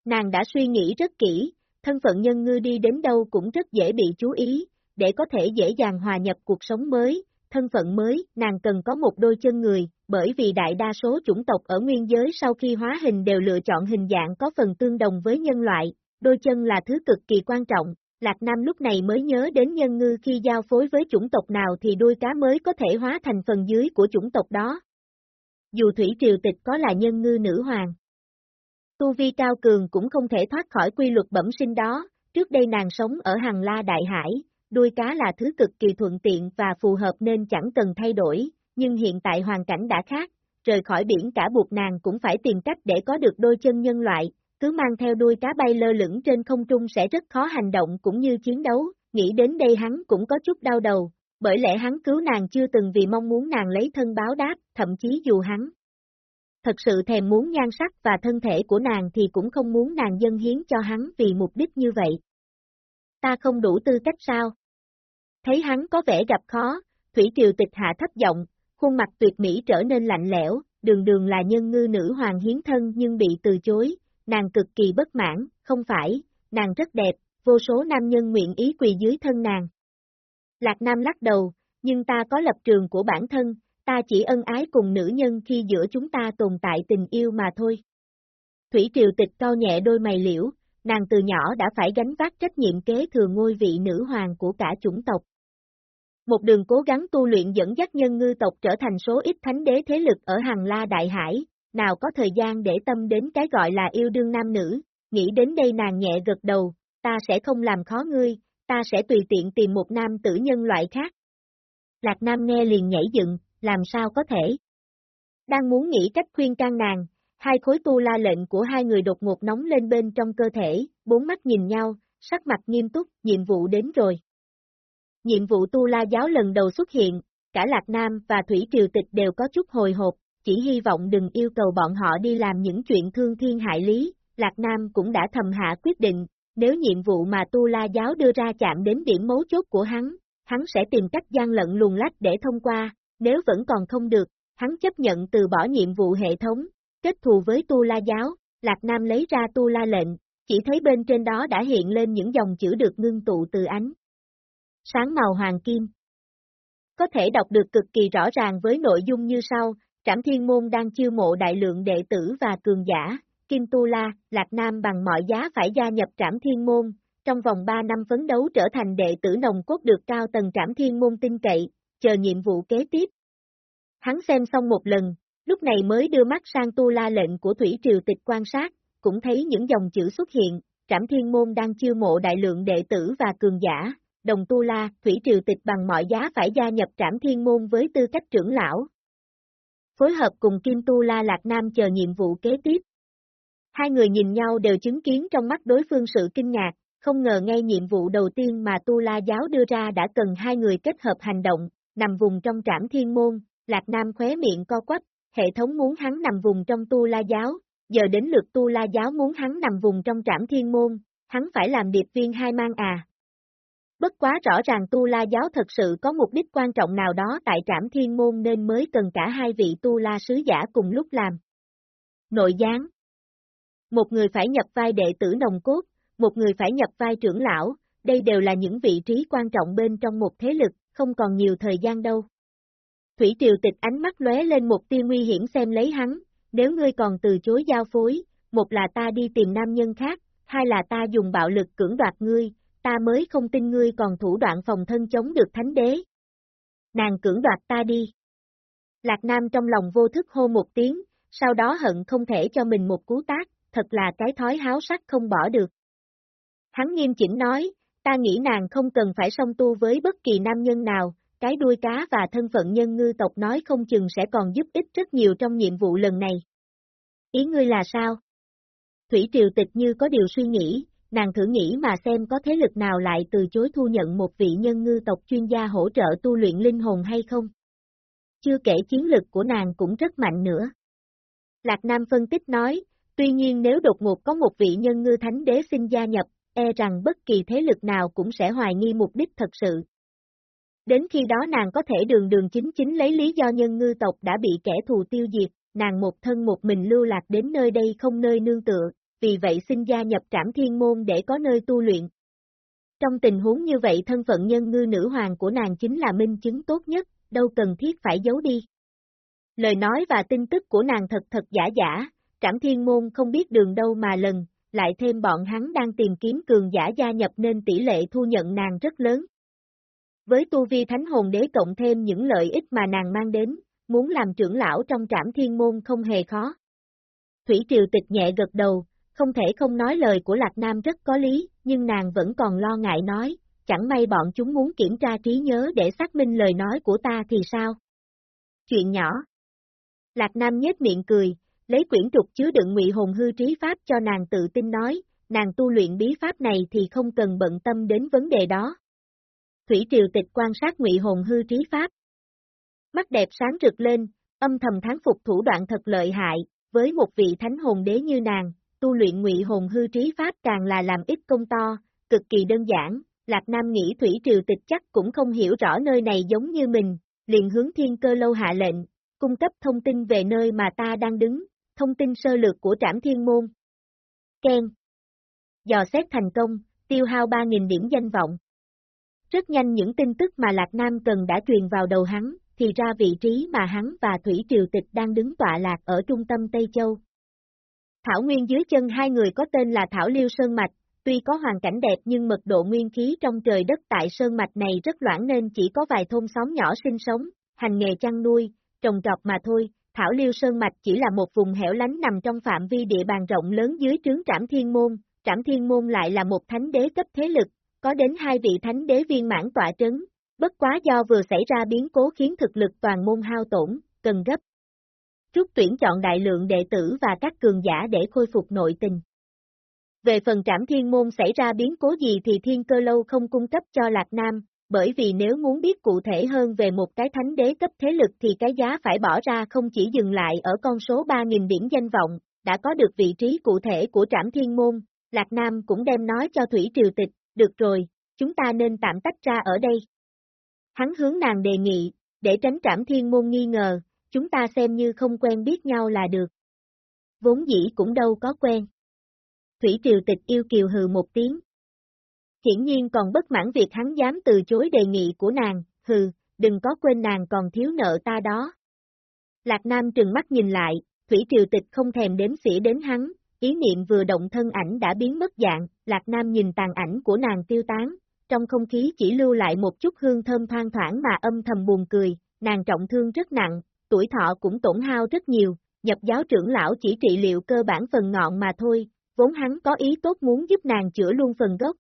Nàng đã suy nghĩ rất kỹ, thân phận nhân ngư đi đến đâu cũng rất dễ bị chú ý, để có thể dễ dàng hòa nhập cuộc sống mới, thân phận mới, nàng cần có một đôi chân người, bởi vì đại đa số chủng tộc ở nguyên giới sau khi hóa hình đều lựa chọn hình dạng có phần tương đồng với nhân loại, đôi chân là thứ cực kỳ quan trọng. Lạc Nam lúc này mới nhớ đến nhân ngư khi giao phối với chủng tộc nào thì đuôi cá mới có thể hóa thành phần dưới của chủng tộc đó, dù Thủy Triều Tịch có là nhân ngư nữ hoàng. Tu vi cao cường cũng không thể thoát khỏi quy luật bẩm sinh đó, trước đây nàng sống ở hàng la đại hải, đuôi cá là thứ cực kỳ thuận tiện và phù hợp nên chẳng cần thay đổi, nhưng hiện tại hoàn cảnh đã khác, rời khỏi biển cả buộc nàng cũng phải tìm cách để có được đôi chân nhân loại, cứ mang theo đuôi cá bay lơ lửng trên không trung sẽ rất khó hành động cũng như chiến đấu, nghĩ đến đây hắn cũng có chút đau đầu, bởi lẽ hắn cứu nàng chưa từng vì mong muốn nàng lấy thân báo đáp, thậm chí dù hắn thật sự thèm muốn nhan sắc và thân thể của nàng thì cũng không muốn nàng dân hiến cho hắn vì mục đích như vậy. Ta không đủ tư cách sao? Thấy hắn có vẻ gặp khó, Thủy Triều tịch hạ thấp giọng, khuôn mặt tuyệt mỹ trở nên lạnh lẽo, đường đường là nhân ngư nữ hoàng hiến thân nhưng bị từ chối, nàng cực kỳ bất mãn, không phải, nàng rất đẹp, vô số nam nhân nguyện ý quỳ dưới thân nàng, Lạc Nam lắc đầu, nhưng ta có lập trường của bản thân, ta chỉ ân ái cùng nữ nhân khi giữa chúng ta tồn tại tình yêu mà thôi. Thủy Triều Tịch cao nhẹ đôi mày liễu, nàng từ nhỏ đã phải gánh vác trách nhiệm kế thừa ngôi vị nữ hoàng của cả chủng tộc. Một đường cố gắng tu luyện dẫn dắt nhân ngư tộc trở thành số ít thánh đế thế lực ở hàng la đại hải, nào có thời gian để tâm đến cái gọi là yêu đương nam nữ, nghĩ đến đây nàng nhẹ gật đầu, ta sẽ không làm khó ngươi, ta sẽ tùy tiện tìm một nam tử nhân loại khác. Lạc Nam nghe liền nhảy dựng, làm sao có thể? Đang muốn nghĩ cách khuyên can nàng, hai khối tu la lệnh của hai người đột ngột nóng lên bên trong cơ thể, bốn mắt nhìn nhau, sắc mặt nghiêm túc, nhiệm vụ đến rồi. Nhiệm vụ tu la giáo lần đầu xuất hiện, cả Lạc Nam và Thủy Triều Tịch đều có chút hồi hộp, chỉ hy vọng đừng yêu cầu bọn họ đi làm những chuyện thương thiên hại lý, Lạc Nam cũng đã thầm hạ quyết định, nếu nhiệm vụ mà Tu La Giáo đưa ra chạm đến điểm mấu chốt của hắn, hắn sẽ tìm cách gian lận luồn lách để thông qua, nếu vẫn còn không được, hắn chấp nhận từ bỏ nhiệm vụ hệ thống, kết thù với Tu La Giáo, Lạc Nam lấy ra Tu La lệnh, chỉ thấy bên trên đó đã hiện lên những dòng chữ được ngưng tụ từ ánh. Sáng màu hoàng kim. Có thể đọc được cực kỳ rõ ràng với nội dung như sau, Trảm Thiên Môn đang chiêu mộ đại lượng đệ tử và cường giả, Kim Tu La, Lạc Nam bằng mọi giá phải gia nhập Trảm Thiên Môn, trong vòng 3 năm phấn đấu trở thành đệ tử nồng cốt được cao tầng Trảm Thiên Môn tin cậy, chờ nhiệm vụ kế tiếp. Hắn xem xong một lần, lúc này mới đưa mắt sang Tu La lệnh của Thủy Triều Tịch quan sát, cũng thấy những dòng chữ xuất hiện, Trảm Thiên Môn đang chiêu mộ đại lượng đệ tử và cường giả, đồng Tu La, Thủy Triều Tịch bằng mọi giá phải gia nhập Trảm Thiên Môn với tư cách trưởng lão. Phối hợp cùng Kim Tu La Lạc Nam chờ nhiệm vụ kế tiếp. Hai người nhìn nhau đều chứng kiến trong mắt đối phương sự kinh ngạc, không ngờ ngay nhiệm vụ đầu tiên mà Tu La Giáo đưa ra đã cần hai người kết hợp hành động, nằm vùng trong trảm thiên môn, Lạc Nam khóe miệng co quắp, hệ thống muốn hắn nằm vùng trong Tu La Giáo, giờ đến lượt Tu La Giáo muốn hắn nằm vùng trong trảm thiên môn, hắn phải làm điệp viên hai mang à. Bất quá rõ ràng Tu La Giáo thật sự có mục đích quan trọng nào đó tại trảm thiên môn nên mới cần cả hai vị Tu La sứ giả cùng lúc làm. Nội gián Một người phải nhập vai đệ tử nồng cốt, một người phải nhập vai trưởng lão, đây đều là những vị trí quan trọng bên trong một thế lực, không còn nhiều thời gian đâu. Thủy Triều Tịch ánh mắt lóe lên một tia nguy hiểm xem lấy hắn, nếu ngươi còn từ chối giao phối, một là ta đi tìm nam nhân khác, hai là ta dùng bạo lực cưỡng đoạt ngươi, ta mới không tin ngươi còn thủ đoạn phòng thân chống được thánh đế. Nàng cưỡng đoạt ta đi. Lạc Nam trong lòng vô thức hô một tiếng, sau đó hận không thể cho mình một cú tác, thật là cái thói háo sắc không bỏ được. Hắn nghiêm chỉnh nói, ta nghĩ nàng không cần phải song tu với bất kỳ nam nhân nào, cái đuôi cá và thân phận nhân ngư tộc nói không chừng sẽ còn giúp ích rất nhiều trong nhiệm vụ lần này. Ý ngươi là sao? Thủy Triều Tịch như có điều suy nghĩ, nàng thử nghĩ mà xem có thế lực nào lại từ chối thu nhận một vị nhân ngư tộc chuyên gia hỗ trợ tu luyện linh hồn hay không? Chưa kể chiến lực của nàng cũng rất mạnh nữa. Lạc Nam phân tích nói, tuy nhiên nếu đột ngột có một vị nhân ngư thánh đế xin gia nhập, e rằng bất kỳ thế lực nào cũng sẽ hoài nghi mục đích thật sự. Đến khi đó nàng có thể đường đường chính chính lấy lý do nhân ngư tộc đã bị kẻ thù tiêu diệt, nàng một thân một mình lưu lạc đến nơi đây không nơi nương tựa, vì vậy xin gia nhập trảm thiên môn để có nơi tu luyện. Trong tình huống như vậy thân phận nhân ngư nữ hoàng của nàng chính là minh chứng tốt nhất, đâu cần thiết phải giấu đi. Lời nói và tin tức của nàng thật thật giả giả, trảm thiên môn không biết đường đâu mà lần, lại thêm bọn hắn đang tìm kiếm cường giả gia nhập nên tỷ lệ thu nhận nàng rất lớn. Với tu vi thánh hồn đế cộng thêm những lợi ích mà nàng mang đến, muốn làm trưởng lão trong trảm thiên môn không hề khó. Thủy Triều Tịch nhẹ gật đầu, không thể không nói lời của Lạc Nam rất có lý, nhưng nàng vẫn còn lo ngại nói, chẳng may bọn chúng muốn kiểm tra trí nhớ để xác minh lời nói của ta thì sao? Chuyện nhỏ. Lạc Nam nhếch miệng cười, lấy quyển trục chứa đựng ngụy hồn hư trí pháp cho nàng tự tin nói, nàng tu luyện bí pháp này thì không cần bận tâm đến vấn đề đó. Thủy Triều Tịch quan sát ngụy hồn hư trí pháp. Mắt đẹp sáng rực lên, âm thầm tháng phục thủ đoạn thật lợi hại, với một vị thánh hồn đế như nàng, tu luyện ngụy hồn hư trí pháp càng là làm ít công to, cực kỳ đơn giản, Lạc Nam nghĩ Thủy Triều Tịch chắc cũng không hiểu rõ nơi này giống như mình, liền hướng thiên cơ lâu hạ lệnh, cung cấp thông tin về nơi mà ta đang đứng, thông tin sơ lược của trảm thiên môn. Ken. Dò xét thành công, tiêu hao 3.000 điểm danh vọng. Rất nhanh những tin tức mà Lạc Nam cần đã truyền vào đầu hắn, thì ra vị trí mà hắn và Thủy Triều Tịch đang đứng tọa lạc ở trung tâm Tây Châu. Thảo Nguyên dưới chân hai người có tên là Thảo Liêu Sơn Mạch, tuy có hoàn cảnh đẹp nhưng mật độ nguyên khí trong trời đất tại Sơn Mạch này rất loãng nên chỉ có vài thôn xóm nhỏ sinh sống, hành nghề chăn nuôi, trồng trọt mà thôi, Thảo Liêu Sơn Mạch chỉ là một vùng hẻo lánh nằm trong phạm vi địa bàn rộng lớn dưới trướng Trảm Thiên Môn, Trảm Thiên Môn lại là một thánh đế cấp thế lực, có đến hai vị thánh đế viên mãn tọa trấn, bất quá do vừa xảy ra biến cố khiến thực lực toàn môn hao tổn, cần gấp. Trúc tuyển chọn đại lượng đệ tử và các cường giả để khôi phục nội tình. Về phần trảm thiên môn xảy ra biến cố gì thì thiên cơ lâu không cung cấp cho Lạc Nam, bởi vì nếu muốn biết cụ thể hơn về một cái thánh đế cấp thế lực thì cái giá phải bỏ ra không chỉ dừng lại ở con số 3.000 điểm danh vọng, đã có được vị trí cụ thể của trảm thiên môn, Lạc Nam cũng đem nói cho Thủy Triều Tịch, được rồi, chúng ta nên tạm tách ra ở đây. Hắn hướng nàng đề nghị, để tránh trảm thiên môn nghi ngờ, chúng ta xem như không quen biết nhau là được. Vốn dĩ cũng đâu có quen. Thủy Triều Tịch yêu kiều hừ một tiếng. Hiển nhiên còn bất mãn việc hắn dám từ chối đề nghị của nàng, hừ, đừng có quên nàng còn thiếu nợ ta đó. Lạc Nam trừng mắt nhìn lại, Thủy Triều Tịch không thèm đếm xỉa đến hắn, ý niệm vừa động thân ảnh đã biến mất dạng, Lạc Nam nhìn tàn ảnh của nàng tiêu tán, trong không khí chỉ lưu lại một chút hương thơm thoang thoảng mà âm thầm buồn cười, nàng trọng thương rất nặng, tuổi thọ cũng tổn hao rất nhiều, nhập giáo trưởng lão chỉ trị liệu cơ bản phần ngọn mà thôi, vốn hắn có ý tốt muốn giúp nàng chữa luôn phần gốc.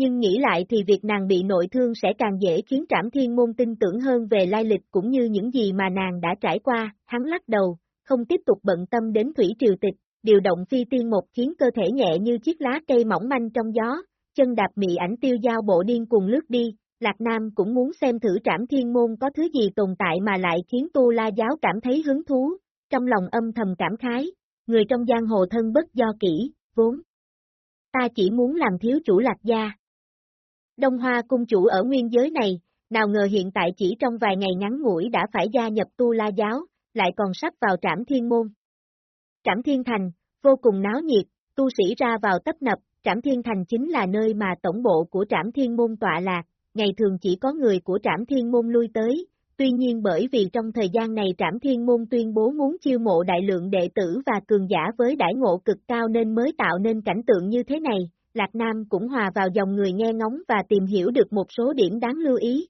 Nhưng nghĩ lại thì việc nàng bị nội thương sẽ càng dễ khiến trảm thiên môn tin tưởng hơn về lai lịch cũng như những gì mà nàng đã trải qua, hắn lắc đầu, không tiếp tục bận tâm đến thủy triều tịch, điều động phi tiên một khiến cơ thể nhẹ như chiếc lá cây mỏng manh trong gió, chân đạp mị ảnh tiêu giao bộ điên cùng lướt đi, Lạc Nam cũng muốn xem thử trảm thiên môn có thứ gì tồn tại mà lại khiến Tu La Giáo cảm thấy hứng thú, trong lòng âm thầm cảm khái, người trong giang hồ thân bất do kỹ, vốn. Ta chỉ muốn làm thiếu chủ lạc gia. Đông Hoa cung chủ ở nguyên giới này, nào ngờ hiện tại chỉ trong vài ngày ngắn ngủi đã phải gia nhập Tu La Giáo, lại còn sắp vào trảm thiên môn. Trảm thiên thành, vô cùng náo nhiệt, tu sĩ ra vào tấp nập, trảm thiên thành chính là nơi mà tổng bộ của trảm thiên môn tọa lạc, ngày thường chỉ có người của trảm thiên môn lui tới, tuy nhiên bởi vì trong thời gian này trảm thiên môn tuyên bố muốn chiêu mộ đại lượng đệ tử và cường giả với đãi ngộ cực cao nên mới tạo nên cảnh tượng như thế này, Lạc Nam cũng hòa vào dòng người nghe ngóng và tìm hiểu được một số điểm đáng lưu ý.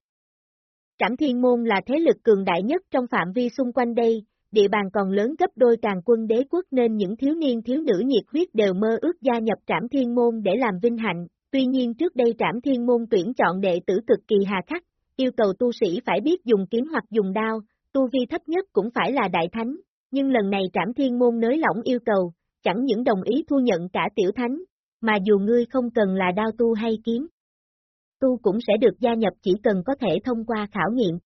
Trảm thiên môn là thế lực cường đại nhất trong phạm vi xung quanh đây, địa bàn còn lớn gấp đôi càng quân đế quốc nên những thiếu niên thiếu nữ nhiệt huyết đều mơ ước gia nhập trảm thiên môn để làm vinh hạnh, tuy nhiên trước đây trảm thiên môn tuyển chọn đệ tử cực kỳ hà khắc, yêu cầu tu sĩ phải biết dùng kiếm hoặc dùng đao, tu vi thấp nhất cũng phải là đại thánh, nhưng lần này trảm thiên môn nới lỏng yêu cầu, chẳng những đồng ý thu nhận cả tiểu thánh, mà dù ngươi không cần là đao tu hay kiếm. Tu cũng sẽ được gia nhập chỉ cần có thể thông qua khảo nghiệm.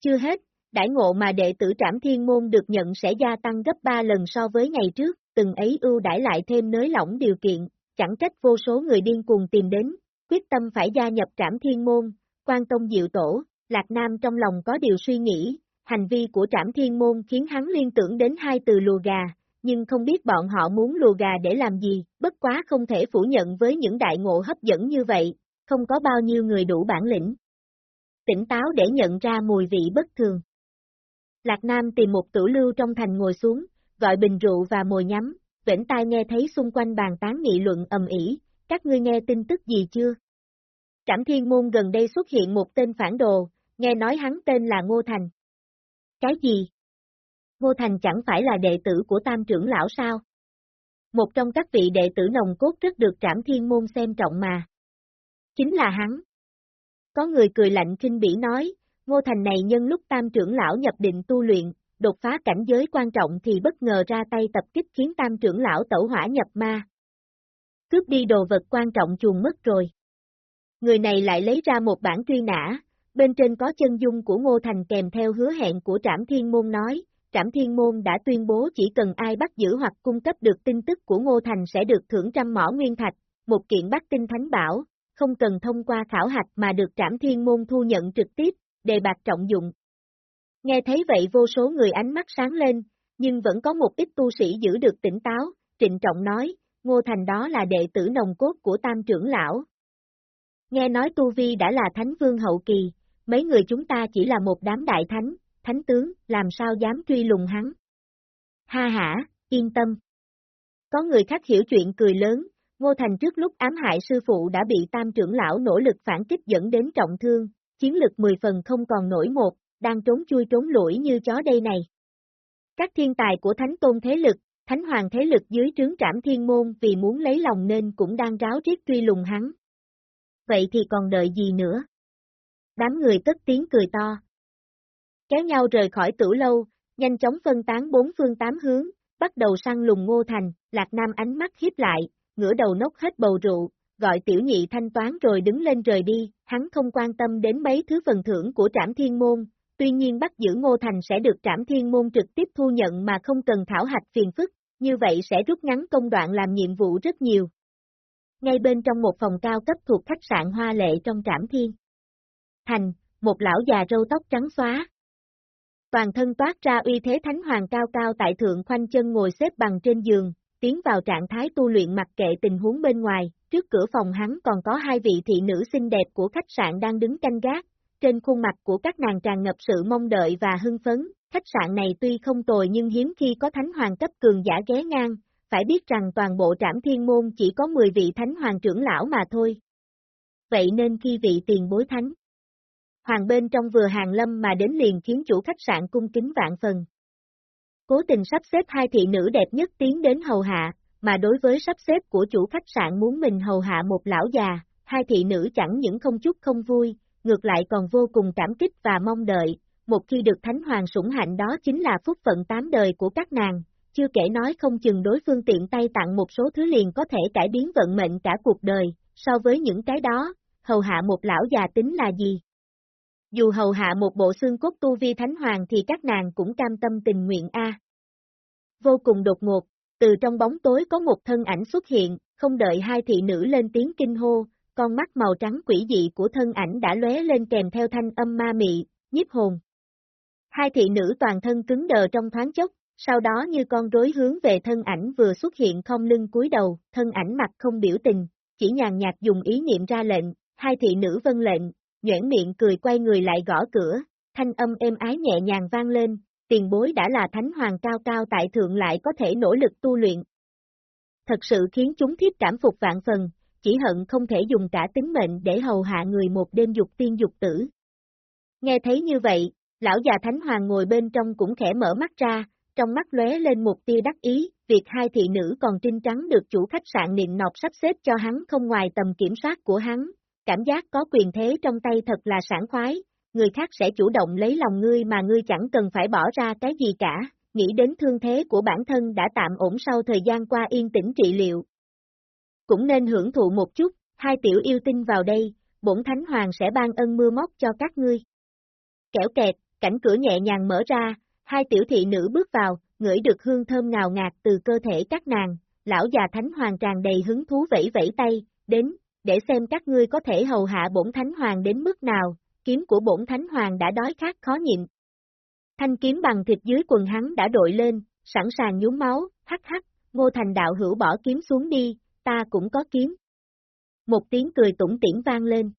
Chưa hết, đãi ngộ mà đệ tử trảm thiên môn được nhận sẽ gia tăng gấp 3 lần so với ngày trước, từng ấy ưu đãi lại thêm nới lỏng điều kiện, chẳng trách vô số người điên cuồng tìm đến, quyết tâm phải gia nhập trảm thiên môn, quan tông diệu tổ, Lạc Nam trong lòng có điều suy nghĩ, hành vi của trảm thiên môn khiến hắn liên tưởng đến hai từ lùa gà, nhưng không biết bọn họ muốn lùa gà để làm gì, bất quá không thể phủ nhận với những đại ngộ hấp dẫn như vậy, không có bao nhiêu người đủ bản lĩnh. Tỉnh táo để nhận ra mùi vị bất thường. Lạc Nam tìm một tử lưu trong thành ngồi xuống, gọi bình rượu và mồi nhắm, vĩnh tai nghe thấy xung quanh bàn tán nghị luận ầm ĩ, các ngươi nghe tin tức gì chưa? Trảm Thiên Môn gần đây xuất hiện một tên phản đồ, nghe nói hắn tên là Ngô Thành. Cái gì? Ngô Thành chẳng phải là đệ tử của tam trưởng lão sao? Một trong các vị đệ tử nồng cốt rất được Trảm Thiên Môn xem trọng mà. Chính là hắn. Có người cười lạnh kinh bỉ nói, Ngô Thành này nhân lúc tam trưởng lão nhập định tu luyện, đột phá cảnh giới quan trọng thì bất ngờ ra tay tập kích khiến tam trưởng lão tẩu hỏa nhập ma. Cướp đi đồ vật quan trọng chuồn mất rồi. Người này lại lấy ra một bản truy nã, bên trên có chân dung của Ngô Thành kèm theo hứa hẹn của Trảm Thiên Môn nói, Trảm Thiên Môn đã tuyên bố chỉ cần ai bắt giữ hoặc cung cấp được tin tức của Ngô Thành sẽ được thưởng trăm mỏ nguyên thạch, một kiện bắt tinh thánh bảo, không cần thông qua khảo hạch mà được Trảm Thiên Môn thu nhận trực tiếp, đề bạc trọng dụng. Nghe thấy vậy vô số người ánh mắt sáng lên, nhưng vẫn có một ít tu sĩ giữ được tỉnh táo, trịnh trọng nói, Ngô Thành đó là đệ tử nồng cốt của tam trưởng lão. Nghe nói Tu Vi đã là thánh vương hậu kỳ, mấy người chúng ta chỉ là một đám đại thánh, thánh tướng, làm sao dám truy lùng hắn. Ha ha, yên tâm. Có người khác hiểu chuyện cười lớn, Ngô Thành trước lúc ám hại sư phụ đã bị tam trưởng lão nỗ lực phản kích dẫn đến trọng thương, chiến lực 10 phần không còn nổi một, đang trốn chui trốn lũi như chó đây này. Các thiên tài của thánh tôn thế lực, thánh hoàng thế lực dưới trướng trảm thiên môn vì muốn lấy lòng nên cũng đang ráo riết truy lùng hắn. Vậy thì còn đợi gì nữa? Đám người tất tiếng cười to. Kéo nhau rời khỏi tử lâu, nhanh chóng phân tán bốn phương tám hướng, bắt đầu săn lùng ngô thành, lạc nam ánh mắt hiếp lại, ngửa đầu nốc hết bầu rượu, gọi tiểu nhị thanh toán rồi đứng lên rời đi, hắn không quan tâm đến mấy thứ phần thưởng của trảm thiên môn, tuy nhiên bắt giữ Ngô Thành sẽ được trảm thiên môn trực tiếp thu nhận mà không cần thảo hạch phiền phức, như vậy sẽ rút ngắn công đoạn làm nhiệm vụ rất nhiều. Ngay bên trong một phòng cao cấp thuộc khách sạn Hoa Lệ trong trảm thiên. Thành, một lão già râu tóc trắng xóa. Toàn thân toát ra uy thế thánh hoàng cao cao tại thượng khoanh chân ngồi xếp bằng trên giường, tiến vào trạng thái tu luyện mặc kệ tình huống bên ngoài, trước cửa phòng hắn còn có hai vị thị nữ xinh đẹp của khách sạn đang đứng canh gác, trên khuôn mặt của các nàng tràn ngập sự mong đợi và hưng phấn, khách sạn này tuy không tồi nhưng hiếm khi có thánh hoàng cấp cường giả ghé ngang, phải biết rằng toàn bộ trảm thiên môn chỉ có 10 vị thánh hoàng trưởng lão mà thôi. Vậy nên khi vị tiền bối thánh hoàng bên trong vừa hàng lâm mà đến liền khiến chủ khách sạn cung kính vạn phần. Cố tình sắp xếp hai thị nữ đẹp nhất tiến đến hầu hạ, mà đối với sắp xếp của chủ khách sạn muốn mình hầu hạ một lão già, hai thị nữ chẳng những không chút không vui, ngược lại còn vô cùng cảm kích và mong đợi, một khi được Thánh Hoàng sủng hạnh đó chính là phúc phận tám đời của các nàng, chưa kể nói không chừng đối phương tiện tay tặng một số thứ liền có thể cải biến vận mệnh cả cuộc đời, so với những cái đó, hầu hạ một lão già tính là gì? Dù hầu hạ một bộ xương cốt tu vi thánh hoàng thì các nàng cũng cam tâm tình nguyện a. Vô cùng đột ngột, từ trong bóng tối có một thân ảnh xuất hiện, không đợi hai thị nữ lên tiếng kinh hô, con mắt màu trắng quỷ dị của thân ảnh đã lóe lên kèm theo thanh âm ma mị, nhiếp hồn. Hai thị nữ toàn thân cứng đờ trong thoáng chốc, sau đó như con rối hướng về thân ảnh vừa xuất hiện không lưng cúi đầu, thân ảnh mặt không biểu tình, chỉ nhàn nhạt dùng ý niệm ra lệnh, hai thị nữ vân lệnh, nhoảng miệng cười quay người lại gõ cửa, thanh âm êm ái nhẹ nhàng vang lên, tiền bối đã là thánh hoàng cao cao tại thượng lại có thể nỗ lực tu luyện. Thật sự khiến chúng thiếp cảm phục vạn phần, chỉ hận không thể dùng cả tính mệnh để hầu hạ người một đêm dục tiên dục tử. Nghe thấy như vậy, lão già thánh hoàng ngồi bên trong cũng khẽ mở mắt ra, trong mắt lóe lên một tia đắc ý, việc hai thị nữ còn trinh trắng được chủ khách sạn niệm nọc sắp xếp cho hắn không ngoài tầm kiểm soát của hắn, cảm giác có quyền thế trong tay thật là sảng khoái, người khác sẽ chủ động lấy lòng ngươi mà ngươi chẳng cần phải bỏ ra cái gì cả, nghĩ đến thương thế của bản thân đã tạm ổn sau thời gian qua yên tĩnh trị liệu. Cũng nên hưởng thụ một chút, hai tiểu yêu tinh vào đây, bổn thánh hoàng sẽ ban ân mưa móc cho các ngươi. Kẻo kẹt, cảnh cửa nhẹ nhàng mở ra, hai tiểu thị nữ bước vào, ngửi được hương thơm ngào ngạt từ cơ thể các nàng, lão già thánh hoàng tràn đầy hứng thú vẫy vẫy tay, đến, để xem các ngươi có thể hầu hạ bổn thánh hoàng đến mức nào, kiếm của bổn thánh hoàng đã đói khát khó nhịn. Thanh kiếm bằng thịt dưới quần hắn đã đội lên, sẵn sàng nhúng máu, hắc hắc, ngô thành đạo hữu bỏ kiếm xuống đi, ta cũng có kiếm. Một tiếng cười tủng tiễn vang lên.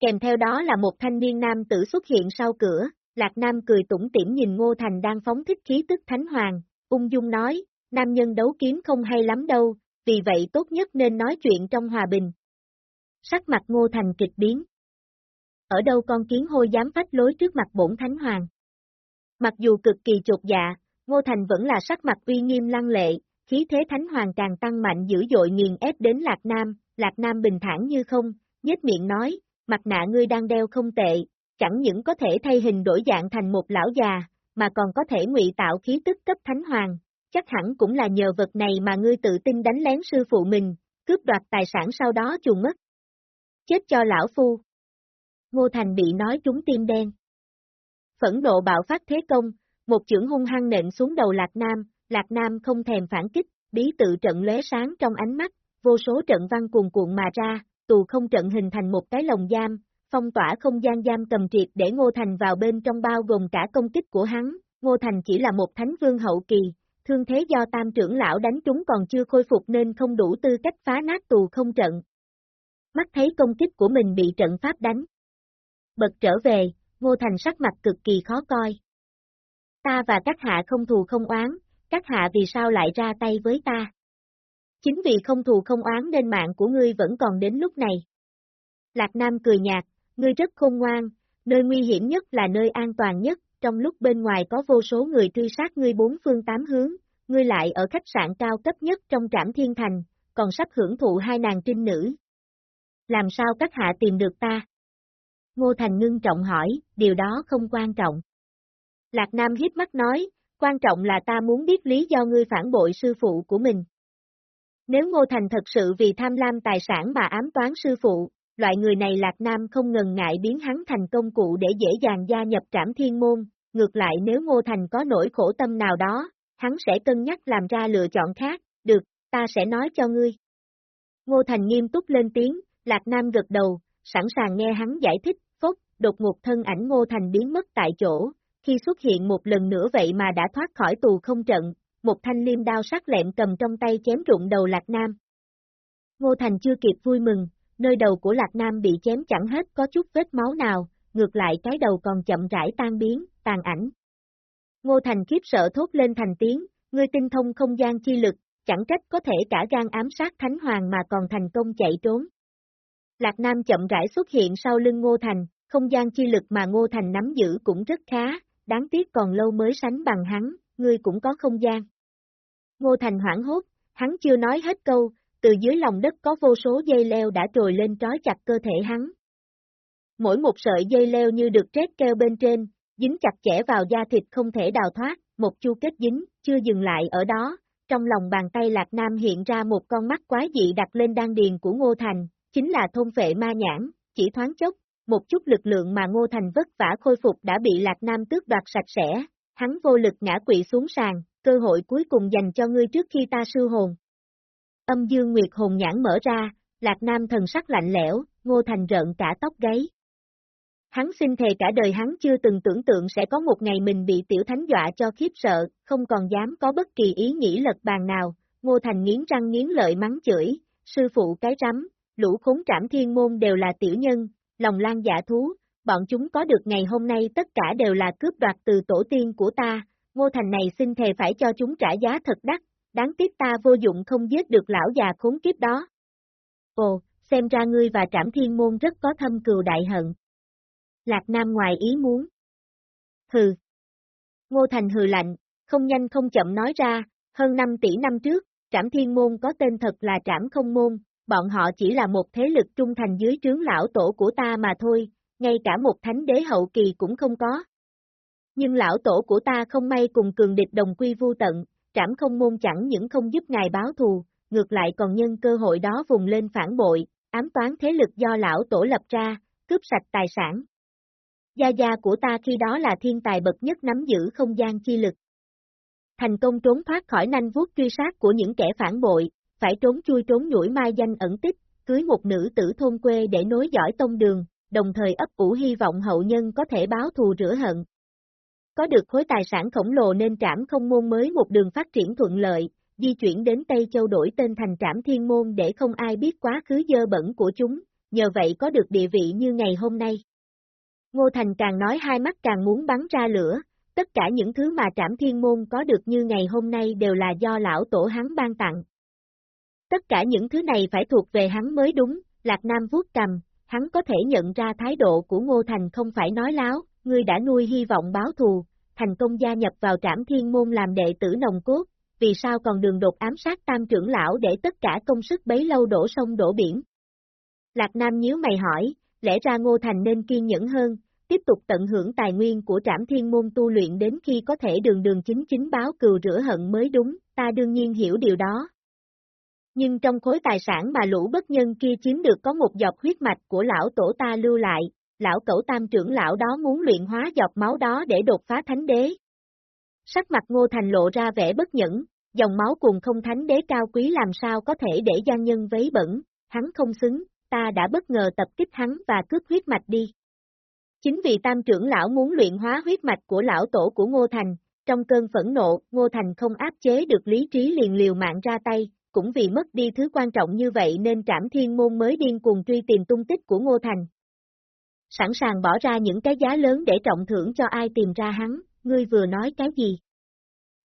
Kèm theo đó là một thanh niên nam tử xuất hiện sau cửa, Lạc Nam cười tủng tiễn nhìn Ngô Thành đang phóng thích khí tức thánh hoàng, ung dung nói, nam nhân đấu kiếm không hay lắm đâu, vì vậy tốt nhất nên nói chuyện trong hòa bình. Sắc mặt Ngô Thành kịch biến. Ở đâu con kiến hôi dám phách lối trước mặt bổn thánh hoàng. Mặc dù cực kỳ chột dạ, Ngô Thành vẫn là sắc mặt uy nghiêm lăng lệ, khí thế thánh hoàng càng tăng mạnh dữ dội nghiền ép đến Lạc Nam, Lạc Nam bình thản như không, nhếch miệng nói, mặt nạ ngươi đang đeo không tệ, chẳng những có thể thay hình đổi dạng thành một lão già, mà còn có thể ngụy tạo khí tức cấp thánh hoàng, chắc hẳn cũng là nhờ vật này mà ngươi tự tin đánh lén sư phụ mình, cướp đoạt tài sản sau đó chuồn mất. Chết cho lão phu. Ngô Thành bị nói trúng tim đen. Phẫn nộ bạo phát thế công, một chưởng hung hăng nện xuống đầu Lạc Nam, Lạc Nam không thèm phản kích, bí tự trận lóe sáng trong ánh mắt, vô số trận văn cuồn cuộn mà ra, tù không trận hình thành một cái lồng giam, phong tỏa không gian giam cầm triệt để Ngô Thành vào bên trong bao gồm cả công kích của hắn, Ngô Thành chỉ là một thánh vương hậu kỳ, thương thế do tam trưởng lão đánh chúng còn chưa khôi phục nên không đủ tư cách phá nát tù không trận. Mắt thấy công kích của mình bị trận pháp đánh. Bật trở về, Ngô Thành sắc mặt cực kỳ khó coi. Ta và các hạ không thù không oán, các hạ vì sao lại ra tay với ta? Chính vì không thù không oán nên mạng của ngươi vẫn còn đến lúc này. Lạc Nam cười nhạt, ngươi rất khôn ngoan, nơi nguy hiểm nhất là nơi an toàn nhất, trong lúc bên ngoài có vô số người truy sát ngươi bốn phương tám hướng, ngươi lại ở khách sạn cao cấp nhất trong trảm thiên thành, còn sắp hưởng thụ hai nàng trinh nữ. Làm sao các hạ tìm được ta? Ngô Thành ngưng trọng hỏi, điều đó không quan trọng. Lạc Nam hiếp mắt nói, quan trọng là ta muốn biết lý do ngươi phản bội sư phụ của mình. Nếu Ngô Thành thật sự vì tham lam tài sản mà ám toán sư phụ, loại người này Lạc Nam không ngần ngại biến hắn thành công cụ để dễ dàng gia nhập trảm thiên môn, ngược lại nếu Ngô Thành có nỗi khổ tâm nào đó, hắn sẽ cân nhắc làm ra lựa chọn khác, được, ta sẽ nói cho ngươi. Ngô Thành nghiêm túc lên tiếng, Lạc Nam gật đầu, sẵn sàng nghe hắn giải thích, phốc, đột ngột thân ảnh Ngô Thành biến mất tại chỗ, khi xuất hiện một lần nữa vậy mà đã thoát khỏi tù không trận, một thanh liêm đao sắc lẹm cầm trong tay chém rụng đầu Lạc Nam. Ngô Thành chưa kịp vui mừng, nơi đầu của Lạc Nam bị chém chẳng hết có chút vết máu nào, ngược lại cái đầu còn chậm rãi tan biến, tàn ảnh. Ngô Thành khiếp sợ thốt lên thành tiếng, ngươi tinh thông không gian chi lực, chẳng trách có thể cả gan ám sát Thánh Hoàng mà còn thành công chạy trốn. Lạc Nam chậm rãi xuất hiện sau lưng Ngô Thành, không gian chi lực mà Ngô Thành nắm giữ cũng rất khá, đáng tiếc còn lâu mới sánh bằng hắn, ngươi cũng có không gian. Ngô Thành hoảng hốt, hắn chưa nói hết câu, từ dưới lòng đất có vô số dây leo đã trồi lên trói chặt cơ thể hắn. Mỗi một sợi dây leo như được trét keo bên trên, dính chặt chẽ vào da thịt không thể đào thoát, một chu kết dính, chưa dừng lại ở đó, trong lòng bàn tay Lạc Nam hiện ra một con mắt quái dị đặt lên đan điền của Ngô Thành, chính là thôn vệ ma nhãn, chỉ thoáng chốc, một chút lực lượng mà Ngô Thành vất vả khôi phục đã bị Lạc Nam tước đoạt sạch sẽ, hắn vô lực ngã quỵ xuống sàn, cơ hội cuối cùng dành cho ngươi trước khi ta sư hồn. Âm dương nguyệt hồn nhãn mở ra, Lạc Nam thần sắc lạnh lẽo, Ngô Thành rợn cả tóc gáy. Hắn xin thề cả đời hắn chưa từng tưởng tượng sẽ có một ngày mình bị tiểu thánh dọa cho khiếp sợ, không còn dám có bất kỳ ý nghĩ lật bàn nào, Ngô Thành nghiến răng nghiến lợi mắng chửi, sư phụ cái rắm, lũ khốn trảm thiên môn đều là tiểu nhân, lòng lan giả thú, bọn chúng có được ngày hôm nay tất cả đều là cướp đoạt từ tổ tiên của ta, Ngô Thành này xin thề phải cho chúng trả giá thật đắt, đáng tiếc ta vô dụng không giết được lão già khốn kiếp đó. Ồ, xem ra ngươi và trảm thiên môn rất có thâm cừu đại hận. Lạc Nam ngoài ý muốn. Hừ. Ngô Thành hừ lạnh, không nhanh không chậm nói ra, hơn 5 tỷ năm trước, trảm thiên môn có tên thật là trảm không môn, bọn họ chỉ là một thế lực trung thành dưới trướng lão tổ của ta mà thôi, ngay cả một thánh đế hậu kỳ cũng không có. Nhưng lão tổ của ta không may cùng cường địch đồng quy vu tận, trảm không môn chẳng những không giúp ngài báo thù, ngược lại còn nhân cơ hội đó vùng lên phản bội, ám toán thế lực do lão tổ lập ra, cướp sạch tài sản. Gia gia của ta khi đó là thiên tài bậc nhất nắm giữ không gian chi lực. Thành công trốn thoát khỏi nanh vuốt truy sát của những kẻ phản bội, phải trốn chui trốn nhủi mai danh ẩn tích, cưới một nữ tử thôn quê để nối dõi tông đường, đồng thời ấp ủ hy vọng hậu nhân có thể báo thù rửa hận. Có được khối tài sản khổng lồ nên trảm không môn mới một đường phát triển thuận lợi, di chuyển đến Tây Châu đổi tên thành trảm thiên môn để không ai biết quá khứ dơ bẩn của chúng, nhờ vậy có được địa vị như ngày hôm nay. Ngô Thành càng nói hai mắt càng muốn bắn ra lửa, tất cả những thứ mà trảm thiên môn có được như ngày hôm nay đều là do lão tổ hắn ban tặng. Tất cả những thứ này phải thuộc về hắn mới đúng, Lạc Nam vuốt cầm, hắn có thể nhận ra thái độ của Ngô Thành không phải nói láo, ngươi đã nuôi hy vọng báo thù, thành công gia nhập vào trảm thiên môn làm đệ tử nồng cốt, vì sao còn đường đột ám sát tam trưởng lão để tất cả công sức bấy lâu đổ sông đổ biển. Lạc Nam nhíu mày hỏi, lẽ ra Ngô Thành nên kiên nhẫn hơn, tiếp tục tận hưởng tài nguyên của trảm thiên môn tu luyện đến khi có thể đường đường chính chính báo cừu rửa hận mới đúng, ta đương nhiên hiểu điều đó. Nhưng trong khối tài sản mà lũ bất nhân kia chiếm được có một giọt huyết mạch của lão tổ ta lưu lại, lão cẩu tam trưởng lão đó muốn luyện hóa giọt máu đó để đột phá thánh đế. Sắc mặt ngô thành lộ ra vẻ bất nhẫn, dòng máu cùng không thánh đế cao quý làm sao có thể để gian nhân vấy bẩn, hắn không xứng, ta đã bất ngờ tập kích hắn và cướp huyết mạch đi. Chính vì tam trưởng lão muốn luyện hóa huyết mạch của lão tổ của Ngô Thành, trong cơn phẫn nộ, Ngô Thành không áp chế được lý trí liền liều mạng ra tay, cũng vì mất đi thứ quan trọng như vậy nên trảm thiên môn mới điên cuồng truy tìm tung tích của Ngô Thành. Sẵn sàng bỏ ra những cái giá lớn để trọng thưởng cho ai tìm ra hắn, ngươi vừa nói cái gì?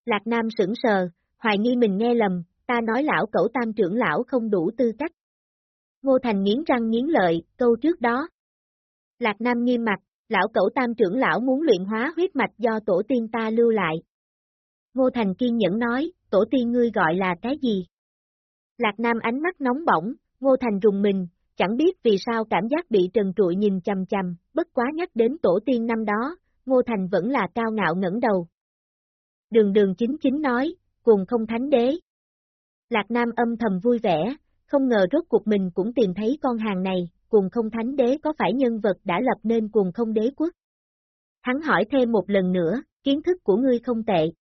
Lạc Nam sững sờ, hoài nghi mình nghe lầm, ta nói lão cẩu tam trưởng lão không đủ tư cách. Ngô Thành nghiến răng nghiến lợi, câu trước đó. Lạc Nam nghiêm mặt, lão cẩu tam trưởng lão muốn luyện hóa huyết mạch do tổ tiên ta lưu lại. Ngô Thành kiên nhẫn nói, tổ tiên ngươi gọi là cái gì? Lạc Nam ánh mắt nóng bỏng, Ngô Thành rùng mình, chẳng biết vì sao cảm giác bị trần trụi nhìn chằm chằm, bất quá nhắc đến tổ tiên năm đó, Ngô Thành vẫn là cao ngạo ngẩng đầu. Đường đường chính chính nói, cùng không thánh đế. Lạc Nam âm thầm vui vẻ, không ngờ rốt cuộc mình cũng tìm thấy con hàng này, cùng không thánh đế có phải nhân vật đã lập nên cùng không đế quốc. Hắn hỏi thêm một lần nữa, kiến thức của ngươi không tệ.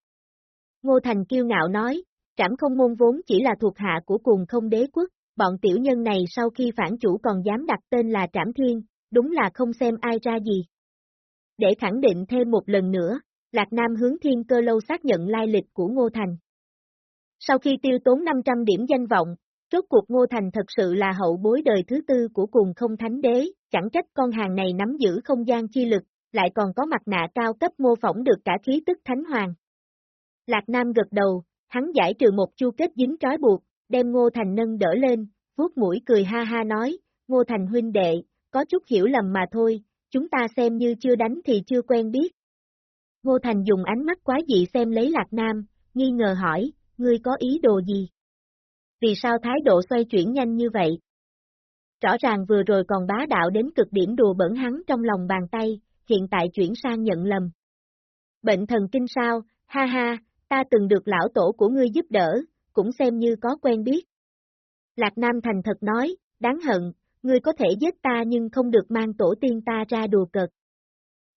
Ngô Thành kiêu ngạo nói, trảm không môn vốn chỉ là thuộc hạ của cùng không đế quốc, bọn tiểu nhân này sau khi phản chủ còn dám đặt tên là trảm thiên, đúng là không xem ai ra gì. Để khẳng định thêm một lần nữa, Lạc Nam hướng thiên cơ lâu xác nhận lai lịch của Ngô Thành. Sau khi tiêu tốn 500 điểm danh vọng, rốt cuộc Ngô Thành thật sự là hậu bối đời thứ tư của cùng không thánh đế, chẳng trách con hàng này nắm giữ không gian chi lực, lại còn có mặt nạ cao cấp mô phỏng được cả khí tức thánh hoàng. Lạc Nam gật đầu, hắn giải trừ một chu kết dính trói buộc, đem Ngô Thành nâng đỡ lên, vuốt mũi cười ha ha nói, Ngô Thành huynh đệ, có chút hiểu lầm mà thôi, chúng ta xem như chưa đánh thì chưa quen biết. Ngô Thành dùng ánh mắt quái dị xem lấy Lạc Nam, nghi ngờ hỏi, ngươi có ý đồ gì? Vì sao thái độ xoay chuyển nhanh như vậy? Rõ ràng vừa rồi còn bá đạo đến cực điểm đùa bẩn hắn trong lòng bàn tay, hiện tại chuyển sang nhận lầm. Bệnh thần kinh sao, ha ha, ta từng được lão tổ của ngươi giúp đỡ, cũng xem như có quen biết. Lạc Nam thành thật nói, đáng hận, ngươi có thể giết ta nhưng không được mang tổ tiên ta ra đùa cợt.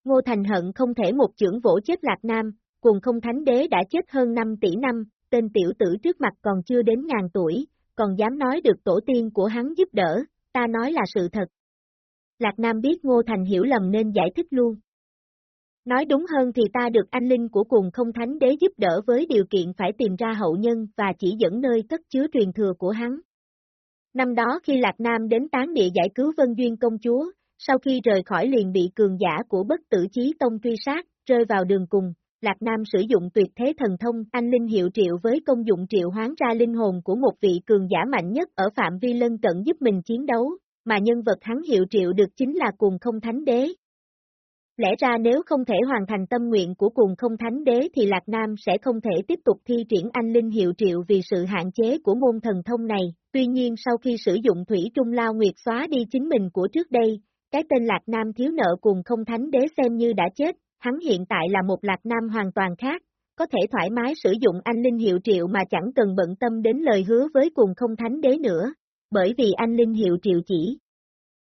Ngô Thành hận không thể một chưởng vỗ chết Lạc Nam, cùng không thánh đế đã chết hơn 5 tỷ năm, tên tiểu tử trước mặt còn chưa đến ngàn tuổi, còn dám nói được tổ tiên của hắn giúp đỡ, ta nói là sự thật. Lạc Nam biết Ngô Thành hiểu lầm nên giải thích luôn. Nói đúng hơn thì ta được anh linh của cùng không thánh đế giúp đỡ với điều kiện phải tìm ra hậu nhân và chỉ dẫn nơi cất chứa truyền thừa của hắn. Năm đó khi Lạc Nam đến tán địa giải cứu Vân Duyên công chúa, sau khi rời khỏi liền bị cường giả của bất tử chí tông truy sát, rơi vào đường cùng, Lạc Nam sử dụng tuyệt thế thần thông anh linh hiệu triệu với công dụng triệu hoán ra linh hồn của một vị cường giả mạnh nhất ở phạm vi lân cận giúp mình chiến đấu, mà nhân vật hắn hiệu triệu được chính là cùng không thánh đế. Lẽ ra nếu không thể hoàn thành tâm nguyện của cùng không thánh đế thì Lạc Nam sẽ không thể tiếp tục thi triển anh linh hiệu triệu vì sự hạn chế của môn thần thông này, tuy nhiên sau khi sử dụng Thủy Trung Lao Nguyệt xóa đi chính mình của trước đây, cái tên Lạc Nam thiếu nợ cùng không thánh đế xem như đã chết, hắn hiện tại là một Lạc Nam hoàn toàn khác, có thể thoải mái sử dụng anh linh hiệu triệu mà chẳng cần bận tâm đến lời hứa với cùng không thánh đế nữa, bởi vì anh linh hiệu triệu chỉ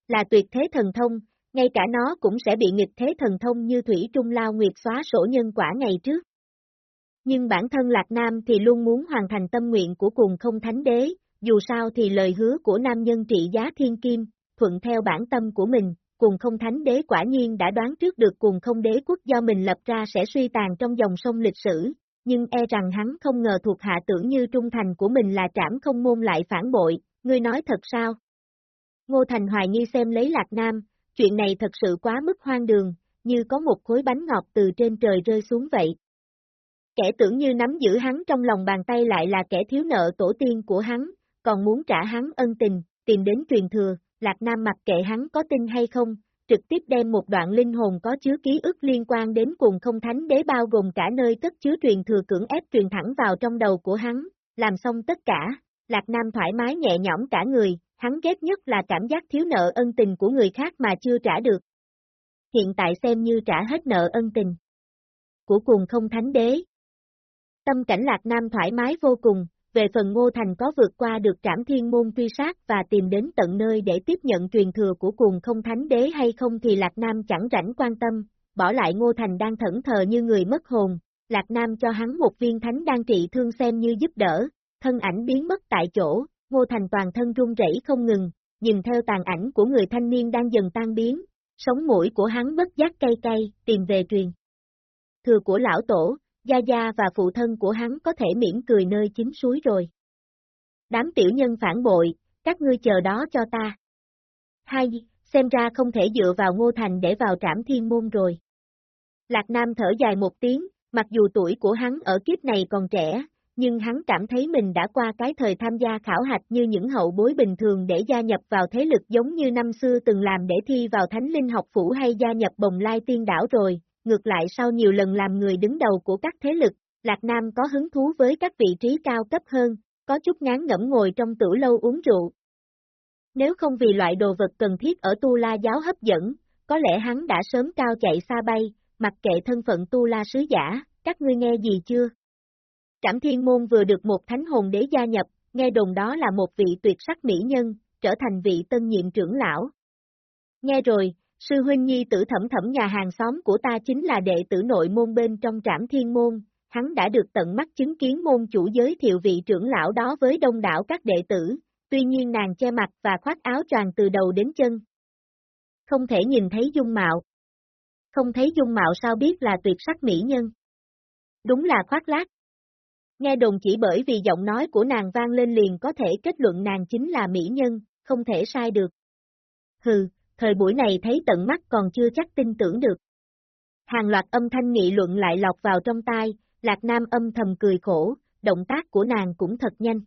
là tuyệt thế thần thông, ngay cả nó cũng sẽ bị nghịch thế thần thông như Thủy Trung Lao Nguyệt xóa sổ nhân quả ngày trước. Nhưng bản thân Lạc Nam thì luôn muốn hoàn thành tâm nguyện của cùng không thánh đế, dù sao thì lời hứa của nam nhân trị giá thiên kim, thuận theo bản tâm của mình, cùng không thánh đế quả nhiên đã đoán trước được cùng không đế quốc do mình lập ra sẽ suy tàn trong dòng sông lịch sử, nhưng e rằng hắn không ngờ thuộc hạ tưởng như trung thành của mình là trảm không môn lại phản bội, ngươi nói thật sao? Ngô Thành hoài nghi xem lấy Lạc Nam, chuyện này thật sự quá mức hoang đường, như có một khối bánh ngọt từ trên trời rơi xuống vậy. Kẻ tưởng như nắm giữ hắn trong lòng bàn tay lại là kẻ thiếu nợ tổ tiên của hắn, còn muốn trả hắn ân tình, tìm đến truyền thừa, Lạc Nam mặc kệ hắn có tin hay không, trực tiếp đem một đoạn linh hồn có chứa ký ức liên quan đến cùng không thánh đế bao gồm cả nơi cất chứa truyền thừa cưỡng ép truyền thẳng vào trong đầu của hắn, làm xong tất cả, Lạc Nam thoải mái nhẹ nhõm cả người, hắn ghét nhất là cảm giác thiếu nợ ân tình của người khác mà chưa trả được. Hiện tại xem như trả hết nợ ân tình của cùng không thánh đế. Tâm cảnh Lạc Nam thoải mái vô cùng, về phần Ngô Thành có vượt qua được trảm thiên môn truy sát và tìm đến tận nơi để tiếp nhận truyền thừa của cùng không thánh đế hay không thì Lạc Nam chẳng rảnh quan tâm, bỏ lại Ngô Thành đang thẫn thờ như người mất hồn, Lạc Nam cho hắn một viên thánh đang trị thương xem như giúp đỡ, thân ảnh biến mất tại chỗ, Ngô Thành toàn thân run rẩy không ngừng, nhìn theo tàn ảnh của người thanh niên đang dần tan biến, sống mũi của hắn bất giác cay cay, tìm về truyền. Thừa của lão tổ, Gia Gia và phụ thân của hắn có thể mỉm cười nơi chính suối rồi. Đám tiểu nhân phản bội, các ngươi chờ đó cho ta. Hai, xem ra không thể dựa vào Ngô Thành để vào trảm thiên môn rồi. Lạc Nam thở dài một tiếng, mặc dù tuổi của hắn ở kiếp này còn trẻ, nhưng hắn cảm thấy mình đã qua cái thời tham gia khảo hạch như những hậu bối bình thường để gia nhập vào thế lực giống như năm xưa từng làm để thi vào Thánh Linh học phủ hay gia nhập bồng lai tiên đảo rồi, ngược lại sau nhiều lần làm người đứng đầu của các thế lực, Lạc Nam có hứng thú với các vị trí cao cấp hơn, có chút ngán ngẩm ngồi trong tử lâu uống rượu. Nếu không vì loại đồ vật cần thiết ở Tu La giáo hấp dẫn, có lẽ hắn đã sớm cao chạy xa bay, mặc kệ thân phận Tu La sứ giả, các ngươi nghe gì chưa? Trảm Thiên Môn vừa được một thánh hồn đế gia nhập, nghe đồn đó là một vị tuyệt sắc mỹ nhân, trở thành vị tân nhiệm trưởng lão. Nghe rồi, sư huynh nhi tử thẩm thẩm nhà hàng xóm của ta chính là đệ tử nội môn bên trong trảm thiên môn, hắn đã được tận mắt chứng kiến môn chủ giới thiệu vị trưởng lão đó với đông đảo các đệ tử, tuy nhiên nàng che mặt và khoác áo choàng từ đầu đến chân. Không thể nhìn thấy dung mạo. Không thấy dung mạo sao biết là tuyệt sắc mỹ nhân. Đúng là khoác lác. Nghe đồn chỉ bởi vì giọng nói của nàng vang lên liền có thể kết luận nàng chính là mỹ nhân, không thể sai được. Hừ, thời buổi này thấy tận mắt còn chưa chắc tin tưởng được. Hàng loạt âm thanh nghị luận lại lọc vào trong tai, Lạc Nam âm thầm cười khổ, động tác của nàng cũng thật nhanh.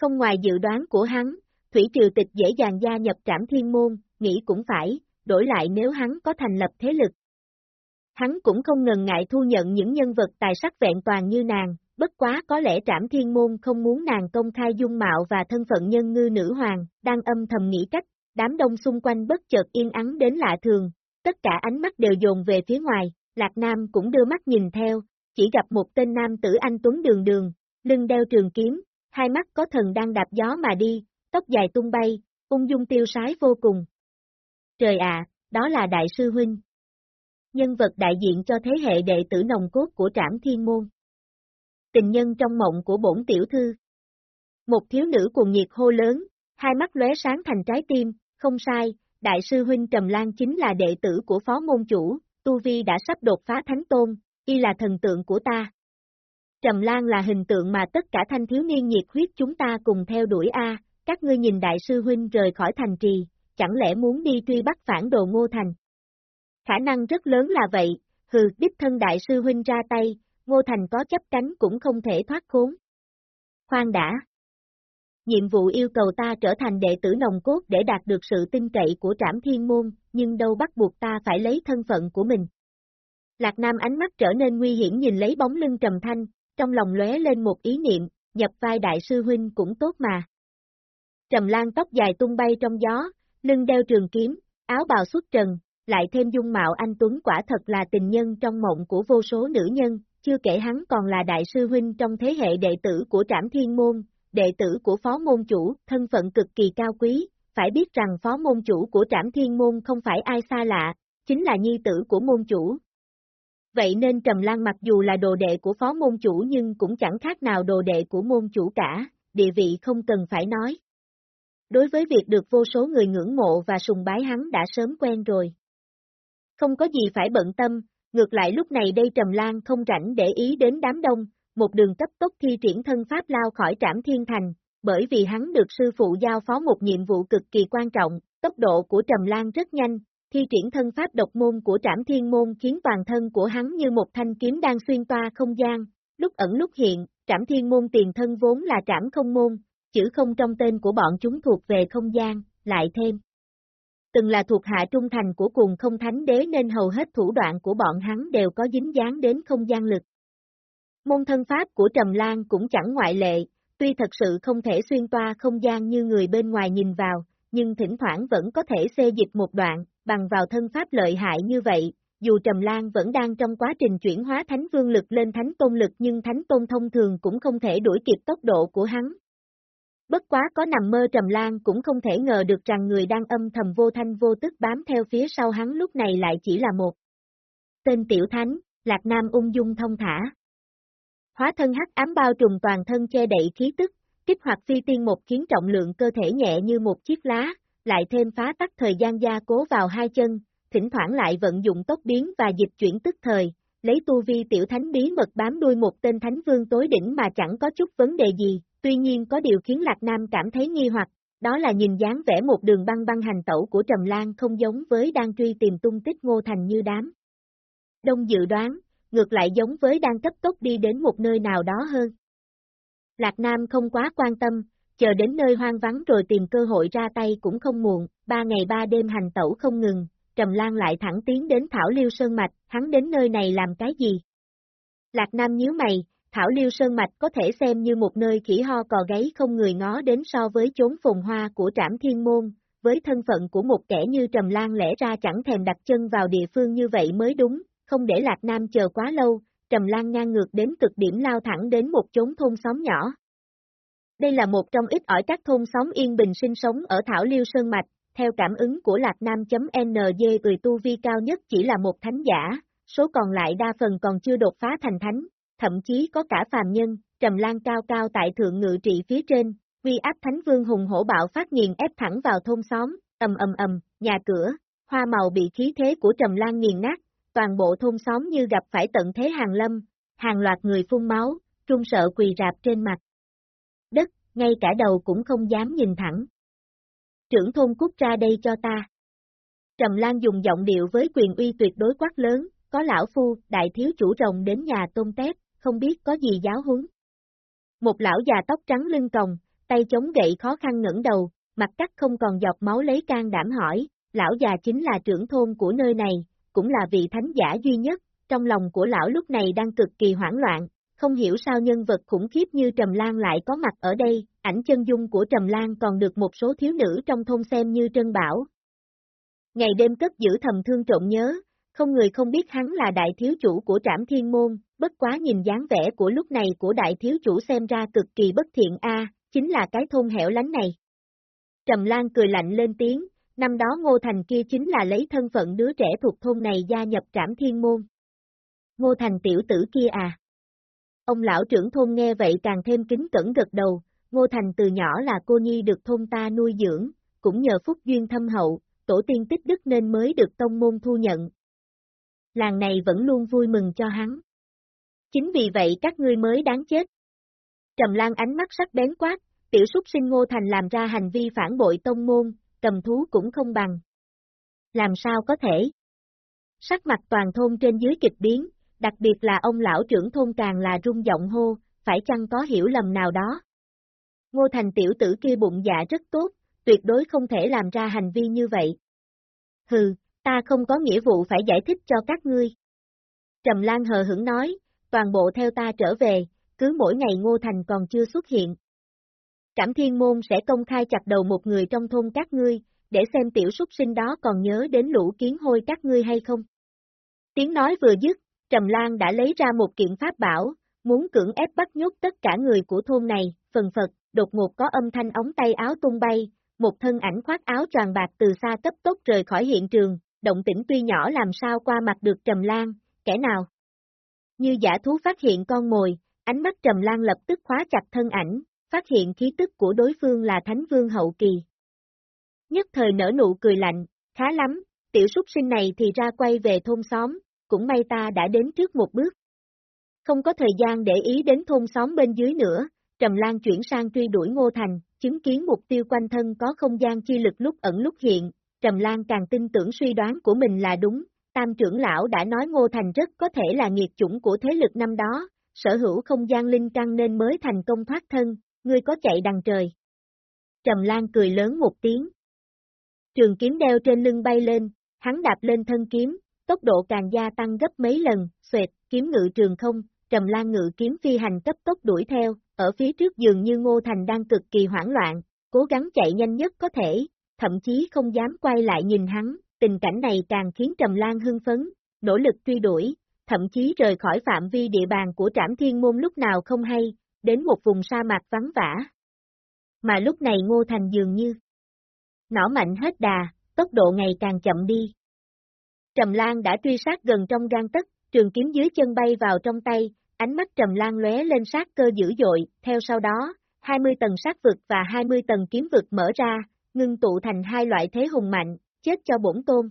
Không ngoài dự đoán của hắn, Thủy Triều Tịch dễ dàng gia nhập trảm thiên môn, nghĩ cũng phải, đổi lại nếu hắn có thành lập thế lực. Hắn cũng không ngần ngại thu nhận những nhân vật tài sắc vẹn toàn như nàng, bất quá có lẽ trảm thiên môn không muốn nàng công khai dung mạo và thân phận nhân ngư nữ hoàng, đang âm thầm nghĩ cách, đám đông xung quanh bất chợt yên ắng đến lạ thường, tất cả ánh mắt đều dồn về phía ngoài, Lạc Nam cũng đưa mắt nhìn theo, chỉ gặp một tên nam tử anh Tuấn đường đường, lưng đeo trường kiếm, hai mắt có thần đang đạp gió mà đi, tóc dài tung bay, ung dung tiêu sái vô cùng. Trời ạ, đó là Đại sư Huynh. Nhân vật đại diện cho thế hệ đệ tử nồng cốt của trảm thiên môn. Tình nhân trong mộng của bổn tiểu thư. Một thiếu nữ cuồng nhiệt hô lớn, hai mắt lóe sáng thành trái tim, không sai, Đại sư Huynh Trầm Lan chính là đệ tử của phó môn chủ, Tu Vi đã sắp đột phá thánh tôn, y là thần tượng của ta. Trầm Lan là hình tượng mà tất cả thanh thiếu niên nhiệt huyết chúng ta cùng theo đuổi A, các ngươi nhìn đại sư huynh rời khỏi thành trì, chẳng lẽ muốn đi truy bắt phản đồ ngô thành? Khả năng rất lớn là vậy, hừ, đích thân đại sư huynh ra tay, ngô thành có chấp cánh cũng không thể thoát khốn. Khoan đã. Nhiệm vụ yêu cầu ta trở thành đệ tử nồng cốt để đạt được sự tin cậy của trảm thiên môn, nhưng đâu bắt buộc ta phải lấy thân phận của mình. Lạc Nam ánh mắt trở nên nguy hiểm nhìn lấy bóng lưng trầm thanh, trong lòng lóe lên một ý niệm, nhập vai đại sư huynh cũng tốt mà. Trầm lan tóc dài tung bay trong gió, lưng đeo trường kiếm, áo bào xuất trần, lại thêm dung mạo anh Tuấn quả thật là tình nhân trong mộng của vô số nữ nhân, chưa kể hắn còn là đại sư huynh trong thế hệ đệ tử của trảm thiên môn, đệ tử của phó môn chủ, thân phận cực kỳ cao quý, phải biết rằng phó môn chủ của trảm thiên môn không phải ai xa lạ, chính là nhi tử của môn chủ, Vậy nên Trầm Lan mặc dù là đồ đệ của phó môn chủ nhưng cũng chẳng khác nào đồ đệ của môn chủ cả, địa vị không cần phải nói. Đối với việc được vô số người ngưỡng mộ và sùng bái hắn đã sớm quen rồi. Không có gì phải bận tâm, ngược lại lúc này đây Trầm Lan không rảnh để ý đến đám đông, một đường cấp tốc thi triển thân pháp lao khỏi trảm thiên thành, bởi vì hắn được sư phụ giao phó một nhiệm vụ cực kỳ quan trọng, tốc độ của Trầm Lan rất nhanh, thi triển thân pháp độc môn của trảm thiên môn khiến toàn thân của hắn như một thanh kiếm đang xuyên toa không gian, lúc ẩn lúc hiện, trảm thiên môn tiền thân vốn là trảm không môn, chữ không trong tên của bọn chúng thuộc về không gian, lại thêm. Từng là thuộc hạ trung thành của cùng không thánh đế nên hầu hết thủ đoạn của bọn hắn đều có dính dáng đến không gian lực. Môn thân pháp của Trầm Lan cũng chẳng ngoại lệ, tuy thật sự không thể xuyên toa không gian như người bên ngoài nhìn vào, nhưng thỉnh thoảng vẫn có thể xê dịch một đoạn, bằng vào thân pháp lợi hại như vậy, dù Trầm Lan vẫn đang trong quá trình chuyển hóa thánh vương lực lên thánh tôn lực nhưng thánh tôn thông thường cũng không thể đuổi kịp tốc độ của hắn. Bất quá có nằm mơ Trầm Lan cũng không thể ngờ được rằng người đang âm thầm vô thanh vô tức bám theo phía sau hắn lúc này lại chỉ là một. Tên tiểu thánh, Lạc Nam ung dung thông thả. Hóa thân hắc ám bao trùm toàn thân che đậy khí tức, kích hoạt phi tiên một khiến trọng lượng cơ thể nhẹ như một chiếc lá, lại thêm phá tắc thời gian gia cố vào hai chân, thỉnh thoảng lại vận dụng tốc biến và dịch chuyển tức thời, lấy tu vi tiểu thánh bí mật bám đuôi một tên thánh vương tối đỉnh mà chẳng có chút vấn đề gì, tuy nhiên có điều khiến Lạc Nam cảm thấy nghi hoặc, đó là nhìn dáng vẽ một đường băng băng hành tẩu của Trầm Lan không giống với đang truy tìm tung tích ngô thành như đám. Đông dự đoán, ngược lại giống với đang cấp tốc đi đến một nơi nào đó hơn. Lạc Nam không quá quan tâm, chờ đến nơi hoang vắng rồi tìm cơ hội ra tay cũng không muộn, ba ngày ba đêm hành tẩu không ngừng, Trầm Lan lại thẳng tiến đến Thảo Liêu Sơn Mạch, hắn đến nơi này làm cái gì? Lạc Nam nhíu mày, Thảo Liêu Sơn Mạch có thể xem như một nơi khỉ ho cò gáy không người ngó đến so với chốn phồn hoa của trảm thiên môn, với thân phận của một kẻ như Trầm Lan lẽ ra chẳng thèm đặt chân vào địa phương như vậy mới đúng, không để Lạc Nam chờ quá lâu, Trầm Lan ngang ngược đến cực điểm lao thẳng đến một chốn thôn xóm nhỏ, đây là một trong ít ỏi các thôn xóm yên bình sinh sống ở Thảo Liêu Sơn Mạch, theo cảm ứng của Lạc Nam.ng người tu vi cao nhất chỉ là một thánh giả, số còn lại đa phần còn chưa đột phá thành thánh, thậm chí có cả phàm nhân, trầm lan cao cao tại thượng ngự trị phía trên, uy áp thánh vương hùng hổ bạo phát nghiền ép thẳng vào thôn xóm, ầm ầm ầm, nhà cửa, hoa màu bị khí thế của Trầm Lan nghiền nát, toàn bộ thôn xóm như gặp phải tận thế hàng lâm, hàng loạt người phun máu, trung sợ quỳ rạp trên mặt. Đất, ngay cả đầu cũng không dám nhìn thẳng. Trưởng thôn cút ra đây cho ta. Trầm Lan dùng giọng điệu với quyền uy tuyệt đối quát lớn, có lão phu, đại thiếu chủ rồng đến nhà tôm tép, không biết có gì giáo huấn. Một lão già tóc trắng lưng còng, tay chống gậy khó khăn ngẩng đầu, mặt cắt không còn dọc máu lấy can đảm hỏi, lão già chính là trưởng thôn của nơi này, cũng là vị thánh giả duy nhất, trong lòng của lão lúc này đang cực kỳ hoảng loạn, không hiểu sao nhân vật khủng khiếp như Trầm Lan lại có mặt ở đây, ảnh chân dung của Trầm Lan còn được một số thiếu nữ trong thôn xem như trân bảo. Ngày đêm cất giữ thầm thương trộm nhớ, không người không biết hắn là đại thiếu chủ của trảm thiên môn, bất quá nhìn dáng vẻ của lúc này của đại thiếu chủ xem ra cực kỳ bất thiện a, chính là cái thôn hẻo lánh này. Trầm Lan cười lạnh lên tiếng, năm đó Ngô Thành kia chính là lấy thân phận đứa trẻ thuộc thôn này gia nhập trảm thiên môn. Ngô Thành tiểu tử kia à? Ông lão trưởng thôn nghe vậy càng thêm kính cẩn gật đầu, Ngô Thành từ nhỏ là cô nhi được thôn ta nuôi dưỡng, cũng nhờ phúc duyên thâm hậu, tổ tiên tích đức nên mới được tông môn thu nhận. Làng này vẫn luôn vui mừng cho hắn. Chính vì vậy các ngươi mới đáng chết. Trầm Lan ánh mắt sắc bén quát, tiểu súc sinh Ngô Thành làm ra hành vi phản bội tông môn, cầm thú cũng không bằng. Làm sao có thể? Sắc mặt toàn thôn trên dưới kịch biến, đặc biệt là ông lão trưởng thôn càng là rung giọng hô, phải chăng có hiểu lầm nào đó. Ngô Thành tiểu tử kia bụng dạ rất tốt, tuyệt đối không thể làm ra hành vi như vậy. Hừ, ta không có nghĩa vụ phải giải thích cho các ngươi. Trầm Lan hờ hững nói, toàn bộ theo ta trở về, cứ mỗi ngày Ngô Thành còn chưa xuất hiện. cảm Thiên Môn sẽ công khai chặt đầu một người trong thôn các ngươi, để xem tiểu súc sinh đó còn nhớ đến lũ kiến hôi các ngươi hay không. Tiếng nói vừa dứt, Trầm Lan đã lấy ra một kiện pháp bảo, muốn cưỡng ép bắt nhốt tất cả người của thôn này, phần phật, đột ngột có âm thanh ống tay áo tung bay, một thân ảnh khoác áo tràn bạc từ xa cấp tốc rời khỏi hiện trường, động tĩnh tuy nhỏ làm sao qua mặt được Trầm Lan, kẻ nào? Như giả thú phát hiện con mồi, ánh mắt Trầm Lan lập tức khóa chặt thân ảnh, phát hiện khí tức của đối phương là Thánh Vương hậu kỳ. Nhất thời nở nụ cười lạnh, khá lắm, tiểu súc sinh này thì ra quay về thôn xóm, cũng may ta đã đến trước một bước. Không có thời gian để ý đến thôn xóm bên dưới nữa, Trầm Lan chuyển sang truy đuổi Ngô Thành, chứng kiến mục tiêu quanh thân có không gian chi lực lúc ẩn lúc hiện, Trầm Lan càng tin tưởng suy đoán của mình là đúng, Tam trưởng lão đã nói Ngô Thành rất có thể là nghiệt chủng của thế lực năm đó, sở hữu không gian linh căn nên mới thành công thoát thân, ngươi có chạy đằng trời. Trầm Lan cười lớn một tiếng. Trường kiếm đeo trên lưng bay lên, hắn đạp lên thân kiếm, tốc độ càng gia tăng gấp mấy lần, xoẹt, kiếm ngự trường không, Trầm Lan ngự kiếm phi hành cấp tốc đuổi theo, ở phía trước dường như Ngô Thành đang cực kỳ hoảng loạn, cố gắng chạy nhanh nhất có thể, thậm chí không dám quay lại nhìn hắn, tình cảnh này càng khiến Trầm Lan hưng phấn, nỗ lực truy đuổi, thậm chí rời khỏi phạm vi địa bàn của trảm thiên môn lúc nào không hay, đến một vùng sa mạc vắng vả. Mà lúc này Ngô Thành dường như nỏ mạnh hết đà, tốc độ ngày càng chậm đi. Trầm Lan đã truy sát gần trong gan tất, trường kiếm dưới chân bay vào trong tay, ánh mắt Trầm Lan lóe lên sát cơ dữ dội, theo sau đó, 20 tầng sát vực và 20 tầng kiếm vực mở ra, ngưng tụ thành hai loại thế hùng mạnh, chết cho bổn tôn.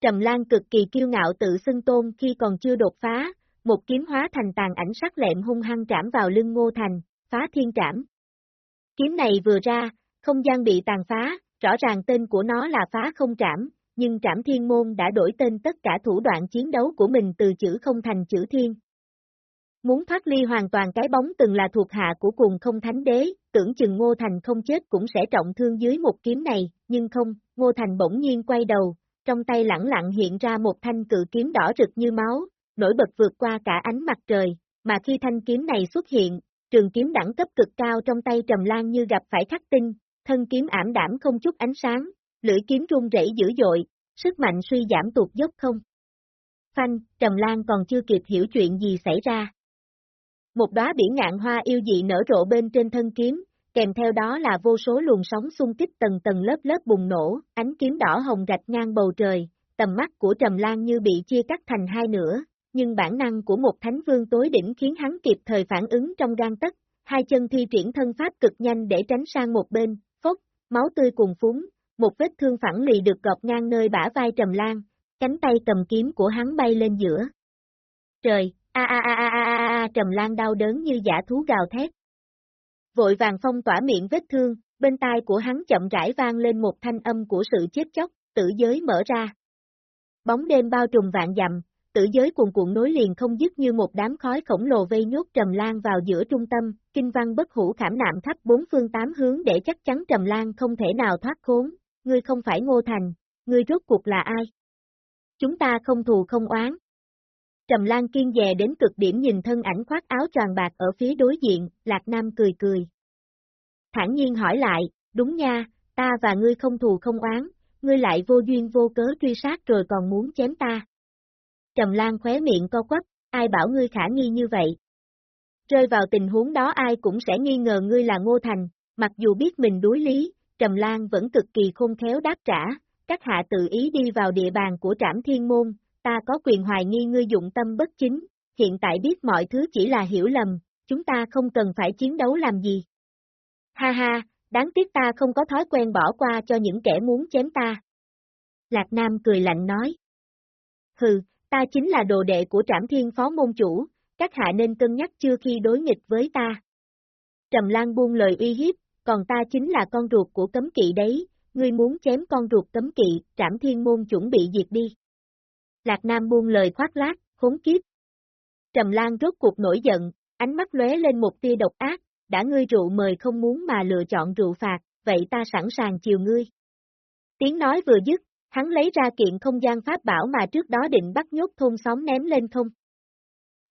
Trầm Lan cực kỳ kiêu ngạo tự xưng tôn khi còn chưa đột phá, một kiếm hóa thành tàn ảnh sắc lẹm hung hăng trảm vào lưng Ngô Thành, phá thiên trảm. Kiếm này vừa ra, không gian bị tàn phá, rõ ràng tên của nó là phá không trảm, nhưng trảm thiên môn đã đổi tên tất cả thủ đoạn chiến đấu của mình từ chữ không thành chữ thiên. Muốn thoát ly hoàn toàn cái bóng từng là thuộc hạ của cùng không thánh đế, tưởng chừng Ngô Thành không chết cũng sẽ trọng thương dưới một kiếm này, nhưng không, Ngô Thành bỗng nhiên quay đầu, trong tay lẳng lặng hiện ra một thanh cự kiếm đỏ rực như máu, nổi bật vượt qua cả ánh mặt trời, mà khi thanh kiếm này xuất hiện, trường kiếm đẳng cấp cực cao trong tay Trầm Lan như gặp phải khắc tinh, thân kiếm ảm đảm không chút ánh sáng, lưỡi kiếm rung rẩy dữ dội, sức mạnh suy giảm tuột dốc không. Phanh, Trầm Lan còn chưa kịp hiểu chuyện gì xảy ra. Một đóa biển ngạn hoa yêu dị nở rộ bên trên thân kiếm, kèm theo đó là vô số luồng sóng xung kích tầng tầng lớp lớp bùng nổ, ánh kiếm đỏ hồng rạch ngang bầu trời, tầm mắt của Trầm Lan như bị chia cắt thành hai nửa, nhưng bản năng của một thánh vương tối đỉnh khiến hắn kịp thời phản ứng trong gan tất, hai chân thi triển thân pháp cực nhanh để tránh sang một bên, phốc, máu tươi cùng phúng, một vết thương phẳng lì được gọt ngang nơi bả vai Trầm Lan, cánh tay cầm kiếm của hắn bay lên giữa. Trời, a a a a a a a Trầm Lan đau đớn như giả thú gào thét. Vội vàng phong tỏa miệng vết thương, bên tai của hắn chậm rãi vang lên một thanh âm của sự chết chóc, tử giới mở ra. Bóng đêm bao trùm vạn dặm, tử giới cuồn cuộn nối liền không dứt như một đám khói khổng lồ vây nhốt Trầm Lan vào giữa trung tâm, kinh văn bất hủ khảm nạm khắp bốn phương tám hướng để chắc chắn Trầm Lan không thể nào thoát khốn, ngươi không phải Ngô Thành, ngươi rốt cuộc là ai? Chúng ta không thù không oán. Trầm Lan kiên dè đến cực điểm nhìn thân ảnh khoác áo tròn bạc ở phía đối diện, Lạc Nam cười cười. Thản nhiên hỏi lại, đúng nha, ta và ngươi không thù không oán, ngươi lại vô duyên vô cớ truy sát rồi còn muốn chém ta. Trầm Lan khóe miệng co quắp, ai bảo ngươi khả nghi như vậy? Rơi vào tình huống đó ai cũng sẽ nghi ngờ ngươi là Ngô Thành, mặc dù biết mình đối lý, Trầm Lan vẫn cực kỳ khôn khéo đáp trả, các hạ tự ý đi vào địa bàn của trảm thiên môn, ta có quyền hoài nghi ngươi dụng tâm bất chính, hiện tại biết mọi thứ chỉ là hiểu lầm, chúng ta không cần phải chiến đấu làm gì. Ha ha, đáng tiếc ta không có thói quen bỏ qua cho những kẻ muốn chém ta. Lạc Nam cười lạnh nói. Hừ, ta chính là đồ đệ của trảm thiên phó môn chủ, các hạ nên cân nhắc chưa khi đối nghịch với ta. Trầm Lan buông lời uy hiếp, còn ta chính là con ruột của cấm kỵ đấy, ngươi muốn chém con ruột cấm kỵ, trảm thiên môn chuẩn bị diệt đi. Lạc Nam buông lời khoác lác, khốn kiếp. Trầm Lan rốt cuộc nổi giận, ánh mắt lóe lên một tia độc ác, đã ngươi rượu mời không muốn mà lựa chọn rượu phạt, vậy ta sẵn sàng chiều ngươi. Tiếng nói vừa dứt, hắn lấy ra kiện không gian pháp bảo mà trước đó định bắt nhốt thôn xóm ném lên không.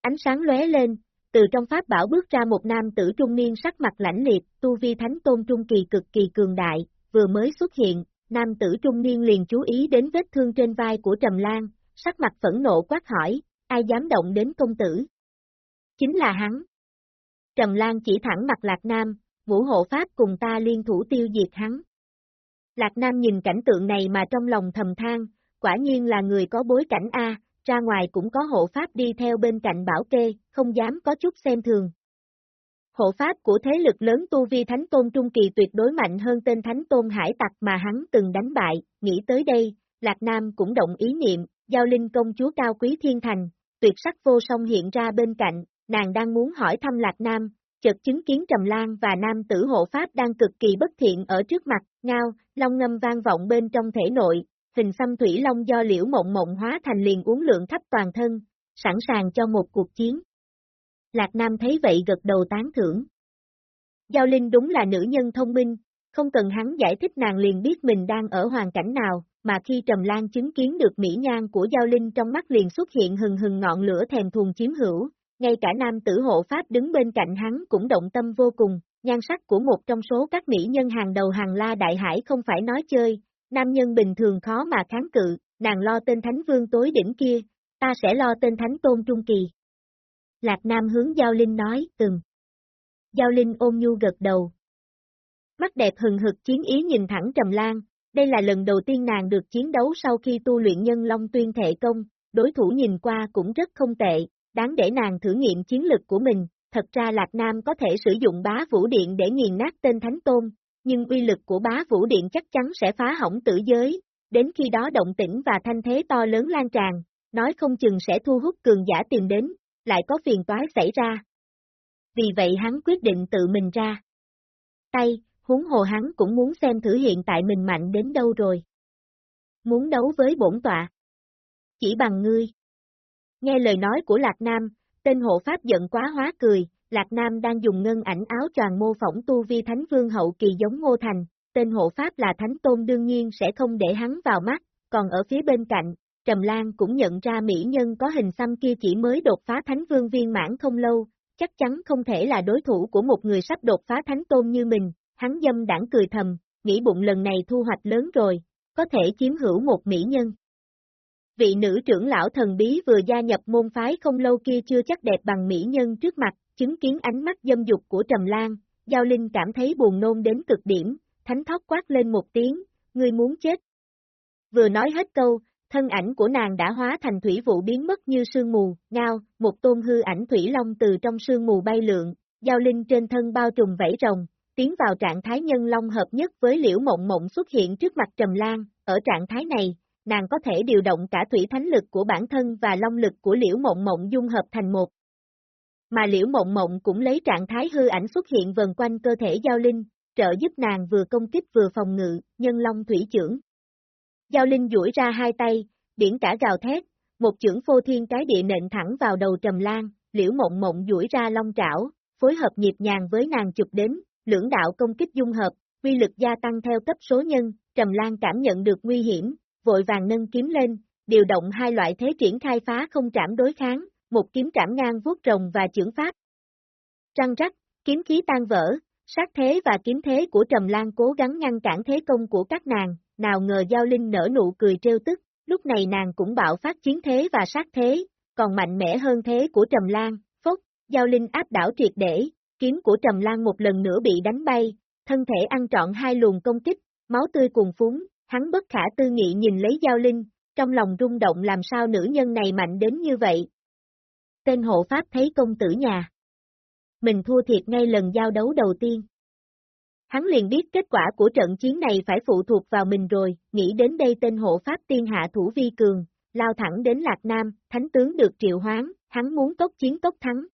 Ánh sáng lóe lên, từ trong pháp bảo bước ra một nam tử trung niên sắc mặt lãnh liệt, tu vi thánh tôn trung kỳ cực kỳ cường đại, vừa mới xuất hiện, nam tử trung niên liền chú ý đến vết thương trên vai của Trầm Lan, sắc mặt phẫn nộ quát hỏi, ai dám động đến công tử? Chính là hắn. Trầm Lan chỉ thẳng mặt Lạc Nam, vũ hộ pháp cùng ta liên thủ tiêu diệt hắn. Lạc Nam nhìn cảnh tượng này mà trong lòng thầm than, quả nhiên là người có bối cảnh A, ra ngoài cũng có hộ pháp đi theo bên cạnh bảo kê, không dám có chút xem thường. Hộ pháp của thế lực lớn tu vi thánh tôn trung kỳ tuyệt đối mạnh hơn tên thánh tôn hải tặc mà hắn từng đánh bại, nghĩ tới đây, Lạc Nam cũng động ý niệm, giao linh công chúa cao quý thiên thành, tuyệt sắc vô song hiện ra bên cạnh, nàng đang muốn hỏi thăm Lạc Nam, chợt chứng kiến Trầm Lan và nam tử hộ pháp đang cực kỳ bất thiện ở trước mặt, ngao, long ngâm vang vọng bên trong thể nội, hình xăm thủy long do liễu mộng mộng hóa thành liền uống lượng khắp toàn thân, sẵn sàng cho một cuộc chiến. Lạc Nam thấy vậy gật đầu tán thưởng. Giao Linh đúng là nữ nhân thông minh, không cần hắn giải thích nàng liền biết mình đang ở hoàn cảnh nào, mà khi Trầm Lan chứng kiến được mỹ nhan của Giao Linh trong mắt liền xuất hiện hừng hừng ngọn lửa thèm thuồng chiếm hữu, ngay cả nam tử hộ pháp đứng bên cạnh hắn cũng động tâm vô cùng, nhan sắc của một trong số các mỹ nhân hàng đầu hàng la đại hải không phải nói chơi, nam nhân bình thường khó mà kháng cự, nàng lo tên thánh vương tối đỉnh kia, ta sẽ lo tên thánh tôn trung kỳ. Lạc Nam hướng Giao Linh nói, từng. Giao Linh ôm nhu gật đầu. Mắt đẹp hừng hực chiến ý nhìn thẳng Trầm Lan, đây là lần đầu tiên nàng được chiến đấu sau khi tu luyện nhân long tuyên thể công, đối thủ nhìn qua cũng rất không tệ, đáng để nàng thử nghiệm chiến lực của mình, thật ra Lạc Nam có thể sử dụng bá vũ điện để nghiền nát tên Thánh Tôn, nhưng uy lực của bá vũ điện chắc chắn sẽ phá hỏng tử giới, đến khi đó động tĩnh và thanh thế to lớn lan tràn, nói không chừng sẽ thu hút cường giả tìm đến, lại có phiền toái xảy ra. Vì vậy hắn quyết định tự mình ra. Tay, huống hồ hắn cũng muốn xem thử hiện tại mình mạnh đến đâu rồi. Muốn đấu với bổn tọa. Chỉ bằng ngươi. Nghe lời nói của Lạc Nam, tên hộ pháp giận quá hóa cười, Lạc Nam đang dùng ngân ảnh áo choàng mô phỏng tu vi thánh vương hậu kỳ giống Ngô Thành, tên hộ pháp là thánh tôn đương nhiên sẽ không để hắn vào mắt, còn ở phía bên cạnh, Trầm Lan cũng nhận ra mỹ nhân có hình xăm kia chỉ mới đột phá thánh vương viên mãn không lâu, chắc chắn không thể là đối thủ của một người sắp đột phá thánh tôn như mình, hắn dâm đảng cười thầm, nghĩ bụng lần này thu hoạch lớn rồi, có thể chiếm hữu một mỹ nhân. Vị nữ trưởng lão thần bí vừa gia nhập môn phái không lâu kia chưa chắc đẹp bằng mỹ nhân trước mặt, chứng kiến ánh mắt dâm dục của Trầm Lan, Giao Linh cảm thấy buồn nôn đến cực điểm, thánh thóc quát lên một tiếng, ngươi muốn chết. Vừa nói hết câu, thân ảnh của nàng đã hóa thành thủy vụ biến mất như sương mù, ngao, một tôn hư ảnh thủy long từ trong sương mù bay lượn, Giao Linh trên thân bao trùm vẫy rồng, tiến vào trạng thái nhân long hợp nhất với liễu mộng mộng xuất hiện trước mặt Trầm Lan, ở trạng thái này, nàng có thể điều động cả thủy thánh lực của bản thân và long lực của liễu mộng mộng dung hợp thành một. Mà liễu mộng mộng cũng lấy trạng thái hư ảnh xuất hiện vần quanh cơ thể giao linh, trợ giúp nàng vừa công kích vừa phòng ngự, nhân long thủy trưởng. Giao linh duỗi ra hai tay, biển cả gào thét, một chưởng phô thiên cái địa nện thẳng vào đầu trầm lan, liễu mộng mộng duỗi ra long trảo, phối hợp nhịp nhàng với nàng chụp đến, lưỡng đạo công kích dung hợp, quy lực gia tăng theo cấp số nhân, trầm lan cảm nhận được nguy hiểm, vội vàng nâng kiếm lên, điều động hai loại thế triển khai phá không trảm đối kháng, một kiếm trảm ngang vuốt rồng và chưởng pháp. Trăng rắc, kiếm khí tan vỡ, sát thế và kiếm thế của Trầm Lan cố gắng ngăn cản thế công của các nàng, nào ngờ Giao Linh nở nụ cười trêu tức, lúc này nàng cũng bạo phát chiến thế và sát thế, còn mạnh mẽ hơn thế của Trầm Lan, phốc, Giao Linh áp đảo triệt để, kiếm của Trầm Lan một lần nữa bị đánh bay, thân thể ăn trọn hai luồng công kích, máu tươi cuồn phúng, hắn bất khả tư nghị nhìn lấy Giao Linh, trong lòng rung động làm sao nữ nhân này mạnh đến như vậy. Tên hộ pháp thấy công tử nhà. Mình thua thiệt ngay lần giao đấu đầu tiên. Hắn liền biết kết quả của trận chiến này phải phụ thuộc vào mình rồi, nghĩ đến đây tên hộ pháp tiên hạ thủ vi cường, lao thẳng đến Lạc Nam, thánh tướng được triệu hoán, hắn muốn tốc chiến tốc thắng.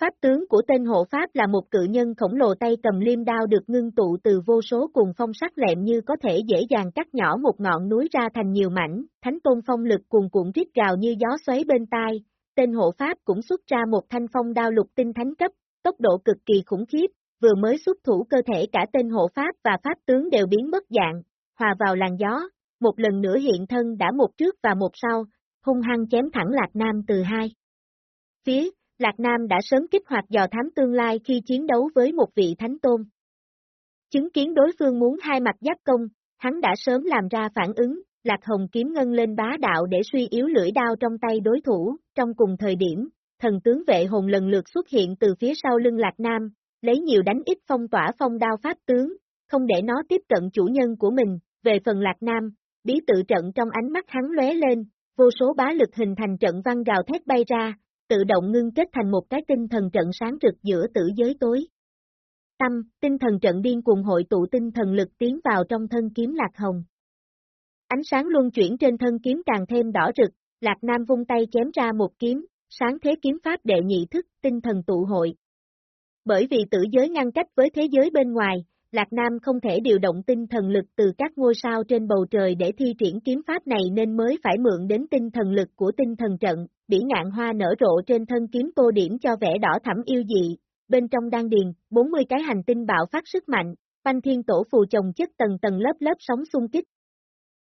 Pháp tướng của tên hộ Pháp là một cự nhân khổng lồ tay cầm liêm đao được ngưng tụ từ vô số cùng phong sắc lẹm như có thể dễ dàng cắt nhỏ một ngọn núi ra thành nhiều mảnh, thánh tôn phong lực cuồn cuộn rít gào như gió xoáy bên tai, tên hộ Pháp cũng xuất ra một thanh phong đao lục tinh thánh cấp, tốc độ cực kỳ khủng khiếp, vừa mới xuất thủ cơ thể cả tên hộ Pháp và Pháp tướng đều biến mất dạng, hòa vào làn gió, một lần nữa hiện thân đã một trước và một sau, hung hăng chém thẳng Lạc Nam từ hai. Phía, Lạc Nam đã sớm kích hoạt dò thám tương lai khi chiến đấu với một vị thánh tôn. Chứng kiến đối phương muốn hai mặt giáp công, hắn đã sớm làm ra phản ứng, Lạc Hồng kiếm ngân lên bá đạo để suy yếu lưỡi đao trong tay đối thủ, trong cùng thời điểm, thần tướng vệ hồn lần lượt xuất hiện từ phía sau lưng Lạc Nam, lấy nhiều đánh ít phong tỏa phong đao pháp tướng, không để nó tiếp cận chủ nhân của mình, về phần Lạc Nam, bí tự trận trong ánh mắt hắn lóe lên, vô số bá lực hình thành trận văn gào thét bay ra, tự động ngưng kết thành một cái tinh thần trận sáng rực giữa tử giới tối. Tâm, tinh thần trận điên cuồng hội tụ tinh thần lực tiến vào trong thân kiếm Lạc Hồng. Ánh sáng luân chuyển trên thân kiếm càng thêm đỏ rực, Lạc Nam vung tay chém ra một kiếm, sáng thế kiếm pháp đệ nhị thức, tinh thần tụ hội. Bởi vì tử giới ngăn cách với thế giới bên ngoài, Lạc Nam không thể điều động tinh thần lực từ các ngôi sao trên bầu trời để thi triển kiếm pháp này nên mới phải mượn đến tinh thần lực của tinh thần trận, bỉ ngạn hoa nở rộ trên thân kiếm tô điểm cho vẻ đỏ thẳm yêu dị, bên trong đan điền, 40 cái hành tinh bạo phát sức mạnh, banh Thiên Tổ phù chồng chất tầng tầng lớp lớp sóng xung kích.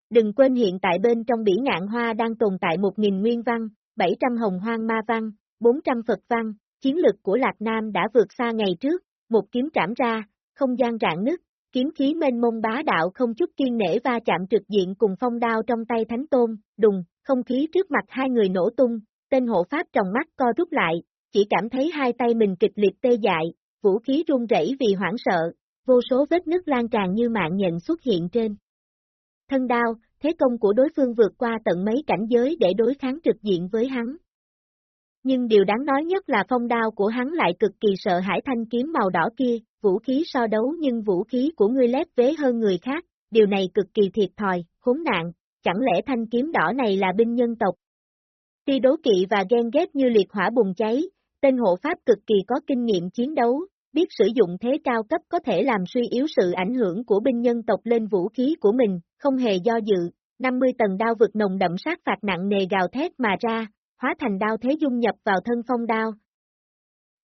Đừng quên hiện tại bên trong bỉ ngạn hoa đang tồn tại 1.000 nguyên văn, 700 hồng hoang ma văn, 400 Phật văn, chiến lực của Lạc Nam đã vượt xa ngày trước, một kiếm trảm ra, không gian rạn nứt, kiếm khí mênh mông bá đạo không chút kiên nể va chạm trực diện cùng phong đao trong tay thánh tôn, đùng, không khí trước mặt hai người nổ tung, tên hộ pháp trong mắt co rút lại, chỉ cảm thấy hai tay mình kịch liệt tê dại, vũ khí run rẩy vì hoảng sợ, vô số vết nứt lan tràn như mạng nhện xuất hiện trên. Thân đao, thế công của đối phương vượt qua tận mấy cảnh giới để đối kháng trực diện với hắn. Nhưng điều đáng nói nhất là phong đao của hắn lại cực kỳ sợ hãi thanh kiếm màu đỏ kia, vũ khí so đấu nhưng vũ khí của ngươi lép vế hơn người khác, điều này cực kỳ thiệt thòi, khốn nạn, chẳng lẽ thanh kiếm đỏ này là binh nhân tộc? Tuy đố kỵ và ghen ghét như liệt hỏa bùng cháy, tên hộ pháp cực kỳ có kinh nghiệm chiến đấu, biết sử dụng thế cao cấp có thể làm suy yếu sự ảnh hưởng của binh nhân tộc lên vũ khí của mình, không hề do dự, 50 tầng đao vực nồng đậm sát phạt nặng nề gào thét mà ra, hóa thành đao thế dung nhập vào thân phong đao.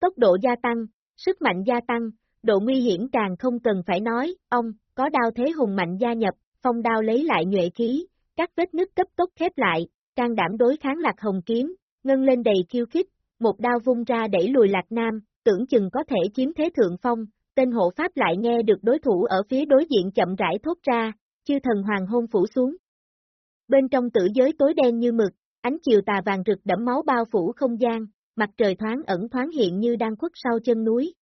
Tốc độ gia tăng, sức mạnh gia tăng, độ nguy hiểm càng không cần phải nói, ông, có đao thế hùng mạnh gia nhập, phong đao lấy lại nhuệ khí, các vết nứt cấp tốc khép lại, can đảm đối kháng lạc hồng kiếm, ngân lên đầy khiêu khích, một đao vung ra đẩy lùi lạc nam, tưởng chừng có thể chiếm thế thượng phong, tên hộ pháp lại nghe được đối thủ ở phía đối diện chậm rãi thốt ra, chư thần hoàng hôn phủ xuống. Bên trong tử giới tối đen như mực, ánh chiều tà vàng rực đẫm máu bao phủ không gian, mặt trời thoáng ẩn thoáng hiện như đang khuất sau chân núi,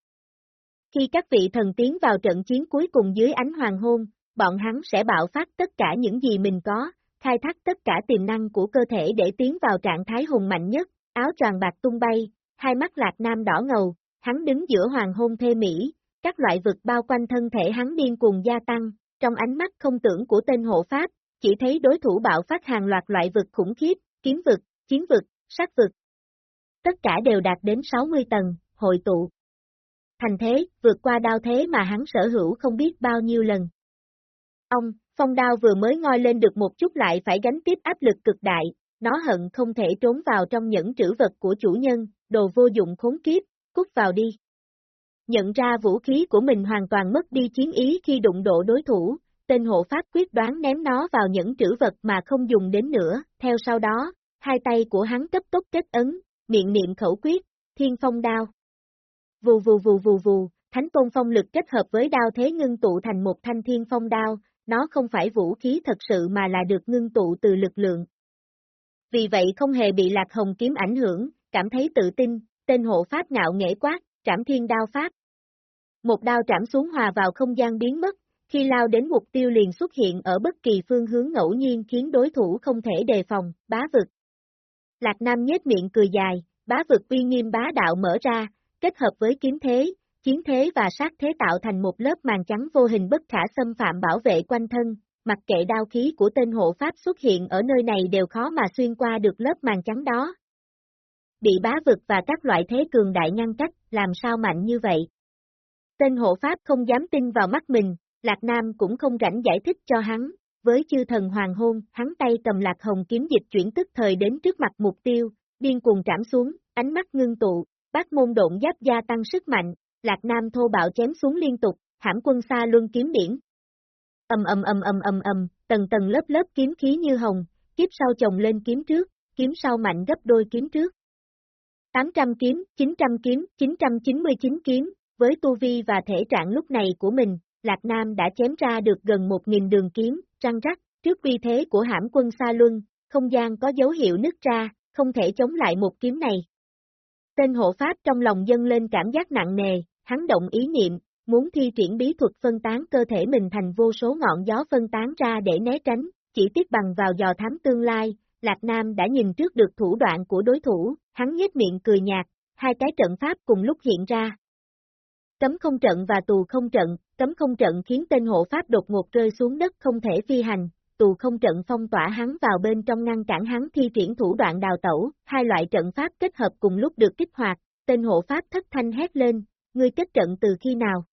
khi các vị thần tiến vào trận chiến cuối cùng dưới ánh hoàng hôn, bọn hắn sẽ bạo phát tất cả những gì mình có, khai thác tất cả tiềm năng của cơ thể để tiến vào trạng thái hùng mạnh nhất, áo tròn bạc tung bay, hai mắt lạc nam đỏ ngầu, hắn đứng giữa hoàng hôn thê mỹ, các loại vực bao quanh thân thể hắn điên cuồng gia tăng, trong ánh mắt không tưởng của tên hộ pháp, chỉ thấy đối thủ bạo phát hàng loạt loại vực khủng khiếp, kiếm vực, chiến vực, sát vực. Tất cả đều đạt đến 60 tầng, hội tụ. Thành thế, vượt qua đao thế mà hắn sở hữu không biết bao nhiêu lần. Ông, phong đao vừa mới ngoi lên được một chút lại phải gánh tiếp áp lực cực đại, nó hận không thể trốn vào trong những trữ vật của chủ nhân, đồ vô dụng khốn kiếp, cút vào đi. Nhận ra vũ khí của mình hoàn toàn mất đi chiến ý khi đụng độ đối thủ, tên hộ pháp quyết đoán ném nó vào những trữ vật mà không dùng đến nữa, theo sau đó, hai tay của hắn cấp tốc kết ấn, miệng niệm khẩu quyết, thiên phong đao. Vù vù vù vù vù, thánh tôn phong lực kết hợp với đao thế ngưng tụ thành một thanh thiên phong đao, nó không phải vũ khí thật sự mà là được ngưng tụ từ lực lượng. Vì vậy không hề bị lạc hồng kiếm ảnh hưởng, cảm thấy tự tin, tên hộ pháp ngạo nghễ quát, trảm thiên đao pháp. Một đao trảm xuống hòa vào không gian biến mất, khi lao đến mục tiêu liền xuất hiện ở bất kỳ phương hướng ngẫu nhiên khiến đối thủ không thể đề phòng, bá vực. Lạc Nam nhếch miệng cười dài, bá vực uy nghiêm bá đạo mở ra, kết hợp với kiếm thế, chiến thế và sát thế tạo thành một lớp màn trắng vô hình bất khả xâm phạm bảo vệ quanh thân, mặc kệ đao khí của tên hộ pháp xuất hiện ở nơi này đều khó mà xuyên qua được lớp màn trắng đó. Bị bá vực và các loại thế cường đại ngăn cách, làm sao mạnh như vậy? Tên hộ pháp không dám tin vào mắt mình, Lạc Nam cũng không rảnh giải thích cho hắn, với chư thần hoàng hôn, hắn tay cầm lạc hồng kiếm dịch chuyển tức thời đến trước mặt mục tiêu, điên cuồng trảm xuống, ánh mắt ngưng tụ, bác môn độn giáp gia tăng sức mạnh, Lạc Nam thô bạo chém xuống liên tục, hãm quân xa luân kiếm biển. Ầm ầm ầm ầm ầm ầm, tầng tầng lớp lớp kiếm khí như hồng, kiếp sau chồng lên kiếm trước, kiếm sau mạnh gấp đôi kiếm trước. 800 kiếm, 900 kiếm, 999 kiếm, với tu vi và thể trạng lúc này của mình, Lạc Nam đã chém ra được gần 1.000 đường kiếm, răng rắc, trước uy thế của hãm quân Sa Luân, không gian có dấu hiệu nứt ra, không thể chống lại một kiếm này. Tên hộ pháp trong lòng dâng lên cảm giác nặng nề, hắn động ý niệm, muốn thi triển bí thuật phân tán cơ thể mình thành vô số ngọn gió phân tán ra để né tránh, chỉ tiếc bằng vào dò thám tương lai, Lạc Nam đã nhìn trước được thủ đoạn của đối thủ, hắn nhếch miệng cười nhạt, hai cái trận pháp cùng lúc hiện ra. Cấm không trận và tù không trận, cấm không trận khiến tên hộ pháp đột ngột rơi xuống đất không thể phi hành, tù không trận phong tỏa hắn vào bên trong ngăn cản hắn thi triển thủ đoạn đào tẩu, hai loại trận pháp kết hợp cùng lúc được kích hoạt, tên hộ pháp thất thanh hét lên, ngươi kết trận từ khi nào?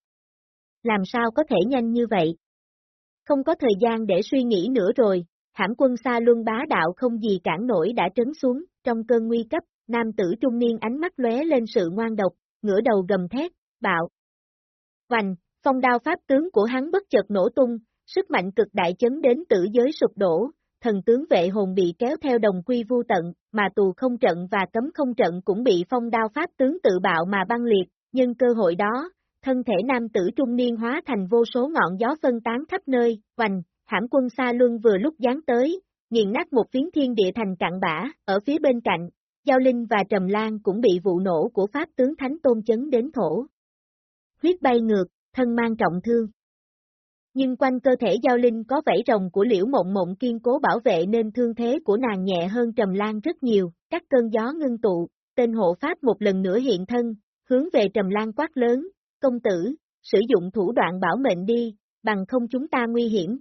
Làm sao có thể nhanh như vậy? Không có thời gian để suy nghĩ nữa rồi, hãm quân xa luân bá đạo không gì cản nổi đã trấn xuống, trong cơn nguy cấp, nam tử trung niên ánh mắt lóe lên sự ngoan độc, ngửa đầu gầm thét, bạo. Vành, phong đao pháp tướng của hắn bất chợt nổ tung, sức mạnh cực đại chấn đến tử giới sụp đổ, thần tướng vệ hồn bị kéo theo đồng quy vu tận, mà tù không trận và cấm không trận cũng bị phong đao pháp tướng tự bạo mà băng liệt, nhưng cơ hội đó, thân thể nam tử trung niên hóa thành vô số ngọn gió phân tán khắp nơi, vành, hãm quân xa luân vừa lúc giáng tới, nghiền nát một phiến thiên địa thành cạn bã, ở phía bên cạnh, Giao Linh và Trầm Lan cũng bị vụ nổ của Pháp tướng Thánh Tôn chấn đến thổ. Huyết bay ngược, thân mang trọng thương. Nhưng quanh cơ thể Giao Linh có vảy rồng của liễu mộng mộng kiên cố bảo vệ nên thương thế của nàng nhẹ hơn Trầm Lan rất nhiều, các cơn gió ngưng tụ, tên hộ Pháp một lần nữa hiện thân, hướng về Trầm Lan quát lớn, công tử, sử dụng thủ đoạn bảo mệnh đi, bằng không chúng ta nguy hiểm.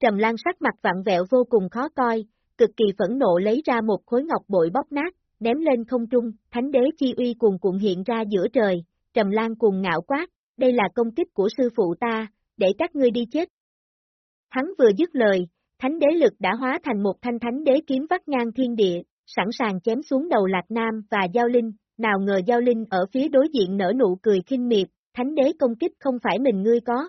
Trầm Lan sắc mặt vặn vẹo vô cùng khó coi, cực kỳ phẫn nộ lấy ra một khối ngọc bội bóp nát, ném lên không trung, thánh đế chi uy cuồng cuộn hiện ra giữa trời, Trầm Lan cuồng ngạo quát, đây là công kích của sư phụ ta, để các ngươi đi chết. Hắn vừa dứt lời, thánh đế lực đã hóa thành một thanh thánh đế kiếm vắt ngang thiên địa, sẵn sàng chém xuống đầu Lạc Nam và Giao Linh, nào ngờ Giao Linh ở phía đối diện nở nụ cười khinh miệt, thánh đế công kích không phải mình ngươi có.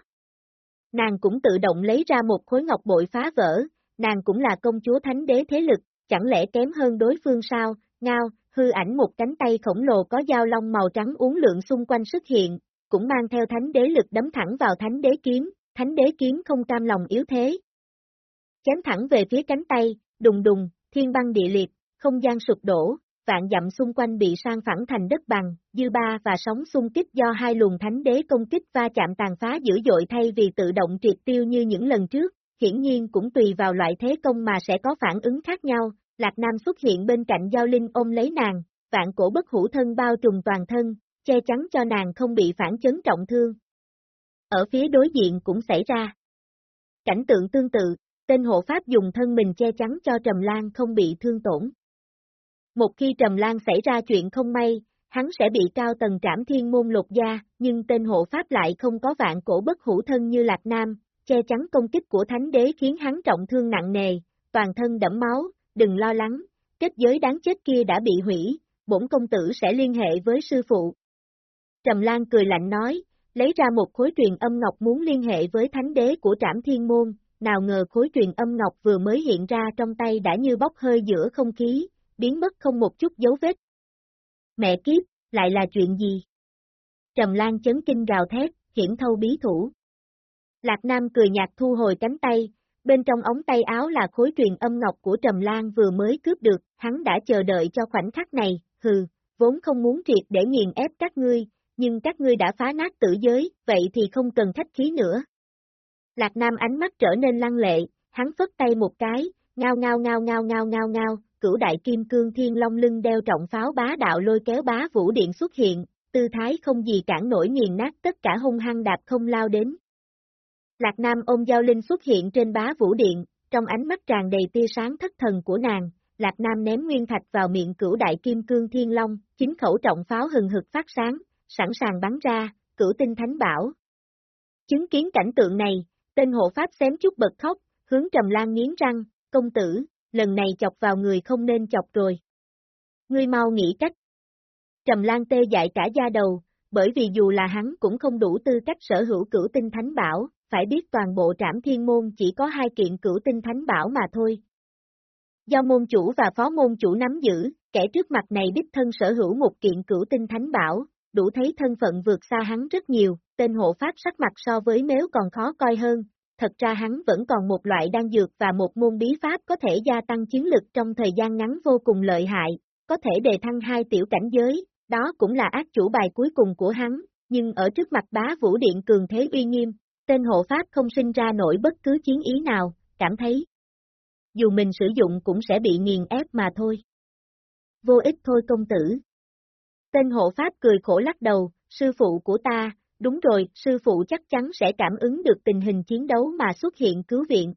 Nàng cũng tự động lấy ra một khối ngọc bội phá vỡ, nàng cũng là công chúa thánh đế thế lực, chẳng lẽ kém hơn đối phương sao, ngao, hư ảnh một cánh tay khổng lồ có dao long màu trắng uốn lượn xung quanh xuất hiện, cũng mang theo thánh đế lực đấm thẳng vào thánh đế kiếm, thánh đế kiếm không cam lòng yếu thế. Chém thẳng về phía cánh tay, đùng đùng, thiên băng địa liệt, không gian sụp đổ, vạn dặm xung quanh bị sang phẳng thành đất bằng, dư ba và sóng xung kích do hai luồng thánh đế công kích va chạm tàn phá dữ dội thay vì tự động triệt tiêu như những lần trước, hiển nhiên cũng tùy vào loại thế công mà sẽ có phản ứng khác nhau, Lạc Nam xuất hiện bên cạnh Giao Linh ôm lấy nàng, vạn cổ bất hủ thân bao trùm toàn thân, che chắn cho nàng không bị phản chấn trọng thương. Ở phía đối diện cũng xảy ra. Cảnh tượng tương tự, tên hộ pháp dùng thân mình che chắn cho Trầm Lan không bị thương tổn. Một khi Trầm Lan xảy ra chuyện không may, hắn sẽ bị cao tầng trảm thiên môn lột da, nhưng tên hộ pháp lại không có vạn cổ bất hữu thân như Lạc Nam, che chắn công kích của thánh đế khiến hắn trọng thương nặng nề, toàn thân đẫm máu, đừng lo lắng, kết giới đáng chết kia đã bị hủy, bổn công tử sẽ liên hệ với sư phụ. Trầm Lan cười lạnh nói, lấy ra một khối truyền âm ngọc muốn liên hệ với thánh đế của trảm thiên môn, nào ngờ khối truyền âm ngọc vừa mới hiện ra trong tay đã như bốc hơi giữa không khí, biến mất không một chút dấu vết. Mẹ kiếp, lại là chuyện gì? Trầm Lan chấn kinh gào thét, hiển thâu bí thủ. Lạc Nam cười nhạt thu hồi cánh tay, bên trong ống tay áo là khối truyền âm ngọc của Trầm Lan vừa mới cướp được, hắn đã chờ đợi cho khoảnh khắc này, hừ, vốn không muốn triệt để nghiền ép các ngươi, nhưng các ngươi đã phá nát tử giới, vậy thì không cần thách khí nữa. Lạc Nam ánh mắt trở nên lăng lệ, hắn phất tay một cái, ngao ngao ngao ngao ngao ngao ngao, cửu đại kim cương thiên long lưng đeo trọng pháo bá đạo lôi kéo bá vũ điện xuất hiện, tư thái không gì cản nổi nghiền nát tất cả hung hăng đạp không lao đến. Lạc Nam ôm giao linh xuất hiện trên bá vũ điện, trong ánh mắt tràn đầy tia sáng thất thần của nàng, Lạc Nam ném nguyên thạch vào miệng cửu đại kim cương thiên long, chính khẩu trọng pháo hừng hực phát sáng, sẵn sàng bắn ra, cửu tinh thánh bảo. Chứng kiến cảnh tượng này, tên hộ pháp xém chút bật khóc, hướng Trầm Lan nghiến răng, công tử, lần này chọc vào người không nên chọc rồi. Ngươi mau nghĩ cách. Trầm Lan tê dại cả da đầu, bởi vì dù là hắn cũng không đủ tư cách sở hữu cửu tinh thánh bảo, phải biết toàn bộ trảm thiên môn chỉ có hai kiện cửu tinh thánh bảo mà thôi. Do môn chủ và phó môn chủ nắm giữ, kẻ trước mặt này đích thân sở hữu một kiện cửu tinh thánh bảo, đủ thấy thân phận vượt xa hắn rất nhiều, tên hộ pháp sắc mặt so với mếu còn khó coi hơn, thật ra hắn vẫn còn một loại đan dược và một môn bí pháp có thể gia tăng chiến lực trong thời gian ngắn vô cùng lợi hại, có thể đề thăng hai tiểu cảnh giới, đó cũng là ác chủ bài cuối cùng của hắn, nhưng ở trước mặt bá vũ điện cường thế uy nghiêm, tên hộ pháp không sinh ra nổi bất cứ chiến ý nào, cảm thấy dù mình sử dụng cũng sẽ bị nghiền ép mà thôi. Vô ích thôi công tử. Tên hộ pháp cười khổ lắc đầu, sư phụ của ta, đúng rồi, sư phụ chắc chắn sẽ cảm ứng được tình hình chiến đấu mà xuất hiện cứu viện.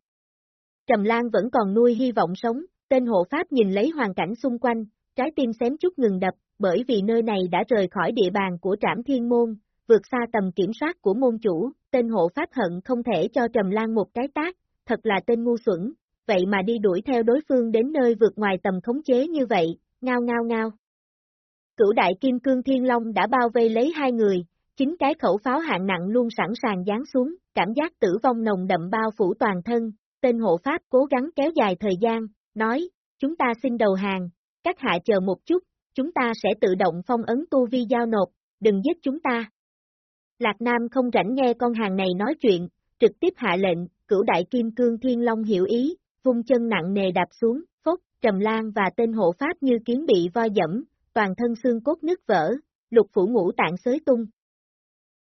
Trầm Lan vẫn còn nuôi hy vọng sống, tên hộ pháp nhìn lấy hoàn cảnh xung quanh, trái tim xém chút ngừng đập, bởi vì nơi này đã rời khỏi địa bàn của trảm thiên môn, vượt xa tầm kiểm soát của môn chủ, tên hộ pháp hận không thể cho Trầm Lan một cái tác, thật là tên ngu xuẩn, vậy mà đi đuổi theo đối phương đến nơi vượt ngoài tầm khống chế như vậy, ngao ngao ngao. Cửu đại kim cương thiên long đã bao vây lấy hai người, chính cái khẩu pháo hạng nặng luôn sẵn sàng giáng xuống, cảm giác tử vong nồng đậm bao phủ toàn thân, tên hộ pháp cố gắng kéo dài thời gian, nói, chúng ta xin đầu hàng, các hạ chờ một chút, chúng ta sẽ tự động phong ấn tu vi giao nộp, đừng giết chúng ta. Lạc Nam không rảnh nghe con hàng này nói chuyện, trực tiếp hạ lệnh, cửu đại kim cương thiên long hiểu ý, vung chân nặng nề đạp xuống, Phốc trầm lan và tên hộ pháp như kiến bị voi dẫm, toàn thân xương cốt nứt vỡ, lục phủ ngũ tạng xới tung.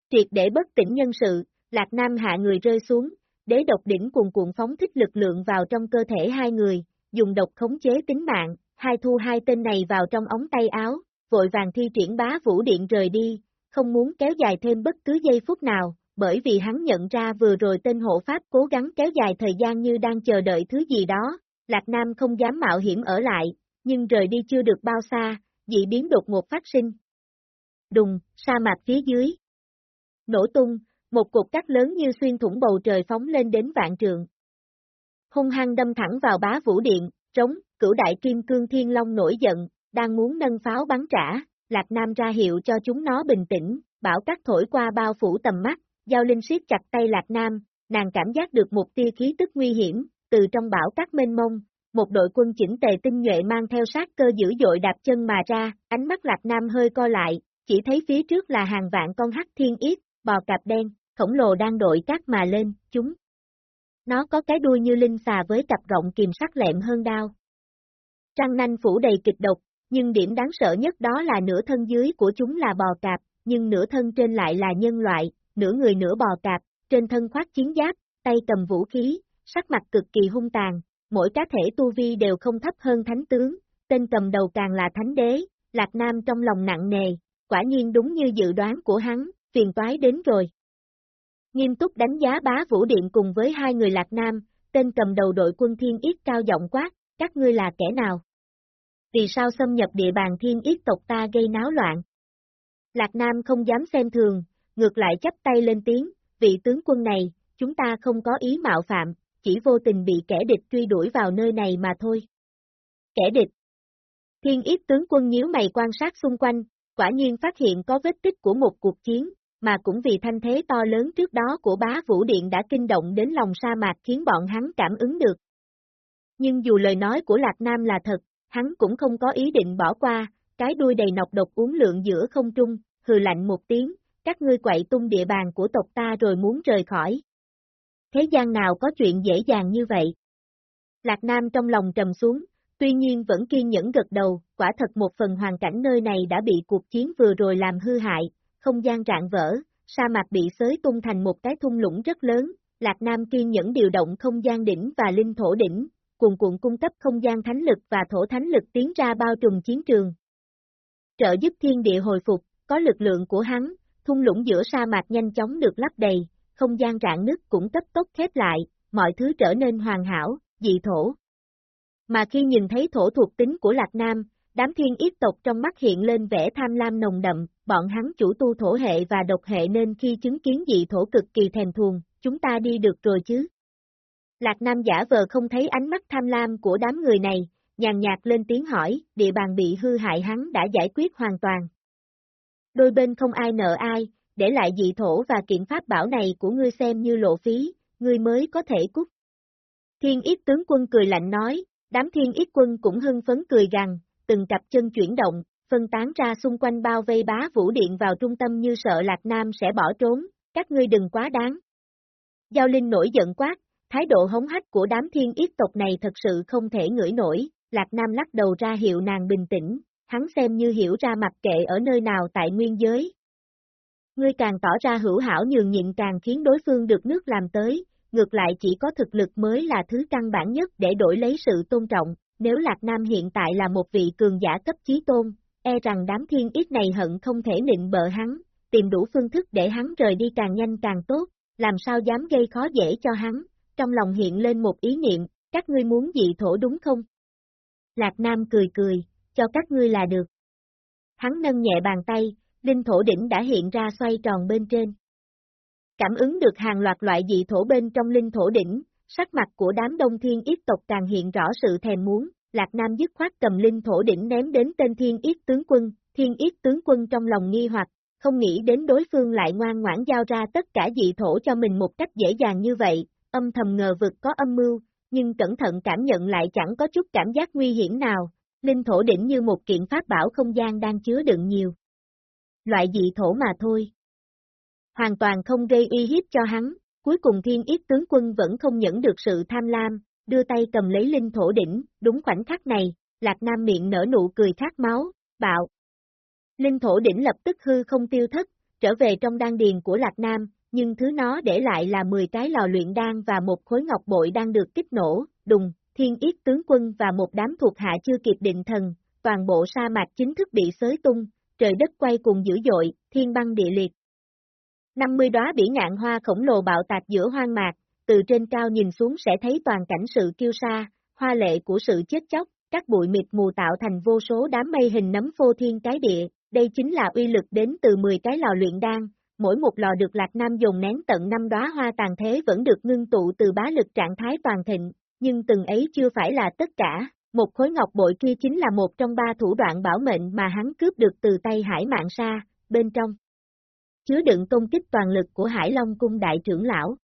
Triệt để bất tỉnh nhân sự, Lạc Nam hạ người rơi xuống, đế độc đỉnh cuồn cuộn phóng thích lực lượng vào trong cơ thể hai người, dùng độc khống chế tính mạng, hai thu hai tên này vào trong ống tay áo, vội vàng thi triển bá vũ điện rời đi, không muốn kéo dài thêm bất cứ giây phút nào, bởi vì hắn nhận ra vừa rồi tên hộ pháp cố gắng kéo dài thời gian như đang chờ đợi thứ gì đó, Lạc Nam không dám mạo hiểm ở lại, nhưng rời đi chưa được bao xa, dị biến đột ngột phát sinh. Đùng, sa mạc phía dưới. Nổ tung, một cục cắt lớn như xuyên thủng bầu trời phóng lên đến vạn trượng. Hung hăng đâm thẳng vào bá vũ điện, trống, cửu đại kim cương thiên long nổi giận, đang muốn nâng pháo bắn trả, Lạc Nam ra hiệu cho chúng nó bình tĩnh, bảo cắt thổi qua bao phủ tầm mắt, Giao Linh siết chặt tay Lạc Nam, nàng cảm giác được một tia khí tức nguy hiểm, từ trong bão cắt mênh mông, một đội quân chỉnh tề tinh nhuệ mang theo sát cơ dữ dội đạp chân mà ra, ánh mắt Lạc Nam hơi co lại, chỉ thấy phía trước là hàng vạn con hắc thiên yết, bò cạp đen, khổng lồ đang đội cát mà lên, chúng. Nó có cái đuôi như linh xà với cặp rộng kìm sắc lẹm hơn đao. Trăng nanh phủ đầy kịch độc, nhưng điểm đáng sợ nhất đó là nửa thân dưới của chúng là bò cạp, nhưng nửa thân trên lại là nhân loại, nửa người nửa bò cạp, trên thân khoác chiến giáp, tay cầm vũ khí, sắc mặt cực kỳ hung tàn, mỗi cá thể tu vi đều không thấp hơn thánh tướng, tên cầm đầu càng là thánh đế, Lạc Nam trong lòng nặng nề, quả nhiên đúng như dự đoán của hắn, phiền toái đến rồi. Nghiêm túc đánh giá bá vũ điện cùng với hai người lạc nam, tên cầm đầu đội quân thiên yết cao giọng quát, các ngươi là kẻ nào? Vì sao xâm nhập địa bàn thiên yết tộc ta gây náo loạn? Lạc Nam không dám xem thường, ngược lại chấp tay lên tiếng, vị tướng quân này, chúng ta không có ý mạo phạm, chỉ vô tình bị kẻ địch truy đuổi vào nơi này mà thôi. Kẻ địch Thiên yết tướng quân nhíu mày quan sát xung quanh, quả nhiên phát hiện có vết tích của một cuộc chiến, mà cũng vì thanh thế to lớn trước đó của bá vũ điện đã kinh động đến lòng sa mạc khiến bọn hắn cảm ứng được. Nhưng dù lời nói của Lạc Nam là thật, hắn cũng không có ý định bỏ qua, cái đuôi đầy nọc độc uống lượng giữa không trung, hừ lạnh một tiếng, các ngươi quậy tung địa bàn của tộc ta rồi muốn rời khỏi. Thế gian nào có chuyện dễ dàng như vậy? Lạc Nam trong lòng trầm xuống, tuy nhiên vẫn kiên nhẫn gật đầu, quả thật một phần hoàn cảnh nơi này đã bị cuộc chiến vừa rồi làm hư hại, không gian rạn vỡ, sa mạc bị xới tung thành một cái thung lũng rất lớn, Lạc Nam kiên nhẫn điều động không gian đỉnh và linh thổ đỉnh, cuồn cuộn cung cấp không gian thánh lực và thổ thánh lực tiến ra bao trùm chiến trường. Trợ giúp thiên địa hồi phục, có lực lượng của hắn, thung lũng giữa sa mạc nhanh chóng được lấp đầy, không gian rạn nứt cũng cấp tốc khép lại, mọi thứ trở nên hoàn hảo, dị thổ. Mà khi nhìn thấy thổ thuộc tính của Lạc Nam, đám thiên yết tộc trong mắt hiện lên vẻ tham lam nồng đậm, bọn hắn chủ tu thổ hệ và độc hệ nên khi chứng kiến dị thổ cực kỳ thèm thuồng, chúng ta đi được rồi chứ. Lạc Nam giả vờ không thấy ánh mắt tham lam của đám người này, nhàn nhạt lên tiếng hỏi, địa bàn bị hư hại hắn đã giải quyết hoàn toàn. Đôi bên không ai nợ ai, để lại dị thổ và kiện pháp bảo này của ngươi xem như lộ phí, ngươi mới có thể cút. Thiên ít tướng quân cười lạnh nói, đám thiên ít quân cũng hưng phấn cười gằn, từng cặp chân chuyển động, phân tán ra xung quanh bao vây bá vũ điện vào trung tâm như sợ Lạc Nam sẽ bỏ trốn, các ngươi đừng quá đáng. Giao Linh nổi giận quát, thái độ hống hách của đám thiên yết tộc này thật sự không thể ngửi nổi, Lạc Nam lắc đầu ra hiệu nàng bình tĩnh, hắn xem như hiểu ra mặt kệ ở nơi nào tại nguyên giới. Ngươi càng tỏ ra hữu hảo nhường nhịn càng khiến đối phương được nước làm tới, ngược lại chỉ có thực lực mới là thứ căn bản nhất để đổi lấy sự tôn trọng, nếu Lạc Nam hiện tại là một vị cường giả cấp chí tôn, e rằng đám thiên ít này hận không thể nịnh bợ hắn, tìm đủ phương thức để hắn rời đi càng nhanh càng tốt, làm sao dám gây khó dễ cho hắn, trong lòng hiện lên một ý niệm, các ngươi muốn dị thổ đúng không? Lạc Nam cười cười, cho các ngươi là được. Hắn nâng nhẹ bàn tay, linh thổ đỉnh đã hiện ra xoay tròn bên trên. Cảm ứng được hàng loạt loại dị thổ bên trong linh thổ đỉnh, sắc mặt của đám đông thiên yết tộc càng hiện rõ sự thèm muốn, Lạc Nam dứt khoát cầm linh thổ đỉnh ném đến tên thiên yết tướng quân, thiên yết tướng quân trong lòng nghi hoặc, không nghĩ đến đối phương lại ngoan ngoãn giao ra tất cả dị thổ cho mình một cách dễ dàng như vậy, âm thầm ngờ vực có âm mưu, nhưng cẩn thận cảm nhận lại chẳng có chút cảm giác nguy hiểm nào, linh thổ đỉnh như một kiện pháp bảo không gian đang chứa đựng nhiều. Loại dị thổ mà thôi. Hoàn toàn không gây uy hiếp cho hắn, cuối cùng thiên yết tướng quân vẫn không nhẫn được sự tham lam, đưa tay cầm lấy linh thổ đỉnh, đúng khoảnh khắc này, Lạc Nam miệng nở nụ cười khát máu, bạo. Linh thổ đỉnh lập tức hư không tiêu thất, trở về trong đan điền của Lạc Nam, nhưng thứ nó để lại là 10 cái lò luyện đan và một khối ngọc bội đang được kích nổ, đùng, thiên yết tướng quân và một đám thuộc hạ chưa kịp định thần, toàn bộ sa mạc chính thức bị xới tung, trời đất quay cùng dữ dội, thiên băng địa liệt. 50 đóa bỉ ngạn hoa khổng lồ bạo tạc giữa hoang mạc, từ trên cao nhìn xuống sẽ thấy toàn cảnh sự kiêu sa, hoa lệ của sự chết chóc, các bụi mịt mù tạo thành vô số đám mây hình nấm phô thiên cái địa, đây chính là uy lực đến từ 10 cái lò luyện đan, mỗi một lò được Lạc Nam dùng nén tận năm đóa hoa tàn thế vẫn được ngưng tụ từ bá lực trạng thái toàn thịnh, nhưng từng ấy chưa phải là tất cả, một khối ngọc bội kia chính là một trong ba thủ đoạn bảo mệnh mà hắn cướp được từ tay Hải Mạng Sa, bên trong. Chứa đựng công kích toàn lực của Hải Long Cung Đại trưởng lão.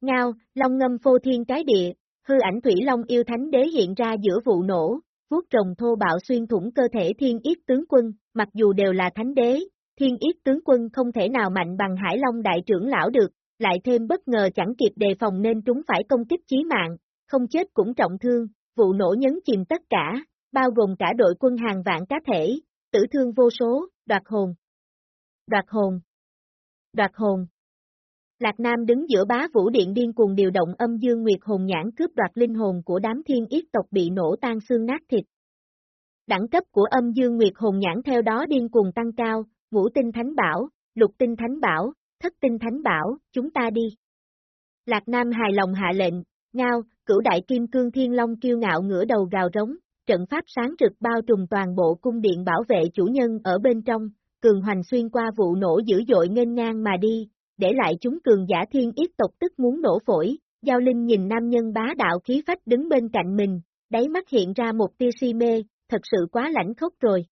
Ngao, Long ngâm phô thiên cái địa, hư ảnh Thủy Long yêu thánh đế hiện ra giữa vụ nổ, vuốt rồng thô bạo xuyên thủng cơ thể thiên yết tướng quân, mặc dù đều là thánh đế, thiên yết tướng quân không thể nào mạnh bằng Hải Long đại trưởng lão được, lại thêm bất ngờ chẳng kịp đề phòng nên chúng phải công kích chí mạng, không chết cũng trọng thương, vụ nổ nhấn chìm tất cả, bao gồm cả đội quân hàng vạn cá thể, tử thương vô số, đoạt hồn. Đoạt hồn. Đoạt hồn. Lạc Nam đứng giữa bá vũ điện điên cuồng điều động âm dương nguyệt hồn nhãn cướp đoạt linh hồn của đám thiên yết tộc bị nổ tan xương nát thịt. Đẳng cấp của âm dương nguyệt hồn nhãn theo đó điên cuồng tăng cao, ngũ tinh thánh bảo, lục tinh thánh bảo, thất tinh thánh bảo, chúng ta đi. Lạc Nam hài lòng hạ lệnh, ngao, cửu đại kim cương thiên long kiêu ngạo ngửa đầu gào rống, trận pháp sáng rực bao trùm toàn bộ cung điện bảo vệ chủ nhân ở bên trong, cường hoành xuyên qua vụ nổ dữ dội nghênh ngang mà đi, để lại chúng cường giả thiên yết tộc tức muốn nổ phổi, Giao Linh nhìn nam nhân bá đạo khí phách đứng bên cạnh mình, đáy mắt hiện ra một tia si mê, thật sự quá lãnh khốc rồi.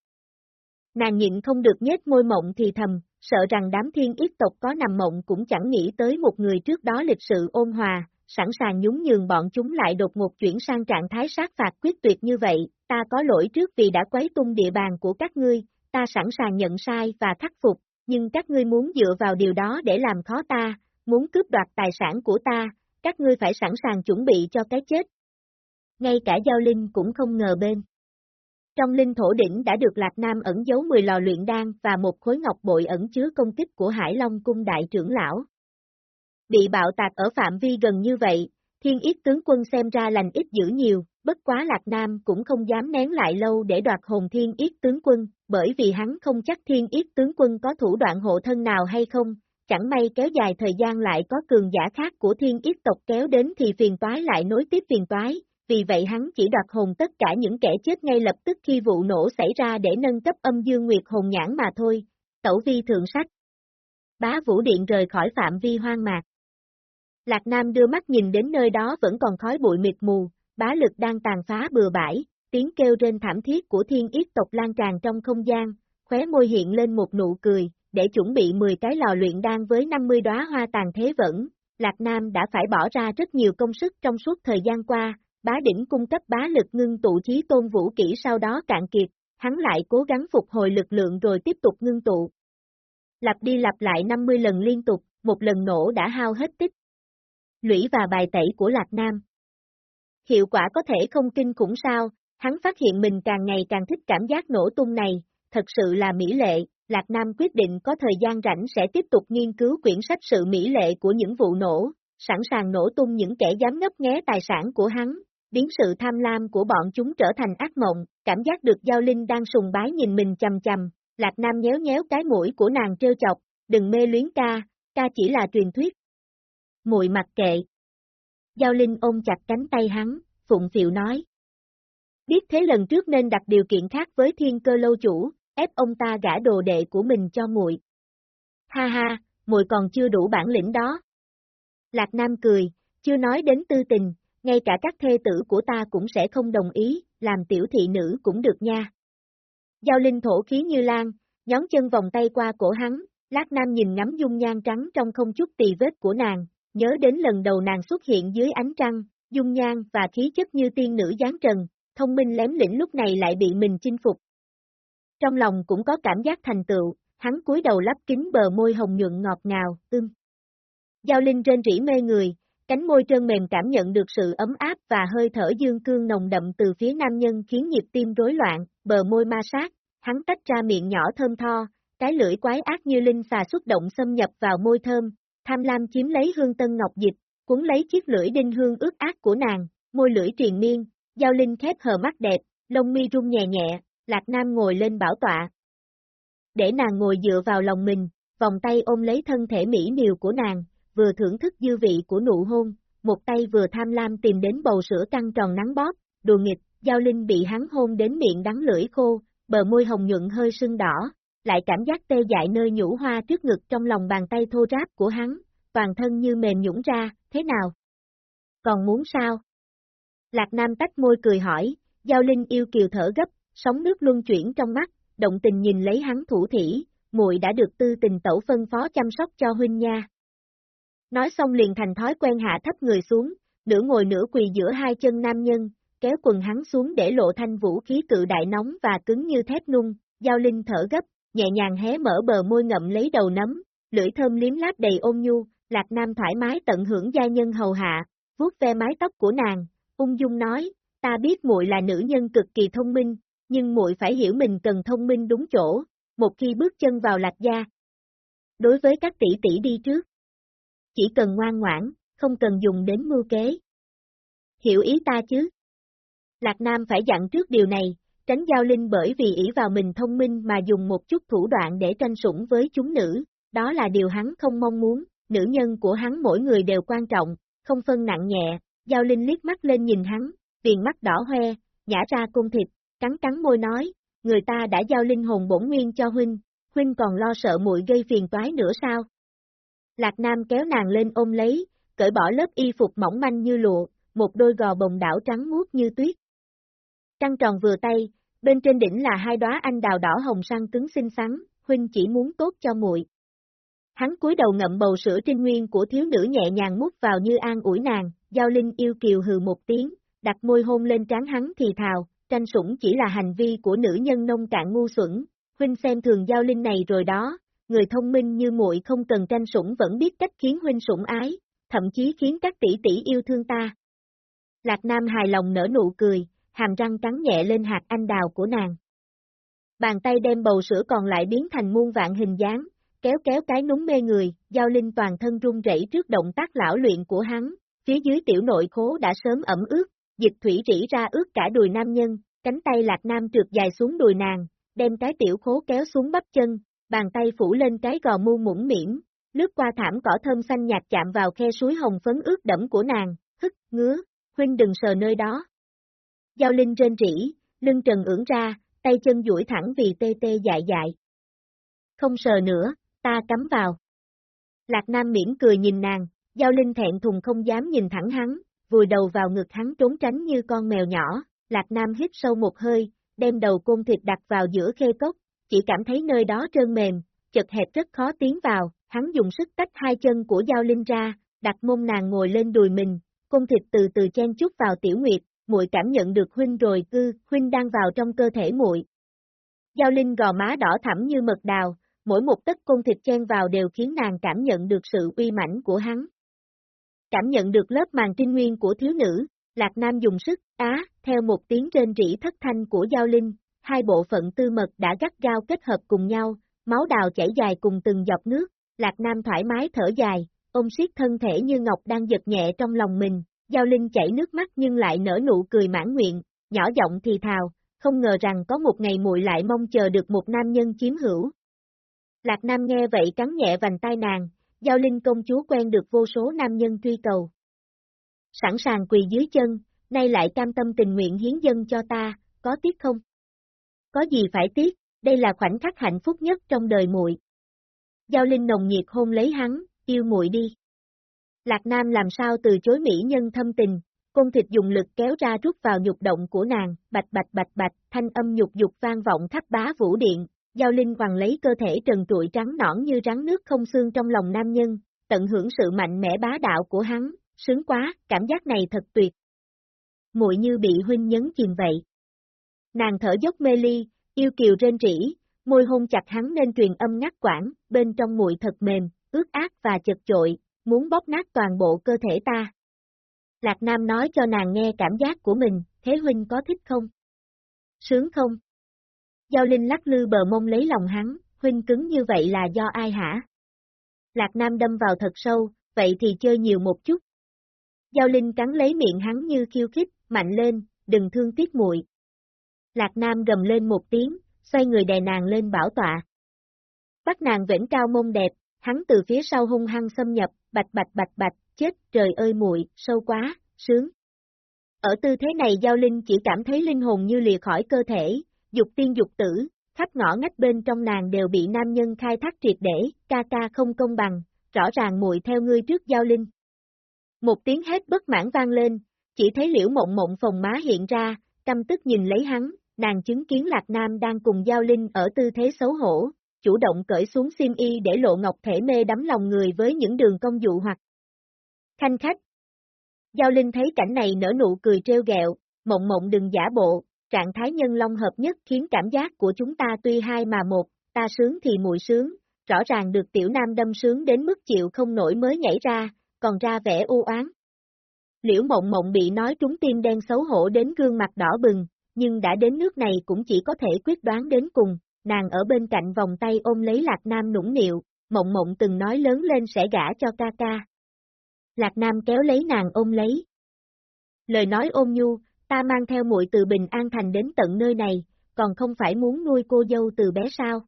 Nàng nhịn không được nhếch môi mộng thì thầm, sợ rằng đám thiên yết tộc có nằm mộng cũng chẳng nghĩ tới một người trước đó lịch sự ôn hòa, sẵn sàng nhún nhường bọn chúng lại đột ngột chuyển sang trạng thái sát phạt quyết tuyệt như vậy, ta có lỗi trước vì đã quấy tung địa bàn của các ngươi, ta sẵn sàng nhận sai và khắc phục, nhưng các ngươi muốn dựa vào điều đó để làm khó ta, muốn cướp đoạt tài sản của ta, các ngươi phải sẵn sàng chuẩn bị cho cái chết. Ngay cả Giao Linh cũng không ngờ bên. Trong linh thổ đỉnh đã được Lạc Nam ẩn giấu 10 lò luyện đan và một khối ngọc bội ẩn chứa công kích của Hải Long cung đại trưởng lão. Bị bạo tạc ở phạm vi gần như vậy, thiên yết tướng quân xem ra lành ít dữ nhiều, bất quá Lạc Nam cũng không dám nén lại lâu để đoạt hồn thiên yết tướng quân, bởi vì hắn không chắc thiên yết tướng quân có thủ đoạn hộ thân nào hay không, chẳng may kéo dài thời gian lại có cường giả khác của thiên yết tộc kéo đến thì phiền toái lại nối tiếp phiền toái, vì vậy hắn chỉ đoạt hồn tất cả những kẻ chết ngay lập tức khi vụ nổ xảy ra để nâng cấp âm dương nguyệt hồn nhãn mà thôi, tẩu vi thượng sách. Bá Vũ Điện rời khỏi phạm vi hoang mạc. Lạc Nam đưa mắt nhìn đến nơi đó vẫn còn khói bụi mịt mù, bá lực đang tàn phá bừa bãi, tiếng kêu trên thảm thiết của thiên yết tộc lan tràn trong không gian, khóe môi hiện lên một nụ cười, để chuẩn bị 10 cái lò luyện đan với 50 đóa hoa tàn thế vẫn, Lạc Nam đã phải bỏ ra rất nhiều công sức trong suốt thời gian qua, bá đỉnh cung cấp bá lực ngưng tụ chí tôn vũ kỹ sau đó cạn kiệt, hắn lại cố gắng phục hồi lực lượng rồi tiếp tục ngưng tụ. Lặp đi lặp lại 50 lần liên tục, một lần nổ đã hao hết tích. Lũy và bài tẩy của Lạc Nam Hiệu quả có thể không kinh khủng sao, hắn phát hiện mình càng ngày càng thích cảm giác nổ tung này, thật sự là mỹ lệ, Lạc Nam quyết định có thời gian rảnh sẽ tiếp tục nghiên cứu quyển sách sự mỹ lệ của những vụ nổ, sẵn sàng nổ tung những kẻ dám ngấp nghé tài sản của hắn, biến sự tham lam của bọn chúng trở thành ác mộng, cảm giác được Giao Linh đang sùng bái nhìn mình chầm chầm, Lạc Nam nhéo nhéo cái mũi của nàng trêu chọc, đừng mê luyến ca, ca chỉ là truyền thuyết. Mùi mặt kệ. Giao Linh ôm chặt cánh tay hắn, Phụng Phiệu nói. Biết thế lần trước nên đặt điều kiện khác với thiên cơ lâu chủ, ép ông ta gả đồ đệ của mình cho muội. Ha ha, muội còn chưa đủ bản lĩnh đó. Lạc Nam cười, chưa nói đến tư tình, ngay cả các thê tử của ta cũng sẽ không đồng ý, làm tiểu thị nữ cũng được nha. Giao linh thổ khí như lan, nhón chân vòng tay qua cổ hắn, lát Nam nhìn ngắm dung nhan trắng trong không chút tì vết của nàng, nhớ đến lần đầu nàng xuất hiện dưới ánh trăng, dung nhan và khí chất như tiên nữ giáng trần, thông minh lém lĩnh lúc này lại bị mình chinh phục, trong lòng cũng có cảm giác thành tựu, hắn cúi đầu lắp kính bờ môi hồng nhuận ngọt ngào, ưm. Giao Linh trên rỉ mê người, cánh môi trơn mềm cảm nhận được sự ấm áp và hơi thở dương cương nồng đậm từ phía nam nhân khiến nhịp tim rối loạn, bờ môi ma sát, hắn tách ra miệng nhỏ thơm tho, cái lưỡi quái ác như linh xà xúc động xâm nhập vào môi thơm, tham lam chiếm lấy hương tân ngọc dịch, cuốn lấy chiếc lưỡi đinh hương ướt ác của nàng, môi lưỡi triền miên, giao linh khép hờ mắt đẹp, lông mi rung nhẹ nhẹ, Lạc Nam ngồi lên bảo tọa. Để nàng ngồi dựa vào lòng mình, vòng tay ôm lấy thân thể mỹ miều của nàng, vừa thưởng thức dư vị của nụ hôn, một tay vừa tham lam tìm đến bầu sữa căng tròn nắng bóp, đùa nghịch, Giao Linh bị hắn hôn đến miệng đắng lưỡi khô, bờ môi hồng nhuận hơi sưng đỏ, lại cảm giác tê dại nơi nhũ hoa trước ngực trong lòng bàn tay thô ráp của hắn, toàn thân như mềm nhũng ra, thế nào? Còn muốn sao? Lạc Nam tách môi cười hỏi, Giao Linh yêu kiều thở gấp, sóng nước luân chuyển trong mắt, động tình nhìn lấy hắn thủ thỉ, muội đã được tư tình tẩu phân phó chăm sóc cho huynh nha. Nói xong liền thành thói quen hạ thấp người xuống, nửa ngồi nửa quỳ giữa hai chân nam nhân, kéo quần hắn xuống để lộ thanh vũ khí cự đại nóng và cứng như thép nung, giao linh thở gấp, nhẹ nhàng hé mở bờ môi ngậm lấy đầu nấm, lưỡi thơm liếm láp đầy ôn nhu, lạc nam thoải mái tận hưởng gia nhân hầu hạ, vuốt ve mái tóc của nàng, ung dung nói, ta biết muội là nữ nhân cực kỳ thông minh, nhưng muội phải hiểu mình cần thông minh đúng chỗ, một khi bước chân vào lạc gia. Đối với các tỷ tỷ đi trước, chỉ cần ngoan ngoãn, không cần dùng đến mưu kế. Hiểu ý ta chứ? Lạc Nam phải dặn trước điều này, tránh Giao Linh bởi vì ỷ vào mình thông minh mà dùng một chút thủ đoạn để tranh sủng với chúng nữ, đó là điều hắn không mong muốn, nữ nhân của hắn mỗi người đều quan trọng, không phân nặng nhẹ, Giao Linh liếc mắt lên nhìn hắn, viền mắt đỏ hoe, nhả ra cung thịt, cắn cắn môi nói, người ta đã giao linh hồn bổn nguyên cho huynh, huynh còn lo sợ muội gây phiền toái nữa sao? Lạc Nam kéo nàng lên ôm lấy, cởi bỏ lớp y phục mỏng manh như lụa, một đôi gò bồng đảo trắng muốt như tuyết. Trăng tròn vừa tay, bên trên đỉnh là hai đóa anh đào đỏ hồng săn cứng xinh xắn, huynh chỉ muốn tốt cho muội. Hắn cúi đầu ngậm bầu sữa trinh nguyên của thiếu nữ nhẹ nhàng mút vào như an ủi nàng, Giao Linh yêu kiều hừ một tiếng, đặt môi hôn lên trán hắn thì thào, tranh sủng chỉ là hành vi của nữ nhân nông cạn ngu xuẩn, huynh xem thường Giao Linh này rồi đó, người thông minh như muội không cần tranh sủng vẫn biết cách khiến huynh sủng ái, thậm chí khiến các tỷ tỷ yêu thương ta. Lạc Nam hài lòng nở nụ cười, hàm răng cắn nhẹ lên hạt anh đào của nàng. Bàn tay đem bầu sữa còn lại biến thành muôn vạn hình dáng, kéo kéo cái núng mê người, giao linh toàn thân run rẩy trước động tác lão luyện của hắn, phía dưới tiểu nội khố đã sớm ẩm ướt, dịch thủy rỉ ra ướt cả đùi nam nhân, cánh tay lạc nam trượt dài xuống đùi nàng, đem cái tiểu khố kéo xuống bắp chân, bàn tay phủ lên cái gò mu mũm mỉm, lướt qua thảm cỏ thơm xanh nhạt chạm vào khe suối hồng phấn ướt đẫm của nàng, hức, ngứa, huynh đừng sờ nơi đó. Giao linh trên rỉ, lưng trần ưỡng ra, tay chân duỗi thẳng vì tê tê dại dại. Không sờ nữa, ta cắm vào. Lạc Nam miễn cười nhìn nàng, Giao Linh thẹn thùng không dám nhìn thẳng hắn, vùi đầu vào ngực hắn trốn tránh như con mèo nhỏ, Lạc Nam hít sâu một hơi, đem đầu côn thịt đặt vào giữa khê cốc, chỉ cảm thấy nơi đó trơn mềm, chật hẹp rất khó tiến vào, hắn dùng sức tách hai chân của Giao Linh ra, đặt mông nàng ngồi lên đùi mình, cung thịt từ từ chen chút vào tiểu nguyệt, muội cảm nhận được huynh rồi cư, huynh đang vào trong cơ thể muội. Giao Linh gò má đỏ thẳm như mật đào, mỗi một tấc cung thịt chen vào đều khiến nàng cảm nhận được sự uy mãnh của hắn. Cảm nhận được lớp màn trinh nguyên của thiếu nữ, Lạc Nam dùng sức, á, theo một tiếng trên rỉ thất thanh của Giao Linh, hai bộ phận tư mật đã gắt gao kết hợp cùng nhau, máu đào chảy dài cùng từng giọt nước, Lạc Nam thoải mái thở dài, ôm siết thân thể như ngọc đang giật nhẹ trong lòng mình, Giao Linh chảy nước mắt nhưng lại nở nụ cười mãn nguyện, nhỏ giọng thì thào, không ngờ rằng có một ngày muội lại mong chờ được một nam nhân chiếm hữu. Lạc Nam nghe vậy cắn nhẹ vành tai nàng, Giao Linh công chúa quen được vô số nam nhân truy cầu. Sẵn sàng quỳ dưới chân, nay lại cam tâm tình nguyện hiến dân cho ta, có tiếc không? Có gì phải tiếc, đây là khoảnh khắc hạnh phúc nhất trong đời muội. Giao Linh nồng nhiệt hôn lấy hắn, yêu muội đi. Lạc Nam làm sao từ chối mỹ nhân thâm tình, côn thịt dùng lực kéo ra rút vào nhục động của nàng, bạch bạch bạch bạch, thanh âm nhục dục vang vọng khắp bá vũ điện, Giao Linh hoàng lấy cơ thể trần trụi trắng nõn như rắn nước không xương trong lòng nam nhân, tận hưởng sự mạnh mẽ bá đạo của hắn, sướng quá, cảm giác này thật tuyệt. Muội như bị huynh nhấn chìm vậy. Nàng thở dốc mê ly, yêu kiều trên rỉ, môi hôn chặt hắn nên truyền âm ngắt quãng, bên trong muội thật mềm, ướt át và chật chội, muốn bóp nát toàn bộ cơ thể ta. Lạc Nam nói cho nàng nghe cảm giác của mình, thế huynh có thích không? Sướng không? Giao Linh lắc lư bờ mông lấy lòng hắn, huynh cứng như vậy là do ai hả? Lạc Nam đâm vào thật sâu, vậy thì chơi nhiều một chút. Giao Linh cắn lấy miệng hắn như khiêu khích, mạnh lên, đừng thương tiếc muội. Lạc Nam gầm lên một tiếng, xoay người đè nàng lên bảo tọa. Bắt nàng vĩnh cao mông đẹp, hắn từ phía sau hung hăng xâm nhập, bạch bạch bạch bạch, chết, trời ơi muội, sâu quá, sướng. Ở tư thế này Giao Linh chỉ cảm thấy linh hồn như lìa khỏi cơ thể, dục tiên dục tử, khắp ngõ ngách bên trong nàng đều bị nam nhân khai thác triệt để, ca ca không công bằng, rõ ràng muội theo ngươi trước giao linh. Một tiếng hét bất mãn vang lên, chỉ thấy liễu mộng mộng phòng má hiện ra, căm tức nhìn lấy hắn, nàng chứng kiến Lạc Nam đang cùng giao linh ở tư thế xấu hổ, chủ động cởi xuống xiêm y để lộ ngọc thể mê đắm lòng người với những đường công dụ hoặc khanh khách. Giao Linh thấy cảnh này nở nụ cười treo gẹo, mộng mộng đừng giả bộ, trạng thái nhân long hợp nhất khiến cảm giác của chúng ta tuy hai mà một, ta sướng thì mùi sướng, rõ ràng được tiểu nam đâm sướng đến mức chịu không nổi mới nhảy ra, còn ra vẻ u oán. Liễu mộng mộng bị nói trúng tim đen xấu hổ đến gương mặt đỏ bừng, nhưng đã đến nước này cũng chỉ có thể quyết đoán đến cùng, nàng ở bên cạnh vòng tay ôm lấy Lạc Nam nũng nịu, mộng mộng từng nói lớn lên sẽ gả cho ca ca. Lạc Nam kéo lấy nàng ôm lấy. Lời nói ôm nhu, ta mang theo muội từ Bình An Thành đến tận nơi này, còn không phải muốn nuôi cô dâu từ bé sao.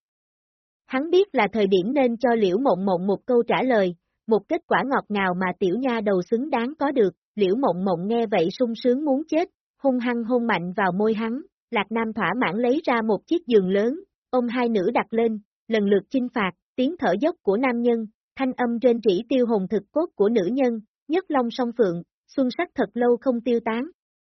Hắn biết là thời điểm nên cho Liễu Mộng Mộng một câu trả lời, một kết quả ngọt ngào mà tiểu nha đầu xứng đáng có được, Liễu Mộng Mộng nghe vậy sung sướng muốn chết, hung hăng hôn mạnh vào môi hắn, Lạc Nam thỏa mãn lấy ra một chiếc giường lớn, ôm hai nữ đặt lên, lần lượt chinh phạt, tiếng thở dốc của nam nhân, thanh âm trên trĩ tiêu hồn thực cốt của nữ nhân, nhất long song phượng, xuân sắc thật lâu không tiêu tán,